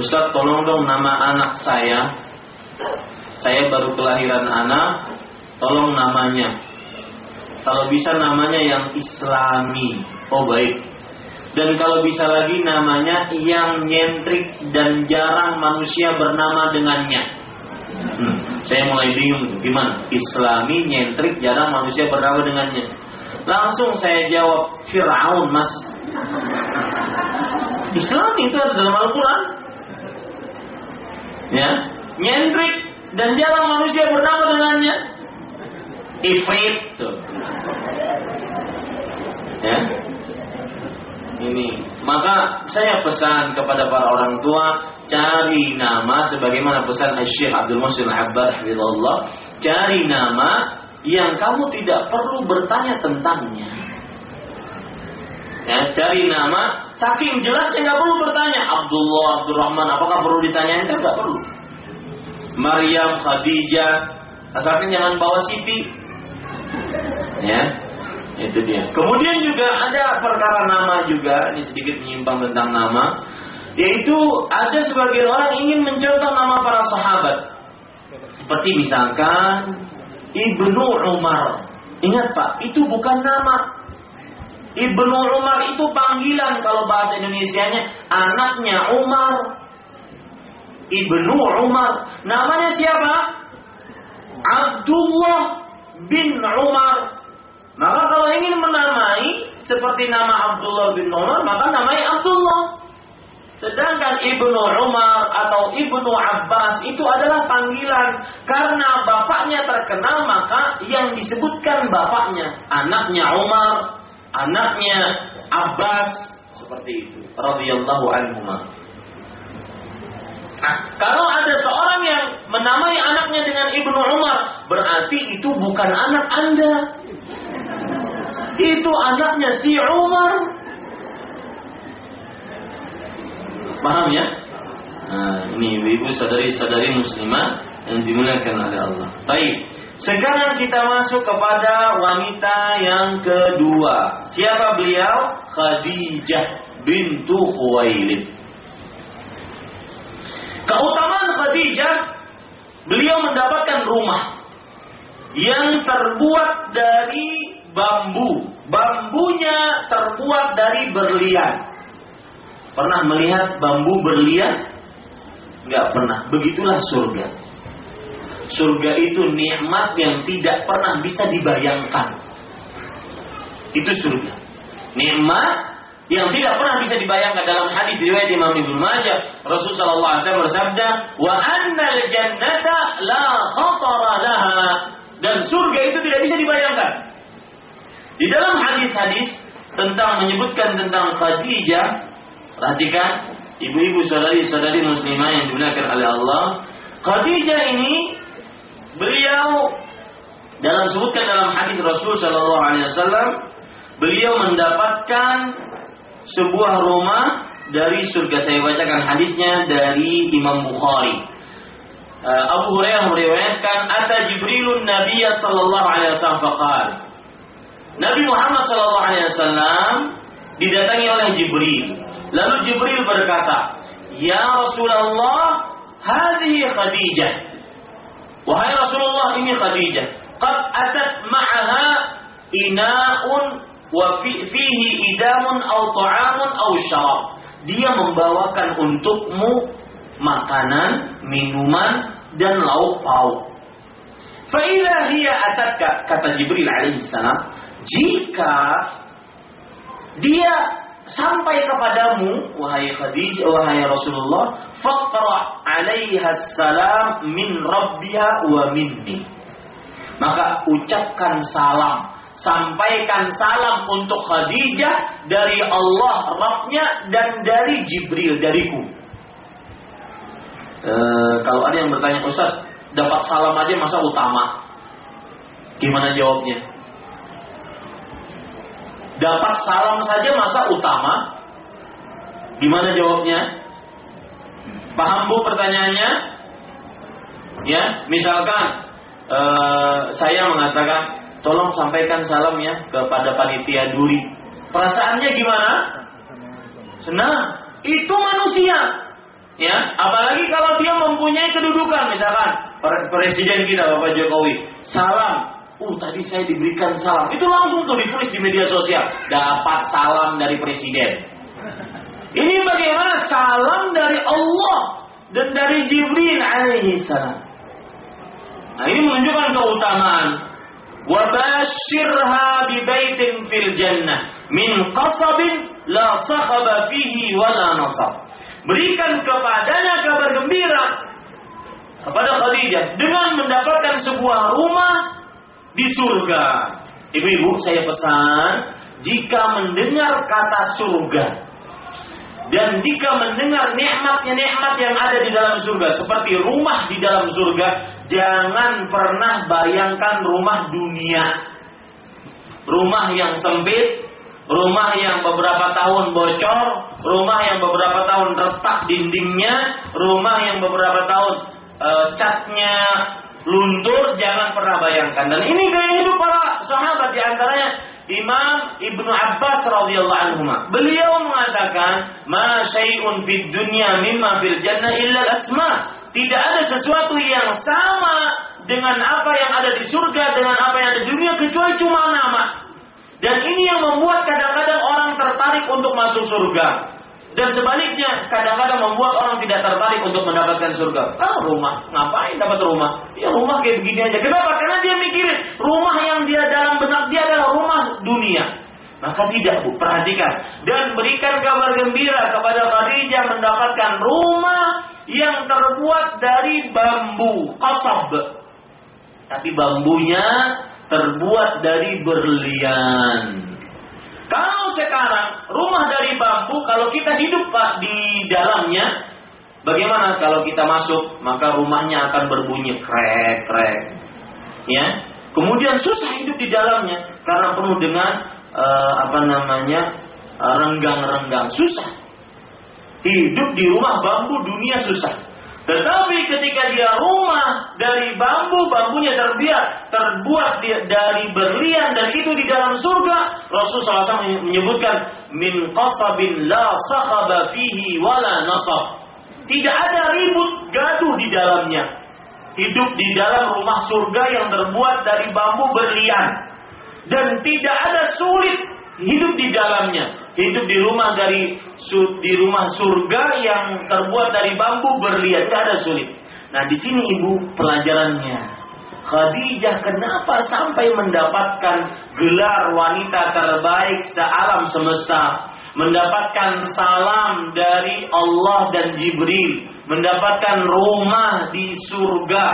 Speaker 1: Ustaz tolong dong nama anak saya. saya baru kelahiran anak, tolong namanya. Kalau bisa namanya yang islami. Oh baik. Dan kalau bisa lagi namanya yang nyentrik dan jarang manusia bernama dengannya. Hmm, saya mulai bingung gimana? Islami nyentrik jarang manusia bernama dengannya. Langsung saya jawab Fir'aun mas. Islami itu ada dalam Al-Quran. Ya, nyentrik dan jarang manusia bernama dengannya. Ifrit tuh. Ya, ini. Maka saya pesan kepada para orang tua cari nama sebagaimana pesan Syekh Abdul Muhsin Al-Abbad Allah, cari nama yang kamu tidak perlu bertanya tentangnya. Ya, cari nama saking jelasnya nggak perlu bertanya. Abdullah Abdurrahman apakah perlu ditanyain? Kan nggak perlu. Maryam Khadijah asalkan jangan bawa Siti ya itu dia. Kemudian juga ada perkara nama juga, ini sedikit menyimpang tentang nama, yaitu ada sebagian orang ingin mencontoh nama para sahabat. Seperti misalkan Ibnu Umar. Ingat Pak, itu bukan nama. Ibnu Umar itu panggilan kalau bahasa Indonesianya anaknya Umar. Ibnu Umar. Namanya siapa? Abdullah bin Umar maka kalau ingin menamai seperti nama Abdullah bin Umar, maka namai Abdullah. Sedangkan Ibnu Umar atau Ibnu Abbas itu adalah panggilan karena bapaknya terkenal maka yang disebutkan bapaknya anaknya Umar, anaknya Abbas seperti itu. Radhiyallahu anhu. Nah, kalau ada seorang yang menamai anaknya dengan Ibnu Umar, berarti itu bukan anak Anda. Itu anaknya si Umar. Paham ya? Nah, ini ibu saudari-saudari muslimah yang dimuliakan oleh Allah. Baik. Sekarang kita masuk kepada wanita yang kedua. Siapa beliau? Khadijah bintu Khuwailid. Keutamaan Khadijah, beliau mendapatkan rumah yang terbuat dari bambu. Bambunya terbuat dari berlian. Pernah melihat bambu berlian? Enggak pernah. Begitulah surga. Surga itu nikmat yang tidak pernah bisa dibayangkan. Itu surga. Nikmat yang tidak pernah bisa dibayangkan dalam hadis riwayat Imam Ibnu Majah Rasulullah SAW bersabda wa annal jannata la khatara laha dan surga itu tidak bisa dibayangkan di dalam hadis-hadis tentang menyebutkan tentang Khadijah, perhatikan ibu-ibu saudari-saudari muslimah yang dimuliakan oleh Allah. Khadijah ini beliau dalam sebutkan dalam hadis Rasul Shallallahu Alaihi Wasallam, beliau mendapatkan sebuah rumah dari surga. Saya bacakan hadisnya dari Imam Bukhari. Uh, Abu Hurairah meriwayatkan, "Ata Jibrilun Nabiya sallallahu alaihi wasallam faqala" Nabi Muhammad SAW didatangi oleh Jibril. Lalu Jibril berkata, Ya Rasulullah, hadhihi Khadijah. Wahai Rasulullah, ini Khadijah. Qad atat ma'aha ina'un wa fihi idamun au ta'amun au syarab. Dia membawakan untukmu makanan, minuman, dan lauk pauk. Fa'idha hiya atatka, kata Jibril alaihissalam, jika dia sampai kepadamu wahai Khadijah wahai Rasulullah faqra alaiha salam min rabbiha wa minni. Maka ucapkan salam sampaikan salam untuk Khadijah dari Allah Rabbnya dan dari Jibril dariku. E, kalau ada yang bertanya Ustaz dapat salam aja masa utama? Gimana jawabnya Dapat salam saja masa utama? Gimana jawabnya? Paham bu pertanyaannya? Ya, misalkan uh, saya mengatakan, tolong sampaikan salam ya kepada panitia duri. Perasaannya gimana? Senang. Itu manusia. Ya, apalagi kalau dia mempunyai kedudukan, misalkan presiden kita Bapak Jokowi, salam. Uh, tadi saya diberikan salam. Itu langsung tuh ditulis di media sosial. Dapat salam dari presiden. Ini bagaimana salam dari Allah dan dari Jibril alaihi. Nah, ini menunjukkan keutamaan. Wabashirha bi baitin fil jannah min qasabin la sakhaba fihi wala nasab. Berikan kepadanya kabar gembira kepada Khadijah dengan mendapatkan sebuah rumah di surga. Ibu-ibu saya pesan jika mendengar kata surga dan jika mendengar nikmatnya nikmat yang ada di dalam surga seperti rumah di dalam surga, jangan pernah bayangkan rumah dunia. Rumah yang sempit, rumah yang beberapa tahun bocor, rumah yang beberapa tahun retak dindingnya, rumah yang beberapa tahun e, catnya luntur, jangan pernah bayangkan. Dan ini gaya hidup para sahabat di antaranya Imam Ibnu Abbas radhiyallahu anhu. Beliau mengatakan, "Ma syai'un fid dunya mimma fil jannah illa asma." Tidak ada sesuatu yang sama dengan apa yang ada di surga dengan apa yang ada di dunia kecuali cuma nama. Dan ini yang membuat kadang-kadang orang tertarik untuk masuk surga. Dan sebaliknya, kadang-kadang membuat orang tidak tertarik untuk mendapatkan surga. Ah, rumah, ngapain dapat rumah? Ya rumah kayak begini aja. Kenapa? Karena dia mikirin rumah yang dia dalam benak dia adalah rumah dunia. Maka tidak bu, perhatikan dan berikan kabar gembira kepada Khadijah mendapatkan rumah yang terbuat dari bambu kosab. Tapi bambunya terbuat dari berlian. Kalau sekarang rumah dari bambu, kalau kita hidup pak di dalamnya, bagaimana kalau kita masuk maka rumahnya akan berbunyi krek krek, ya. Kemudian susah hidup di dalamnya karena penuh dengan uh, apa namanya renggang-renggang, susah. Hidup di rumah bambu dunia susah. Tetapi ketika dia rumah dari bambu, bambunya terbiak, terbuat dari berlian dan itu di dalam surga, Rasulullah SAW menyebutkan min qasabin la sakhaba fihi wala nasab. Tidak ada ribut gaduh di dalamnya. Hidup di dalam rumah surga yang terbuat dari bambu berlian. Dan tidak ada sulit hidup di dalamnya hidup di rumah dari di rumah surga yang terbuat dari bambu berlian, tidak ada sulit. Nah, di sini Ibu pelajarannya. Khadijah kenapa sampai mendapatkan gelar wanita terbaik sealam semesta? Mendapatkan salam dari Allah dan Jibril, mendapatkan rumah di surga.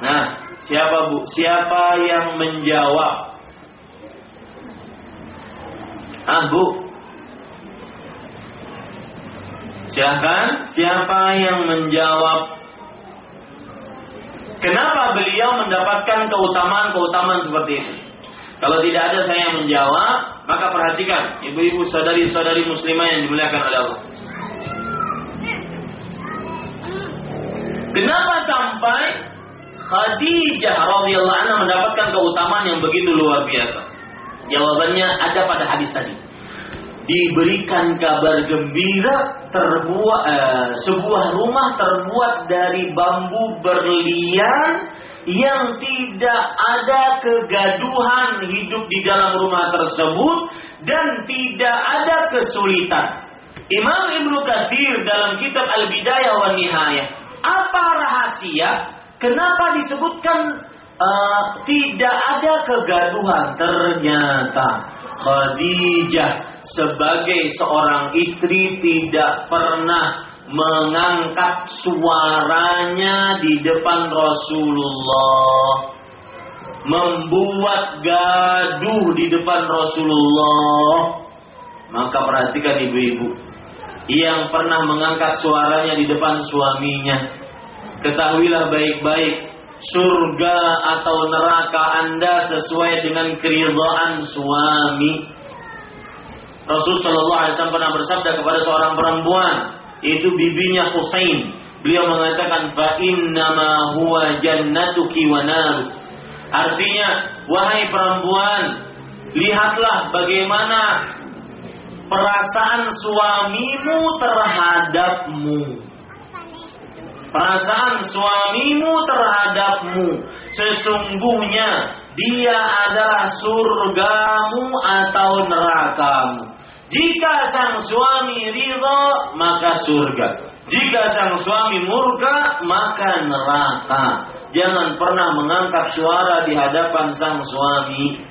Speaker 1: Nah, siapa Bu? Siapa yang menjawab? Abu. Silakan, siapa yang menjawab? Kenapa beliau mendapatkan keutamaan-keutamaan seperti itu? Kalau tidak ada saya yang menjawab, maka perhatikan ibu-ibu saudari-saudari muslimah yang dimuliakan oleh Allah. Kenapa sampai Khadijah radhiyallahu mendapatkan keutamaan yang begitu luar biasa? Jawabannya ada pada hadis tadi. Diberikan kabar gembira terbuat eh, sebuah rumah terbuat dari bambu berlian yang tidak ada kegaduhan hidup di dalam rumah tersebut dan tidak ada kesulitan. Imam Ibnu Katsir dalam kitab Al-Bidayah wa Nihayah, apa rahasia kenapa disebutkan uh, tidak ada kegaduhan. Ternyata Khadijah sebagai seorang istri tidak pernah mengangkat suaranya di depan Rasulullah. Membuat gaduh di depan Rasulullah. Maka perhatikan ibu-ibu. Yang pernah mengangkat suaranya di depan suaminya. Ketahuilah baik-baik surga atau neraka Anda sesuai dengan keridhaan suami. Rasul Shallallahu Alaihi Wasallam pernah bersabda kepada seorang perempuan, itu bibinya Husain. Beliau mengatakan, fa innama huwa jannatuki wa. Artinya, wahai perempuan, lihatlah bagaimana perasaan suamimu terhadapmu. Perasaan suamimu terhadapmu. Sesungguhnya dia adalah surgamu atau nerakamu. Jika sang suami ridho, maka surga. Jika sang suami murka, maka neraka. Jangan pernah mengangkat suara di hadapan sang suami.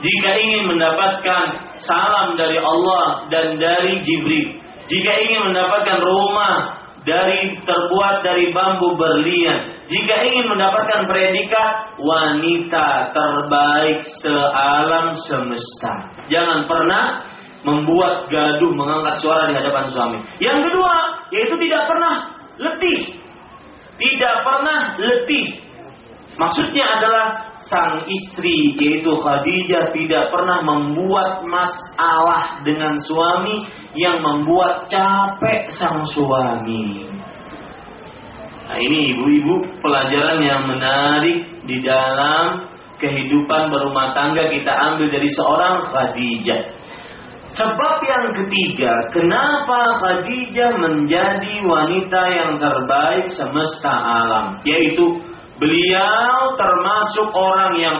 Speaker 1: Jika ingin mendapatkan salam dari Allah dan dari Jibril, jika ingin mendapatkan rumah dari terbuat dari bambu berlian. Jika ingin mendapatkan predikat wanita terbaik sealam semesta. Jangan pernah membuat gaduh mengangkat suara di hadapan suami. Yang kedua, yaitu tidak pernah letih. Tidak pernah letih Maksudnya adalah sang istri yaitu Khadijah tidak pernah membuat masalah dengan suami yang membuat capek sang suami. Nah ini ibu-ibu pelajaran yang menarik di dalam kehidupan berumah tangga kita ambil dari seorang Khadijah. Sebab yang ketiga, kenapa Khadijah menjadi wanita yang terbaik semesta alam, yaitu Beliau termasuk orang yang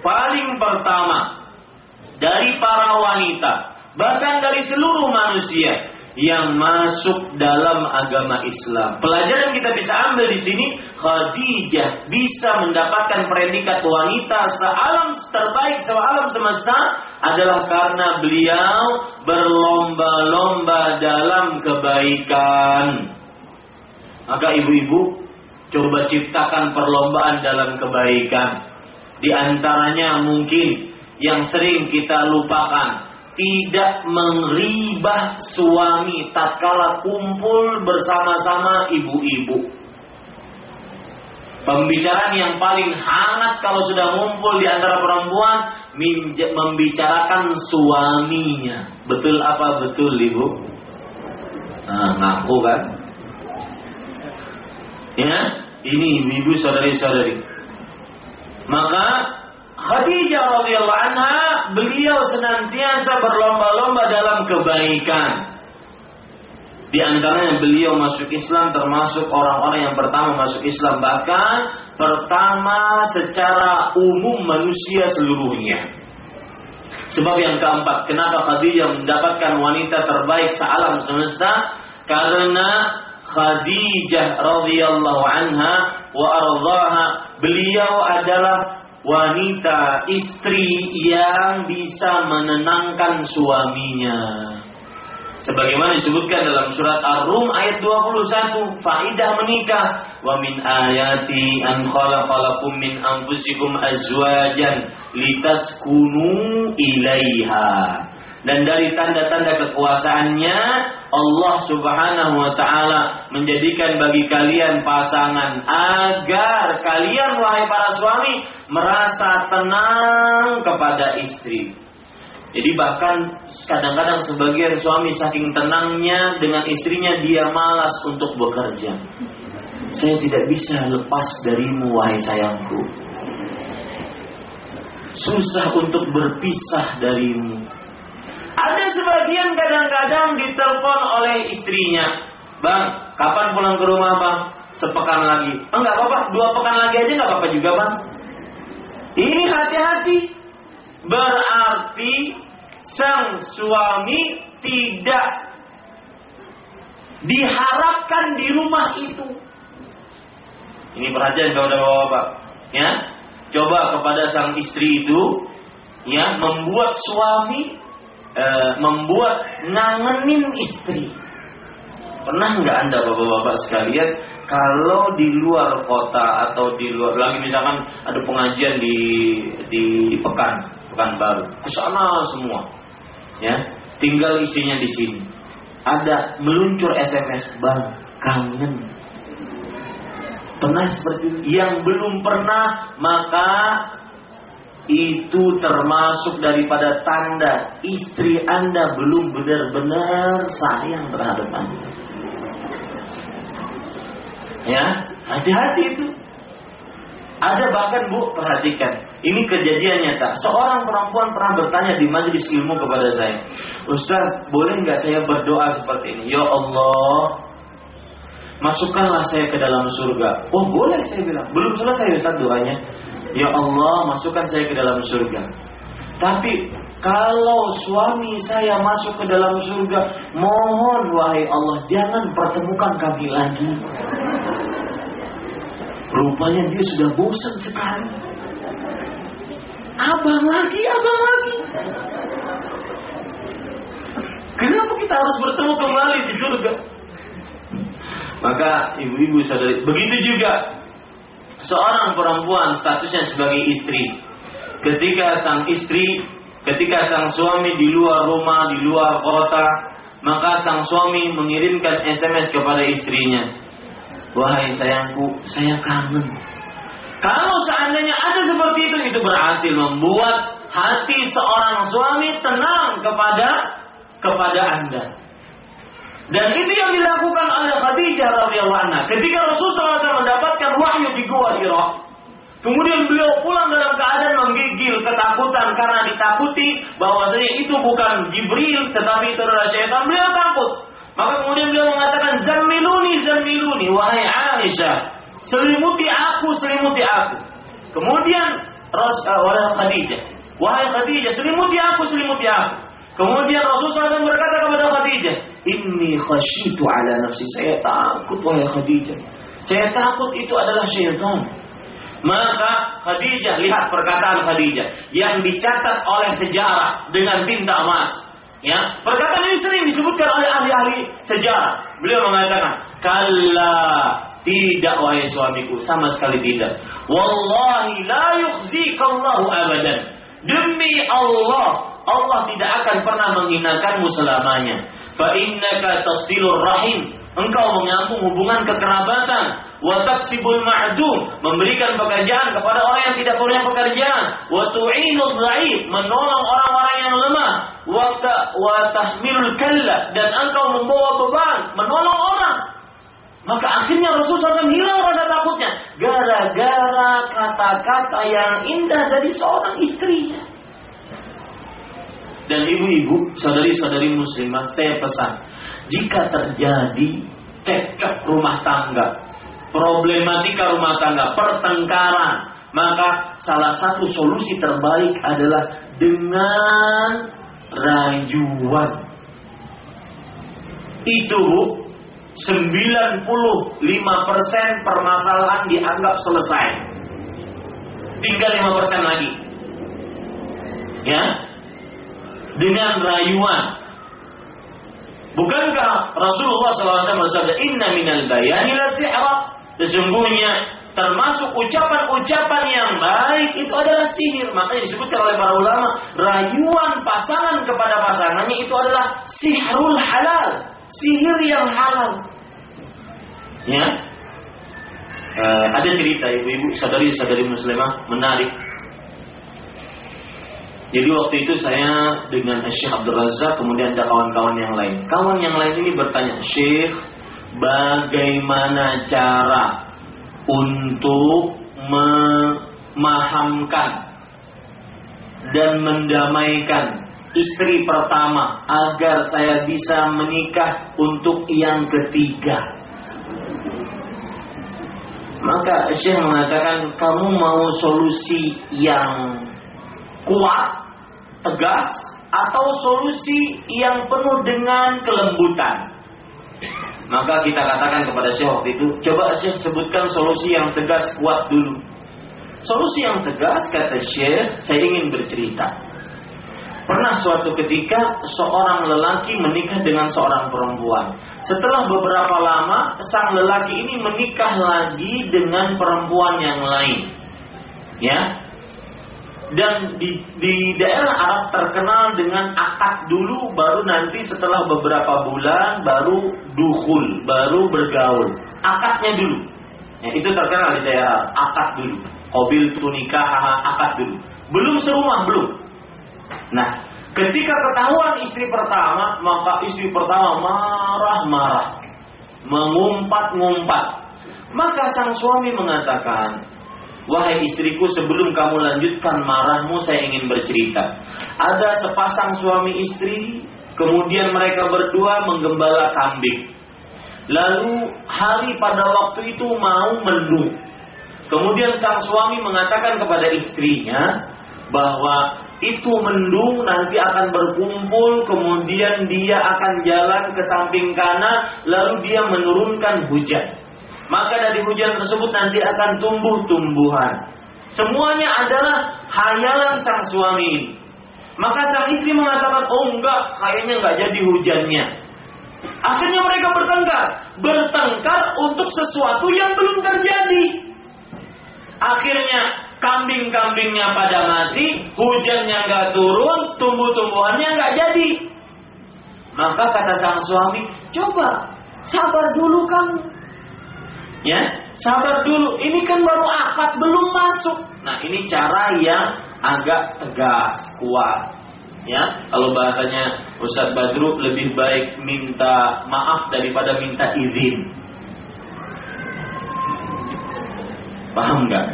Speaker 1: paling pertama dari para wanita, bahkan dari seluruh manusia yang masuk dalam agama Islam. Pelajaran kita bisa ambil di sini, Khadijah bisa mendapatkan predikat wanita sealam terbaik sealam semesta adalah karena beliau berlomba-lomba dalam kebaikan. Maka ibu-ibu Coba ciptakan perlombaan dalam kebaikan. Di antaranya mungkin yang sering kita lupakan. Tidak mengribah suami tatkala kumpul bersama-sama ibu-ibu. Pembicaraan yang paling hangat kalau sudah ngumpul di antara perempuan membicarakan suaminya. Betul apa betul ibu? Nah, ngaku kan? Ya, ini ibu saudari-saudari. Maka Khadijah radhiyallahu anha beliau senantiasa berlomba-lomba dalam kebaikan. Di antaranya beliau masuk Islam termasuk orang-orang yang pertama masuk Islam bahkan pertama secara umum manusia seluruhnya. Sebab yang keempat, kenapa Khadijah mendapatkan wanita terbaik sealam semesta? Karena Khadijah radhiyallahu anha wa ardhaha beliau adalah wanita istri yang bisa menenangkan suaminya. Sebagaimana disebutkan dalam surat Ar-Rum ayat 21 faidah menikah wa min ayati an khalaqalakum min anfusikum azwajan litaskunu ilaiha dan dari tanda-tanda kekuasaannya Allah Subhanahu wa taala menjadikan bagi kalian pasangan agar kalian wahai para suami merasa tenang kepada istri. Jadi bahkan kadang-kadang sebagian suami saking tenangnya dengan istrinya dia malas untuk bekerja. Saya tidak bisa lepas darimu wahai sayangku. Susah untuk berpisah darimu ada sebagian kadang-kadang ditelepon oleh istrinya. Bang, kapan pulang ke rumah bang? Sepekan lagi. Enggak apa-apa, dua pekan lagi aja enggak apa-apa juga bang. Ini hati-hati. Berarti sang suami tidak diharapkan di rumah itu. Ini perhatian kalau udah bapak, ya. Coba kepada sang istri itu, ya, membuat suami e, membuat ngangenin istri. Pernah nggak anda bapak-bapak sekalian kalau di luar kota atau di luar lagi misalkan ada pengajian di di pekan pekan baru ke sana semua, ya tinggal isinya di sini. Ada meluncur SMS bang kangen pernah seperti itu. Yang belum pernah maka itu termasuk daripada tanda istri Anda belum benar-benar sayang terhadap Anda. Ya, hati-hati itu. Ada bahkan Bu, perhatikan. Ini kejadian nyata. Seorang perempuan pernah bertanya di majelis ilmu kepada saya. Ustaz, boleh nggak saya berdoa seperti ini? Ya Allah, masukkanlah saya ke dalam surga. Oh boleh saya bilang. Belum selesai Ustaz doanya. Ya Allah masukkan saya ke dalam surga. Tapi kalau suami saya masuk ke dalam surga, mohon wahai Allah jangan pertemukan kami lagi. Rupanya dia sudah bosan sekali. Abang lagi, abang lagi. Kenapa kita harus bertemu kembali di surga? Maka ibu-ibu sadari, begitu juga seorang perempuan statusnya sebagai istri. Ketika sang istri, ketika sang suami di luar rumah, di luar kota, maka sang suami mengirimkan SMS kepada istrinya. Wahai sayangku, saya kangen. Kalau seandainya ada seperti itu, itu berhasil membuat hati seorang suami tenang kepada kepada Anda. Dan itu yang dilakukan oleh Khadijah radhiyallahu anha. Ketika Rasulullah SAW mendapatkan wahyu di Gua Hira, kemudian beliau pulang dalam keadaan menggigil ketakutan karena ditakuti bahwasanya itu bukan Jibril tetapi itu adalah syaitan. Beliau takut. Maka kemudian beliau mengatakan Zammiluni, Zammiluni, wahai Aisyah, selimuti aku, selimuti aku. Kemudian Rasulullah Khadijah, wahai Khadijah, selimuti aku, selimuti aku. Kemudian Rasulullah SAW berkata kepada Khadijah, Inni khasyitu ala nafsi. Saya takut wahai Khadijah. Saya takut itu adalah syaitan. Maka Khadijah, lihat perkataan Khadijah. Yang dicatat oleh sejarah dengan tinta emas. Ya, perkataan ini sering disebutkan oleh ahli-ahli sejarah. Beliau mengatakan, Kalla tidak wahai suamiku, sama sekali tidak. Wallahi la yukhzikallahu abadan. Demi Allah, Allah tidak akan pernah menghinakanmu selamanya. Fa innaka tasilur rahim. Engkau menyambung hubungan kekerabatan. Wa taksibul ma'dum. Memberikan pekerjaan kepada orang yang tidak punya pekerjaan. Wa tu'inul dhaif. Menolong orang-orang yang lemah. Wa tahmilul kalla. Dan engkau membawa beban. Menolong orang. Maka akhirnya Rasulullah SAW hilang rasa takutnya. Gara-gara kata-kata yang indah dari seorang istrinya. Dan ibu-ibu, saudari-saudari muslimah, saya pesan, jika terjadi cekcok rumah tangga, problematika rumah tangga, pertengkaran, maka salah satu solusi terbaik adalah dengan rayuan. Itu 95% permasalahan dianggap selesai. Tinggal 5% lagi. Ya, dengan rayuan. Bukankah Rasulullah SAW bersabda, Inna minal bayani la sihra. Sesungguhnya termasuk ucapan-ucapan yang baik itu adalah sihir. Makanya disebutkan oleh para ulama, rayuan pasangan kepada pasangannya itu adalah sihrul halal. Sihir yang halal. Ya, eh, ada cerita ibu-ibu, sadari-sadari muslimah menarik jadi waktu itu saya dengan Syekh Abdul Razak kemudian ada kawan-kawan yang lain. Kawan yang lain ini bertanya, Syekh, bagaimana cara untuk memahamkan dan mendamaikan istri pertama agar saya bisa menikah untuk yang ketiga? Maka Syekh mengatakan kamu mau solusi yang kuat tegas atau solusi yang penuh dengan kelembutan. Maka kita katakan kepada Syekh waktu itu, coba Syekh sebutkan solusi yang tegas kuat dulu. Solusi yang tegas kata Syekh, saya ingin bercerita. Pernah suatu ketika seorang lelaki menikah dengan seorang perempuan. Setelah beberapa lama, sang lelaki ini menikah lagi dengan perempuan yang lain. Ya, dan di, di daerah Arab terkenal dengan akad dulu baru nanti setelah beberapa bulan baru duhul baru bergaul. Akadnya dulu. Ya, itu terkenal di daerah akad dulu. Kobil tunikah akad dulu. Belum serumah belum. Nah ketika ketahuan istri pertama maka istri pertama marah-marah. Mengumpat-ngumpat. Maka sang suami mengatakan Wahai istriku sebelum kamu lanjutkan marahmu saya ingin bercerita. Ada sepasang suami istri, kemudian mereka berdua menggembala kambing. Lalu hari pada waktu itu mau mendung. Kemudian sang suami mengatakan kepada istrinya bahwa itu mendung nanti akan berkumpul kemudian dia akan jalan ke samping kanan lalu dia menurunkan hujan. Maka dari hujan tersebut nanti akan tumbuh tumbuhan. Semuanya adalah hayalan sang suami. Maka sang istri mengatakan, oh enggak, kayaknya enggak jadi hujannya. Akhirnya mereka bertengkar. Bertengkar untuk sesuatu yang belum terjadi. Akhirnya kambing-kambingnya pada mati, hujannya enggak turun, tumbuh-tumbuhannya enggak jadi. Maka kata sang suami, coba sabar dulu kamu. Ya, sabar dulu. Ini kan baru akad, belum masuk. Nah, ini cara yang agak tegas, kuat. Ya, kalau bahasanya Ustadz Badru lebih baik minta maaf daripada minta izin. Paham nggak?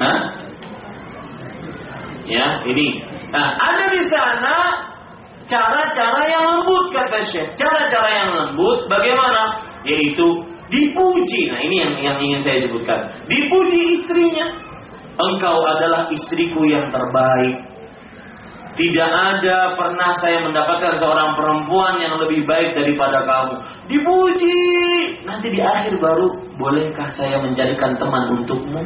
Speaker 1: Hah? Ya, ini. Nah, ada di sana cara-cara yang lembut kata Syekh. Cara-cara yang lembut bagaimana? Yaitu dipuji. Nah, ini yang yang ingin saya sebutkan. Dipuji istrinya. Engkau adalah istriku yang terbaik. Tidak ada pernah saya mendapatkan seorang perempuan yang lebih baik daripada kamu. Dipuji. Nanti di akhir baru, bolehkah saya menjadikan teman untukmu?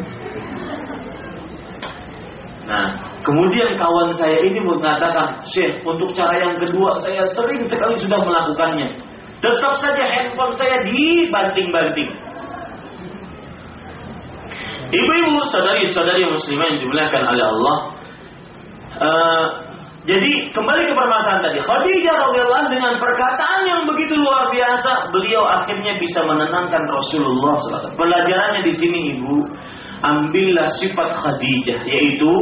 Speaker 1: Nah, kemudian kawan saya ini mengatakan, Syekh, untuk cara yang kedua saya sering sekali sudah melakukannya. Tetap saja handphone saya dibanting-banting. Ibu-ibu, saudari-saudari muslimah yang dimuliakan oleh Allah. Uh, jadi kembali ke permasalahan tadi. Khadijah radhiyallahu dengan perkataan yang begitu luar biasa, beliau akhirnya bisa menenangkan Rasulullah SAW. Pelajarannya di sini ibu, ambillah sifat Khadijah, yaitu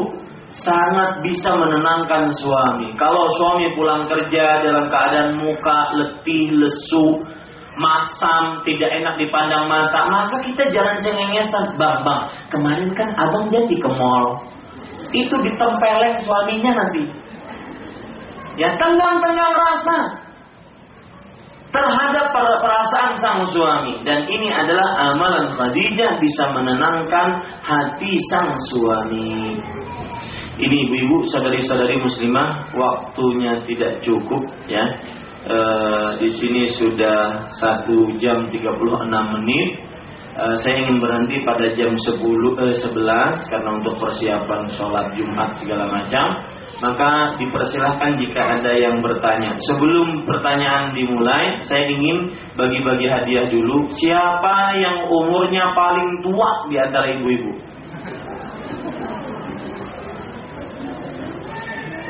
Speaker 1: sangat bisa menenangkan suami. Kalau suami pulang kerja dalam keadaan muka letih, lesu, masam, tidak enak dipandang mata, maka kita jangan cengengesan. Bang, bang, kemarin kan abang jadi ke mall. Itu ditempeleng suaminya nanti. Ya tenggang-tenggang rasa terhadap perasaan sang suami dan ini adalah amalan Khadijah bisa menenangkan hati sang suami. Ini ibu-ibu, saudari-saudari muslimah, waktunya tidak cukup ya e, di sini sudah satu jam 36 menit. E, saya ingin berhenti pada jam 10 eh, 11 karena untuk persiapan sholat Jumat segala macam. Maka dipersilahkan jika ada yang bertanya. Sebelum pertanyaan dimulai, saya ingin bagi-bagi hadiah dulu. Siapa yang umurnya paling tua di antara ibu-ibu?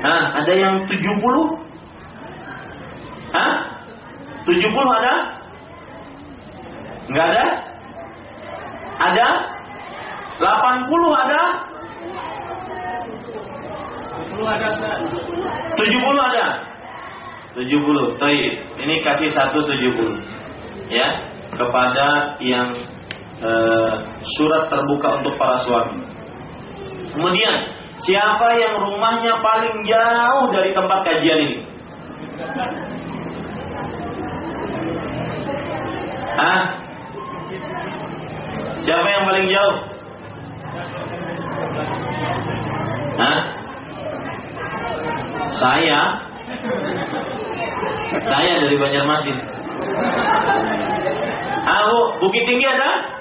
Speaker 1: Nah, ada yang 70? Hah? 70 ada? Enggak ada? Ada? 80 ada? 70 ada 70 ada? 70. Baik, ini kasih satu 70. Ya, kepada yang e, surat terbuka untuk para suami. Kemudian, siapa yang rumahnya paling jauh dari tempat kajian ini? Hah? Siapa yang paling jauh? Hah? Saya. Saya dari Banjarmasin. Ah, Bukit Tinggi ada?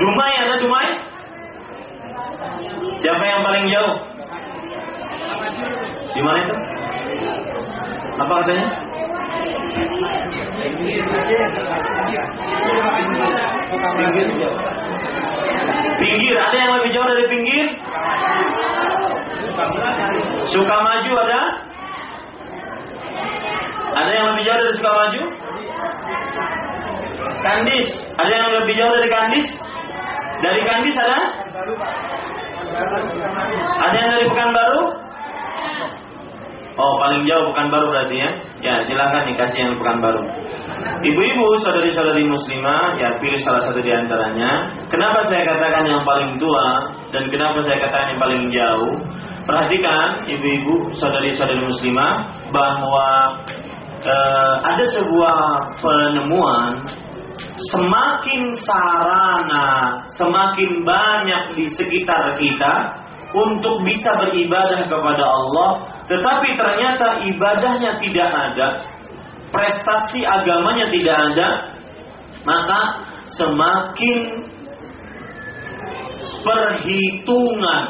Speaker 1: Dumai ada Dumai? Siapa yang paling jauh? Di mana itu? Apa katanya? Pinggir, ada yang lebih jauh dari pinggir? Suka maju ada? Ada yang lebih jauh dari suka maju? Kandis, ada yang lebih jauh dari Kandis? Dari Kandis ada? Ada yang dari Pekanbaru? Oh paling jauh bukan baru berarti ya Ya silahkan dikasih yang bukan baru Ibu-ibu saudari-saudari muslimah Ya pilih salah satu di antaranya Kenapa saya katakan yang paling tua Dan kenapa saya katakan yang paling jauh Perhatikan ibu-ibu saudari-saudari muslimah bahwa uh, ada sebuah penemuan semakin sarana, semakin banyak di sekitar kita untuk bisa beribadah kepada Allah, tetapi ternyata ibadahnya tidak ada, prestasi agamanya tidak ada, maka semakin perhitungan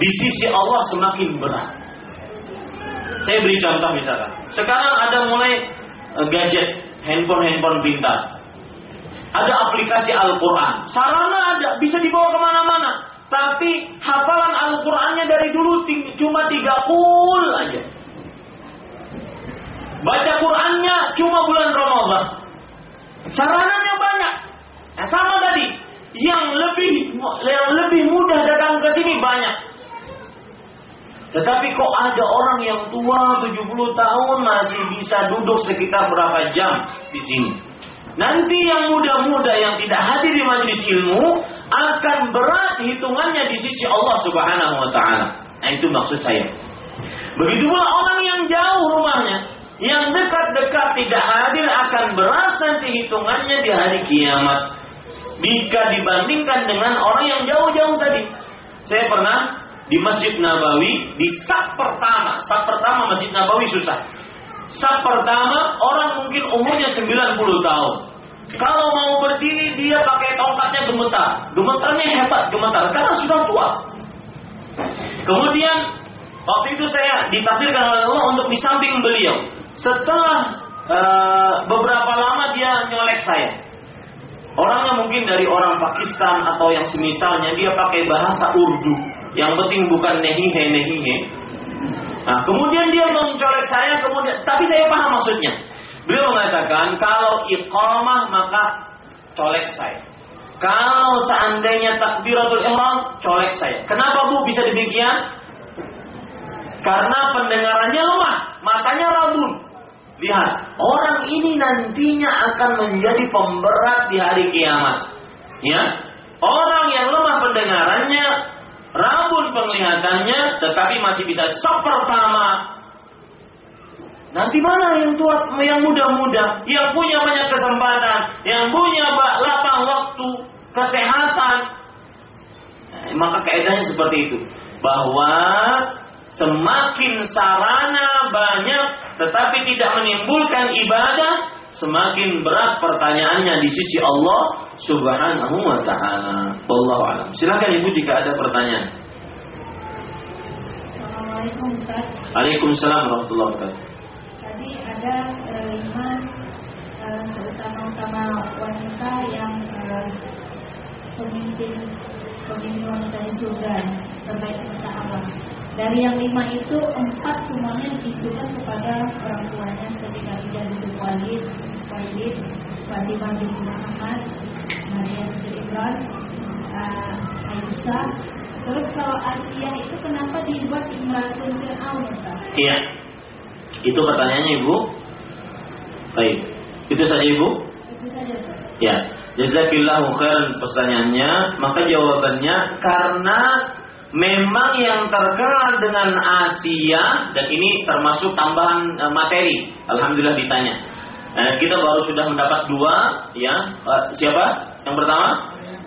Speaker 1: di sisi Allah semakin berat. Saya beri contoh misalkan. Sekarang ada mulai gadget, handphone-handphone pintar. Ada aplikasi Al-Quran. Sarana ada, bisa dibawa ke mana-mana. Tapi hafalan Al-Qurannya dari dulu cuma tiga pul aja. Baca Qurannya cuma bulan Ramadan. Sarananya banyak. Nah, sama tadi, yang lebih yang lebih mudah datang ke sini banyak. Tetapi kok ada orang yang tua 70 tahun masih bisa duduk sekitar berapa jam di sini. Nanti yang muda-muda yang tidak hadir di majelis ilmu akan berat hitungannya di sisi Allah Subhanahu wa taala. Nah, itu maksud saya. Begitu pula orang yang jauh rumahnya, yang dekat-dekat tidak hadir akan berat nanti hitungannya di hari kiamat. Jika dibandingkan dengan orang yang jauh-jauh tadi. Saya pernah di Masjid Nabawi di sak pertama. Sak pertama Masjid Nabawi susah. Sak pertama orang mungkin umurnya 90 tahun. Kalau mau berdiri dia pakai tongkatnya gemetar. Gemetarnya hebat, gemetar karena sudah tua. Kemudian waktu itu saya ditakdirkan oleh Allah untuk di samping beliau. Setelah uh, beberapa lama dia nyolek saya. Orangnya mungkin dari orang Pakistan atau yang semisalnya dia pakai bahasa Urdu. Yang penting bukan nehihe nehihe. Nah, kemudian dia mencolek saya, kemudian tapi saya paham maksudnya. Beliau mengatakan kalau iqamah maka colek saya. Kalau seandainya takbiratul ihram, colek saya. Kenapa Bu bisa demikian? Karena pendengarannya lemah, matanya rabun. Lihat, orang ini nantinya akan menjadi pemberat di hari kiamat. Ya, orang yang lemah pendengarannya rabun penglihatannya tetapi masih bisa sok pertama Nanti mana yang tua, yang muda-muda, yang punya banyak kesempatan, yang punya lapang waktu, kesehatan. Nah, maka kaidahnya seperti itu. Bahwa semakin sarana banyak tetapi tidak menimbulkan ibadah, semakin berat pertanyaannya di sisi Allah Subhanahu wa taala. Wallahu alam. Silakan Ibu jika ada pertanyaan.
Speaker 2: Assalamualaikum Ustaz.
Speaker 1: Waalaikumsalam warahmatullahi wabarakatuh.
Speaker 2: Tadi ada e, lima e, terutama-utama wanita yang e, pemimpin pemimpin wanita di surga terbaik mata Allah. Dari yang lima itu empat semuanya ditujukan kepada orang tuanya seperti Khadijah bin Walid, Walid, Fatimah bin Muhammad, Maria bin Imran, uh, Aisyah. Terus kalau Asia itu kenapa dibuat Imratun Fir'aun
Speaker 1: Iya. Itu pertanyaannya Ibu. Baik. Itu saja Ibu?
Speaker 2: Itu saja.
Speaker 1: Ya. Jazakillahu khairan pertanyaannya. Maka jawabannya karena memang yang terkenal dengan Asia dan ini termasuk tambahan e, materi. Alhamdulillah ditanya. Eh, kita baru sudah mendapat dua, ya. Eh, siapa? Yang pertama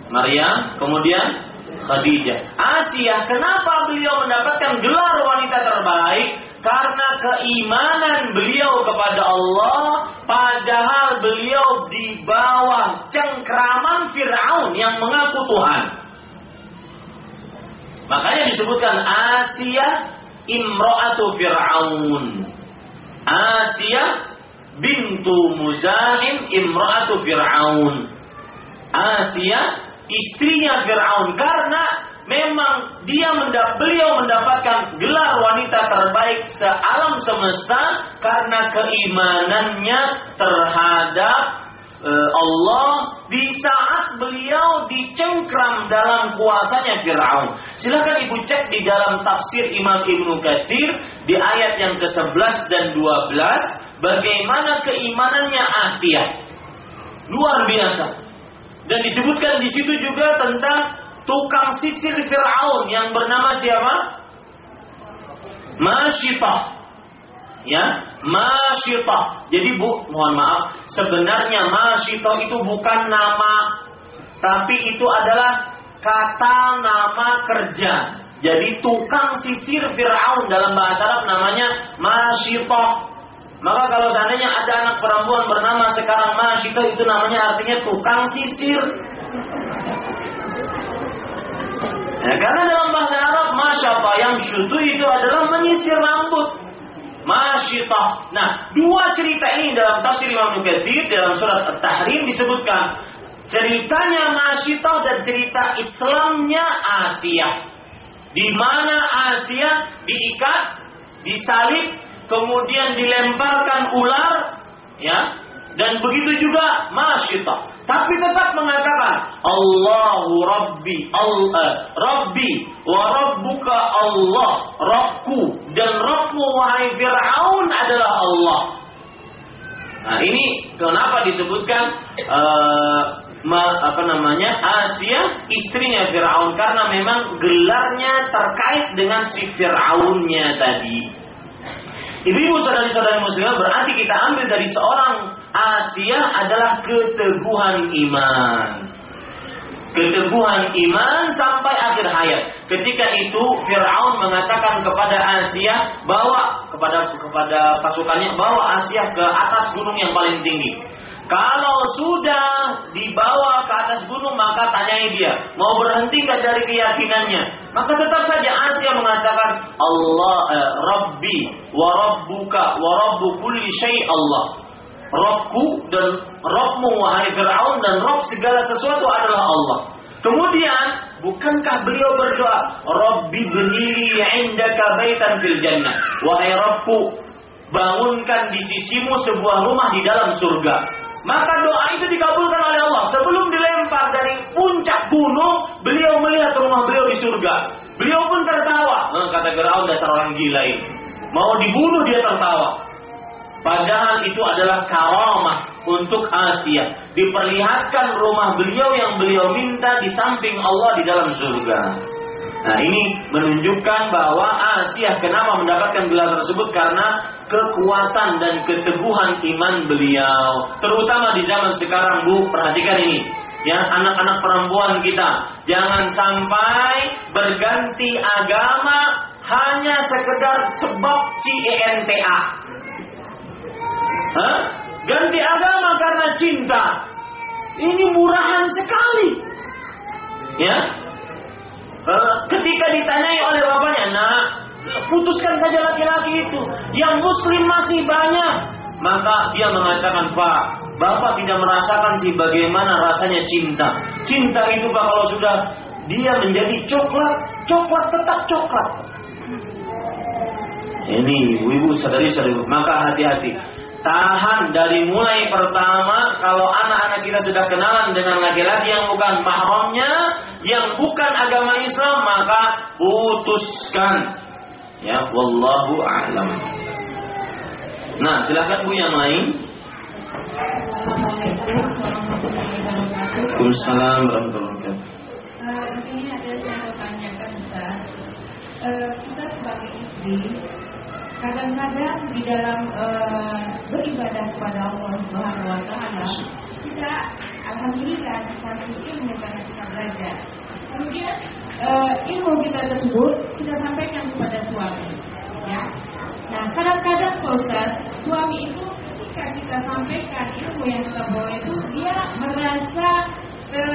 Speaker 1: Maria, kemudian Khadijah. Asia, kenapa beliau mendapatkan gelar wanita terbaik? Karena keimanan beliau kepada Allah, padahal beliau di bawah cengkraman Fir'aun yang mengaku Tuhan. Makanya disebutkan Asia imro'atu Fir'aun. Asia bintu Muzahim imro'atu Fir'aun. Asia istrinya Fir'aun karena memang dia mendap beliau mendapatkan gelar wanita terbaik sealam semesta karena keimanannya terhadap Allah di saat beliau dicengkram dalam kuasanya Fir'aun. Silahkan ibu cek di dalam tafsir Imam Ibnu Katsir di ayat yang ke-11 dan 12 bagaimana keimanannya Asia. Luar biasa. Dan disebutkan di situ juga tentang tukang sisir Fir'aun yang bernama siapa? Masyitah. Ya, masyitah. Jadi Bu, mohon maaf, sebenarnya masyitah itu bukan nama tapi itu adalah kata nama kerja. Jadi tukang sisir Fir'aun dalam bahasa Arab namanya masyitah. Maka kalau seandainya ada anak perempuan bernama sekarang masyitah itu namanya artinya tukang sisir. Ya, karena dalam bahasa Arab masyapa yang syutu itu adalah menyisir rambut. Masyitah. Nah, dua cerita ini dalam tafsir Imam Nukathir dalam surat At-Tahrim disebutkan ceritanya Masyitah dan cerita Islamnya Asia. Di mana Asia diikat, disalib, kemudian dilemparkan ular, ya, dan begitu juga Masyitah. Tapi tetap mengatakan Allahu Rabbi, Allah, Rabbi, wa Rabbuka Allah, Rabbku dan Rabbmu wahai Fir'aun adalah Allah. Nah ini kenapa disebutkan uh, ma, apa namanya Asia istrinya Firaun karena memang gelarnya terkait dengan si Firaunnya tadi. Ibu-ibu saudari-saudari muslimah berarti kita ambil dari seorang Asia adalah keteguhan iman. Keteguhan iman sampai akhir hayat. Ketika itu Firaun mengatakan kepada Asia bawa kepada kepada pasukannya bawa Asia ke atas gunung yang paling tinggi. Kalau sudah dibawa ke atas gunung maka tanyai dia mau berhenti nggak dari keyakinannya. Maka tetap saja Asia mengatakan Allah eh, Rabbi wa Rabbuka wa Rabbu kulli Allah. Robku dan Robmu wahai Fir'aun dan Rob segala sesuatu adalah Allah. Kemudian bukankah beliau berdoa Rabbi bnili indaka baitan fil jannah. Wahai Robku bangunkan di sisimu sebuah rumah di dalam surga. Maka doa itu dikabulkan oleh Allah. Sebelum dilempar dari puncak gunung, beliau melihat rumah beliau di surga. Beliau pun tertawa. Kata Firaun dasar orang gila ini. Mau dibunuh dia tertawa. Padahal itu adalah karamah untuk Asia. Diperlihatkan rumah beliau yang beliau minta di samping Allah di dalam surga. Nah ini menunjukkan bahwa Asia kenapa mendapatkan gelar tersebut karena kekuatan dan keteguhan iman beliau. Terutama di zaman sekarang Bu, perhatikan ini. Ya, anak-anak perempuan kita jangan sampai berganti agama hanya sekedar sebab CENTA. Hah? Ganti agama karena cinta. Ini murahan sekali. Ya, Eh, ketika ditanyai oleh bapaknya, nak, putuskan saja laki-laki itu. Yang muslim masih banyak. Maka dia mengatakan, Pak, Bapak tidak merasakan sih bagaimana rasanya cinta. Cinta itu Pak kalau sudah dia menjadi coklat, coklat tetap coklat. Ini ibu-ibu sadari-sadari, maka hati-hati tahan dari mulai pertama kalau anak-anak kita sudah kenalan dengan laki-laki yang bukan mahramnya, yang bukan agama Islam, maka putuskan. Ya, wallahu a'lam. Nah, silakan Bu yang lain. Waalaikumsalam warahmatullahi wabarakatuh.
Speaker 2: Uh, ini ada yang mau tanyakan Ustaz. Kita sebagai istri kadang-kadang di dalam uh, beribadah kepada Allah Subhanahu wa taala kita alhamdulillah dikasih ilmu karena kita belajar. Kemudian uh, ilmu kita tersebut kita sampaikan kepada suami. Ya. Nah, kadang-kadang Ustaz, suami itu ketika kita sampaikan ilmu yang kita bawa itu dia merasa ter,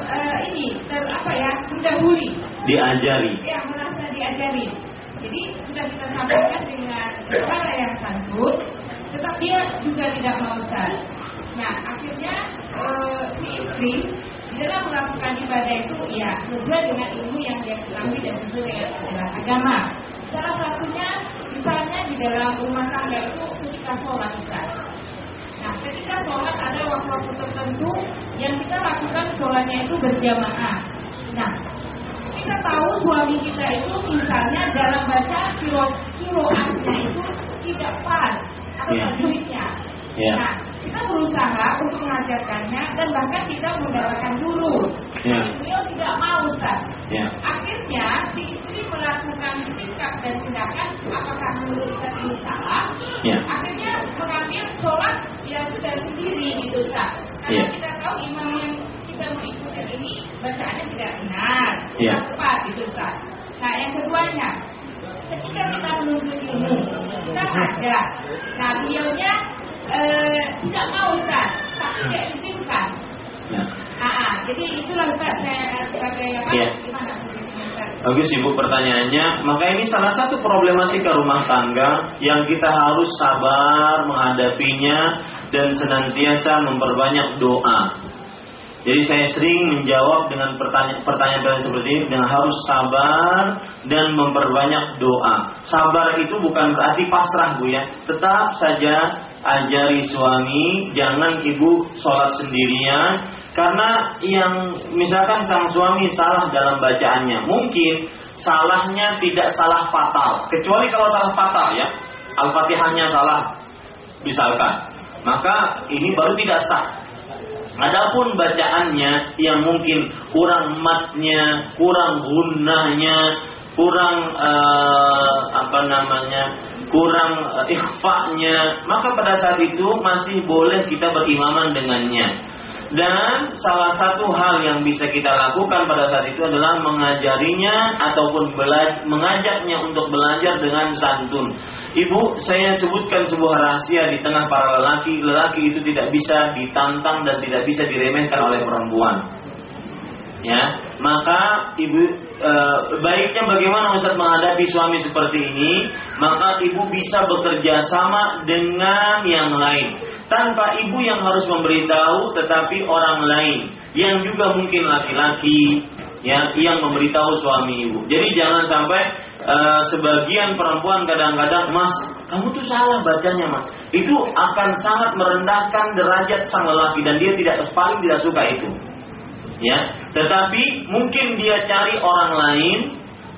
Speaker 2: uh, ini ter apa ya mendahului
Speaker 1: diajari
Speaker 2: ya merasa diajari jadi sudah kita sampaikan dengan cara yang santun, tetap dia juga tidak mau sah. Nah akhirnya e, si istri di dalam melakukan ibadah itu ya sesuai dengan ilmu yang dia ketahui dan sesuai dengan ajaran agama. Salah satunya misalnya di dalam rumah tangga itu ketika sholat besar. Nah, ketika sholat ada waktu-waktu tertentu yang kita lakukan sholatnya itu berjamaah. Nah, kita tahu suami kita itu misalnya dalam baca kiro kiroannya itu tidak pas atau yeah. tajwidnya. Yeah. Nah, kita berusaha untuk mengajarkannya dan bahkan kita mendapatkan guru.
Speaker 3: Ya. Beliau tidak mau Ustaz.
Speaker 1: Ya.
Speaker 3: Akhirnya si istri melakukan sikap dan tindakan apakah menurut Ustaz ini salah?
Speaker 1: Ya.
Speaker 3: Akhirnya mengambil sholat ya sudah sendiri gitu Ustaz. Karena
Speaker 1: Ya.
Speaker 3: kita tahu imam yang kita mau ikutin ini bacaannya tidak benar,
Speaker 1: Ya.
Speaker 3: tepat gitu Ustaz. Nah yang keduanya, ketika kita menuntut ilmu, kita ngajar. Nah beliaunya eh, tidak mau Ustaz, tapi tidak izinkan.
Speaker 1: Ya.
Speaker 3: Ah, ah, jadi itulah Ustaz saya sebagai apa?
Speaker 1: Iya.
Speaker 3: Gimana?
Speaker 1: Bagus ibu pertanyaannya Maka ini salah satu problematika rumah tangga Yang kita harus sabar menghadapinya Dan senantiasa memperbanyak doa Jadi saya sering menjawab dengan pertanyaan-pertanyaan seperti ini Dengan harus sabar dan memperbanyak doa. Sabar itu bukan berarti pasrah bu ya. Tetap saja ajari suami Jangan ibu sholat sendirian. Karena yang misalkan sang suami salah dalam bacaannya, mungkin salahnya tidak salah fatal, kecuali kalau salah fatal ya. Al-Fatihahnya salah misalkan, maka ini baru tidak sah. Adapun bacaannya yang mungkin kurang matnya, kurang gunnahnya, kurang uh, apa namanya, kurang uh, ikhfa'nya, maka pada saat itu masih boleh kita berimaman dengannya. Dan salah satu hal yang bisa kita lakukan pada saat itu adalah mengajarinya ataupun mengajaknya untuk belajar dengan santun. Ibu, saya sebutkan sebuah rahasia di tengah para lelaki. Lelaki itu tidak bisa ditantang dan tidak bisa diremehkan oleh perempuan. Ya, maka ibu e, baiknya bagaimana Ustaz menghadapi suami seperti ini? Maka ibu bisa bekerja sama dengan yang lain tanpa ibu yang harus memberitahu, tetapi orang lain yang juga mungkin laki-laki ya yang memberitahu suami ibu. Jadi jangan sampai e, sebagian perempuan kadang-kadang Mas, kamu tuh salah bacanya Mas. Itu akan sangat merendahkan derajat sang lelaki dan dia tidak paling tidak suka itu ya tetapi mungkin dia cari orang lain.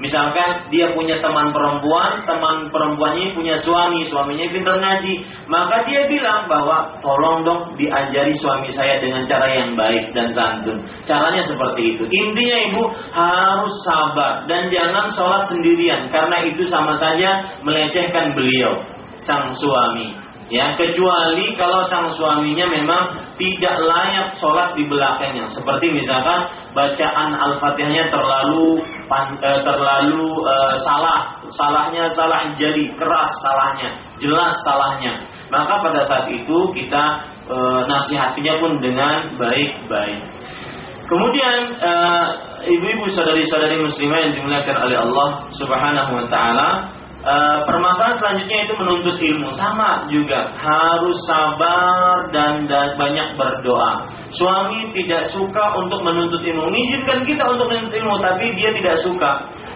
Speaker 1: Misalkan dia punya teman perempuan teman perempuannya punya suami suaminya pintar ngaji. Maka dia bilang bahwa tolong dong diajari suami saya dengan cara yang baik dan santun. Caranya seperti itu. Intinya ibu harus sabar dan jangan sholat sendirian. Karena itu sama saja melecehkan beliau sang suami Ya, kecuali kalau sang suaminya memang tidak layak sholat di belakangnya. Seperti misalkan bacaan Al-Fatihahnya terlalu eh, terlalu uh, salah, salahnya salah jadi keras salahnya, jelas salahnya. Maka pada saat itu kita uh, nasihatinya pun dengan baik-baik. Kemudian ibu-ibu saudari-saudari muslimah yang dimuliakan oleh Allah Subhanahu wa taala, E, permasalahan selanjutnya itu menuntut ilmu sama juga harus sabar dan, dan banyak berdoa. Suami tidak suka untuk menuntut ilmu, mengizinkan kita untuk menuntut ilmu, tapi dia tidak suka.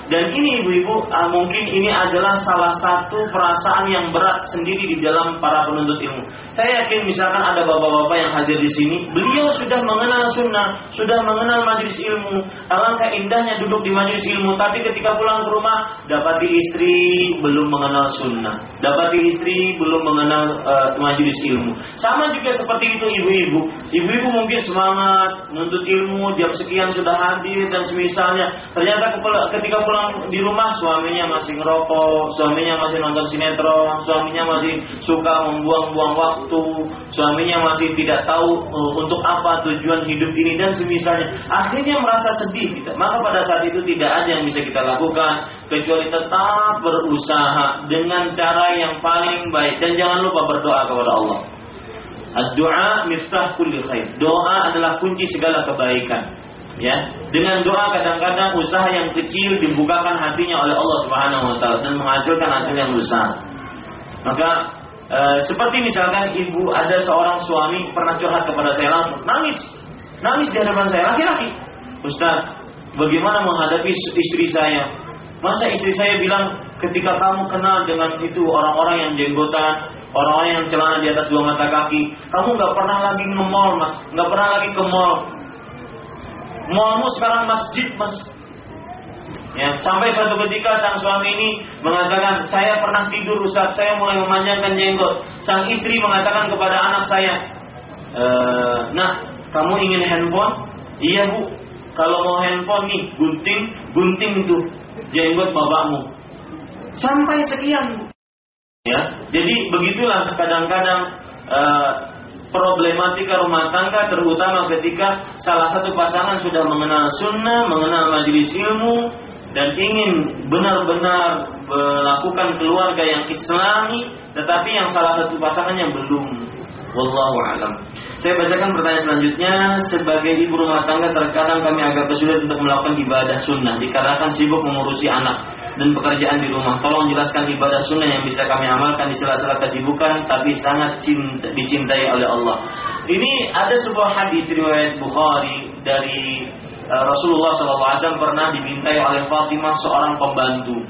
Speaker 1: Dan ini ibu-ibu uh, mungkin ini adalah salah satu perasaan yang berat sendiri di dalam para penuntut ilmu. Saya yakin misalkan ada bapak-bapak yang hadir di sini, beliau sudah mengenal sunnah, sudah mengenal majelis ilmu. Alangkah indahnya duduk di majelis ilmu, tapi ketika pulang ke rumah dapati istri belum mengenal sunnah, dapati istri belum mengenal uh, majelis ilmu. Sama juga seperti itu ibu-ibu. Ibu-ibu mungkin semangat menuntut ilmu, jam sekian sudah hadir dan semisalnya. Ternyata ketika pulang pulang di rumah suaminya masih ngerokok, suaminya masih nonton sinetron, suaminya masih suka membuang-buang waktu, suaminya masih tidak tahu uh, untuk apa tujuan hidup ini dan semisalnya. Akhirnya merasa sedih kita. Maka pada saat itu tidak ada yang bisa kita lakukan kecuali tetap berusaha dengan cara yang paling baik dan jangan lupa berdoa kepada Allah. Doa miftah kulli. Doa adalah kunci segala kebaikan ya. Dengan doa kadang-kadang usaha yang kecil dibukakan hatinya oleh Allah Subhanahu wa taala dan menghasilkan hasil yang besar. Maka e, seperti misalkan ibu ada seorang suami pernah curhat kepada saya langsung nangis nangis di hadapan saya laki-laki. Ustaz bagaimana menghadapi istri saya? Masa istri saya bilang ketika kamu kenal dengan itu orang-orang yang jenggotan orang-orang yang celana di atas dua mata kaki kamu nggak pernah lagi ke mall mas nggak pernah lagi ke mall Mallmu sekarang masjid mas. Ya, sampai suatu ketika sang suami ini mengatakan, saya pernah tidur Ustaz, saya mulai memanjangkan jenggot. Sang istri mengatakan kepada anak saya, e, nah, kamu ingin handphone? Iya bu. kalau mau handphone nih gunting, gunting itu jenggot bapakmu. Sampai sekian. Ya, jadi begitulah kadang-kadang uh, problematika rumah tangga terutama ketika salah satu pasangan sudah mengenal sunnah, mengenal majelis ilmu dan ingin benar-benar melakukan keluarga yang islami tetapi yang salah satu pasangannya belum Wallahu alam. Saya bacakan pertanyaan selanjutnya. Sebagai ibu rumah tangga terkadang kami agak kesulitan untuk melakukan ibadah sunnah dikarenakan sibuk mengurusi anak dan pekerjaan di rumah. Tolong jelaskan ibadah sunnah yang bisa kami amalkan di sela-sela kesibukan tapi sangat cinta, dicintai oleh Allah. Ini ada sebuah hadis riwayat Bukhari dari uh, Rasulullah SAW pernah dimintai oleh Fatimah seorang pembantu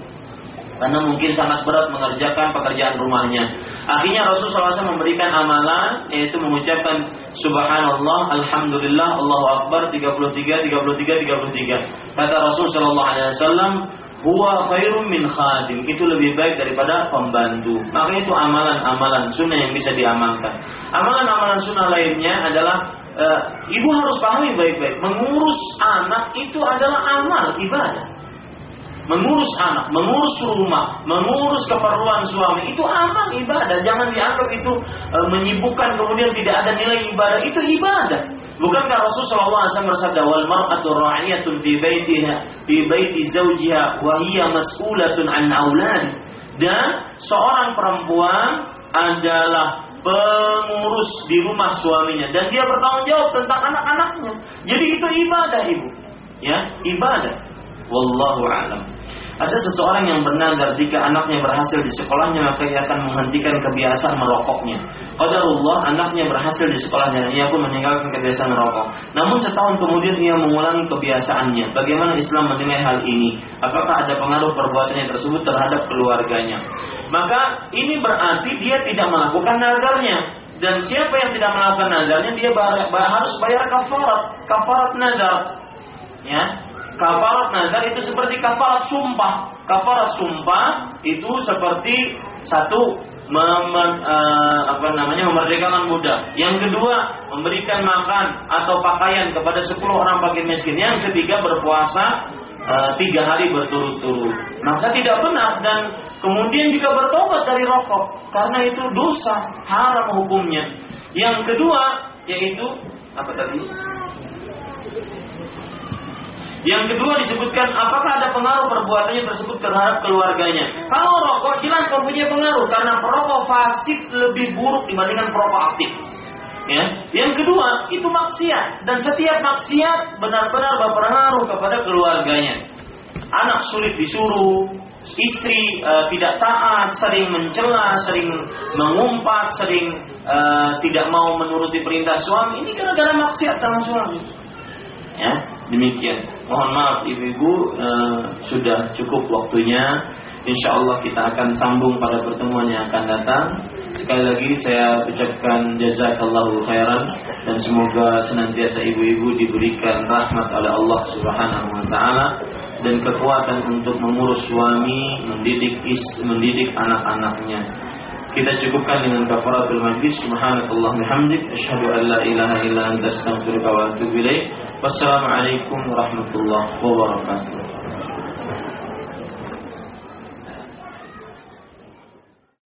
Speaker 1: karena mungkin sangat berat mengerjakan pekerjaan rumahnya. Akhirnya Rasulullah SAW memberikan amalan yaitu mengucapkan Subhanallah, Alhamdulillah, Allahu Akbar 33, 33, 33. Kata Rasulullah SAW, Huwa khairum min khadim. Itu lebih baik daripada pembantu. Maka itu amalan-amalan sunnah yang bisa diamalkan. Amalan-amalan sunnah lainnya adalah uh, Ibu harus pahami baik-baik. Mengurus anak itu adalah amal ibadah mengurus anak, mengurus rumah, mengurus keperluan suami itu amal ibadah. Jangan dianggap itu e, menyibukkan kemudian tidak ada nilai ibadah. Itu ibadah. Bukankah Rasulullah SAW bersabda wal mar'atu ra'iyatun fi baitiha fi baiti zawjiha wa hiya mas'ulatun an aulad. Dan seorang perempuan adalah pengurus di rumah suaminya dan dia bertanggung jawab tentang anak-anaknya. Jadi itu ibadah, Ibu. Ya, ibadah. Wallahu a'lam. Ada seseorang yang bernadar jika anaknya berhasil di sekolahnya maka ia akan menghentikan kebiasaan merokoknya. Qadarullah anaknya berhasil di sekolahnya ia pun meninggalkan kebiasaan merokok. Namun setahun kemudian ia mengulangi kebiasaannya. Bagaimana Islam menilai hal ini? Apakah ada pengaruh perbuatannya tersebut terhadap keluarganya? Maka ini berarti dia tidak melakukan nazarnya. Dan siapa yang tidak melakukan nazarnya dia harus bayar kafarat, kafarat nazar. Ya, Kafarat nazar itu seperti kafarat sumpah. Kafarat sumpah itu seperti satu mem, uh, apa namanya memerdekakan muda. Yang kedua memberikan makan atau pakaian kepada 10 orang fakir miskin. Yang ketiga berpuasa uh, tiga hari berturut-turut. Maka tidak benar dan kemudian juga bertobat dari rokok karena itu dosa haram hukumnya. Yang kedua yaitu apa tadi? Yang kedua disebutkan apakah ada pengaruh perbuatannya tersebut terhadap keluarganya. Kalau rokok jelas mempunyai pengaruh karena perokok fasik lebih buruk dibandingkan perokok aktif. Ya. Yang kedua itu maksiat dan setiap maksiat benar-benar berpengaruh kepada keluarganya. Anak sulit disuruh, istri uh, tidak taat, sering mencela, sering mengumpat, sering uh, tidak mau menuruti perintah suami. Ini gara-gara maksiat sama suami. Ya, demikian. Mohon maaf ibu-ibu uh, sudah cukup waktunya. Insya Allah kita akan sambung pada pertemuan yang akan datang. Sekali lagi saya ucapkan jazakallahu khairan dan semoga senantiasa ibu-ibu diberikan rahmat oleh Allah Subhanahu wa taala dan kekuatan untuk mengurus suami, mendidik is, mendidik anak-anaknya. Kita cukupkan dengan kafaratul majlis. Subhanakallah bihamdik asyhadu an la ilaha illa anta astaghfiruka wa atubu ilaik. Wassalamualaikum warahmatullahi wabarakatuh.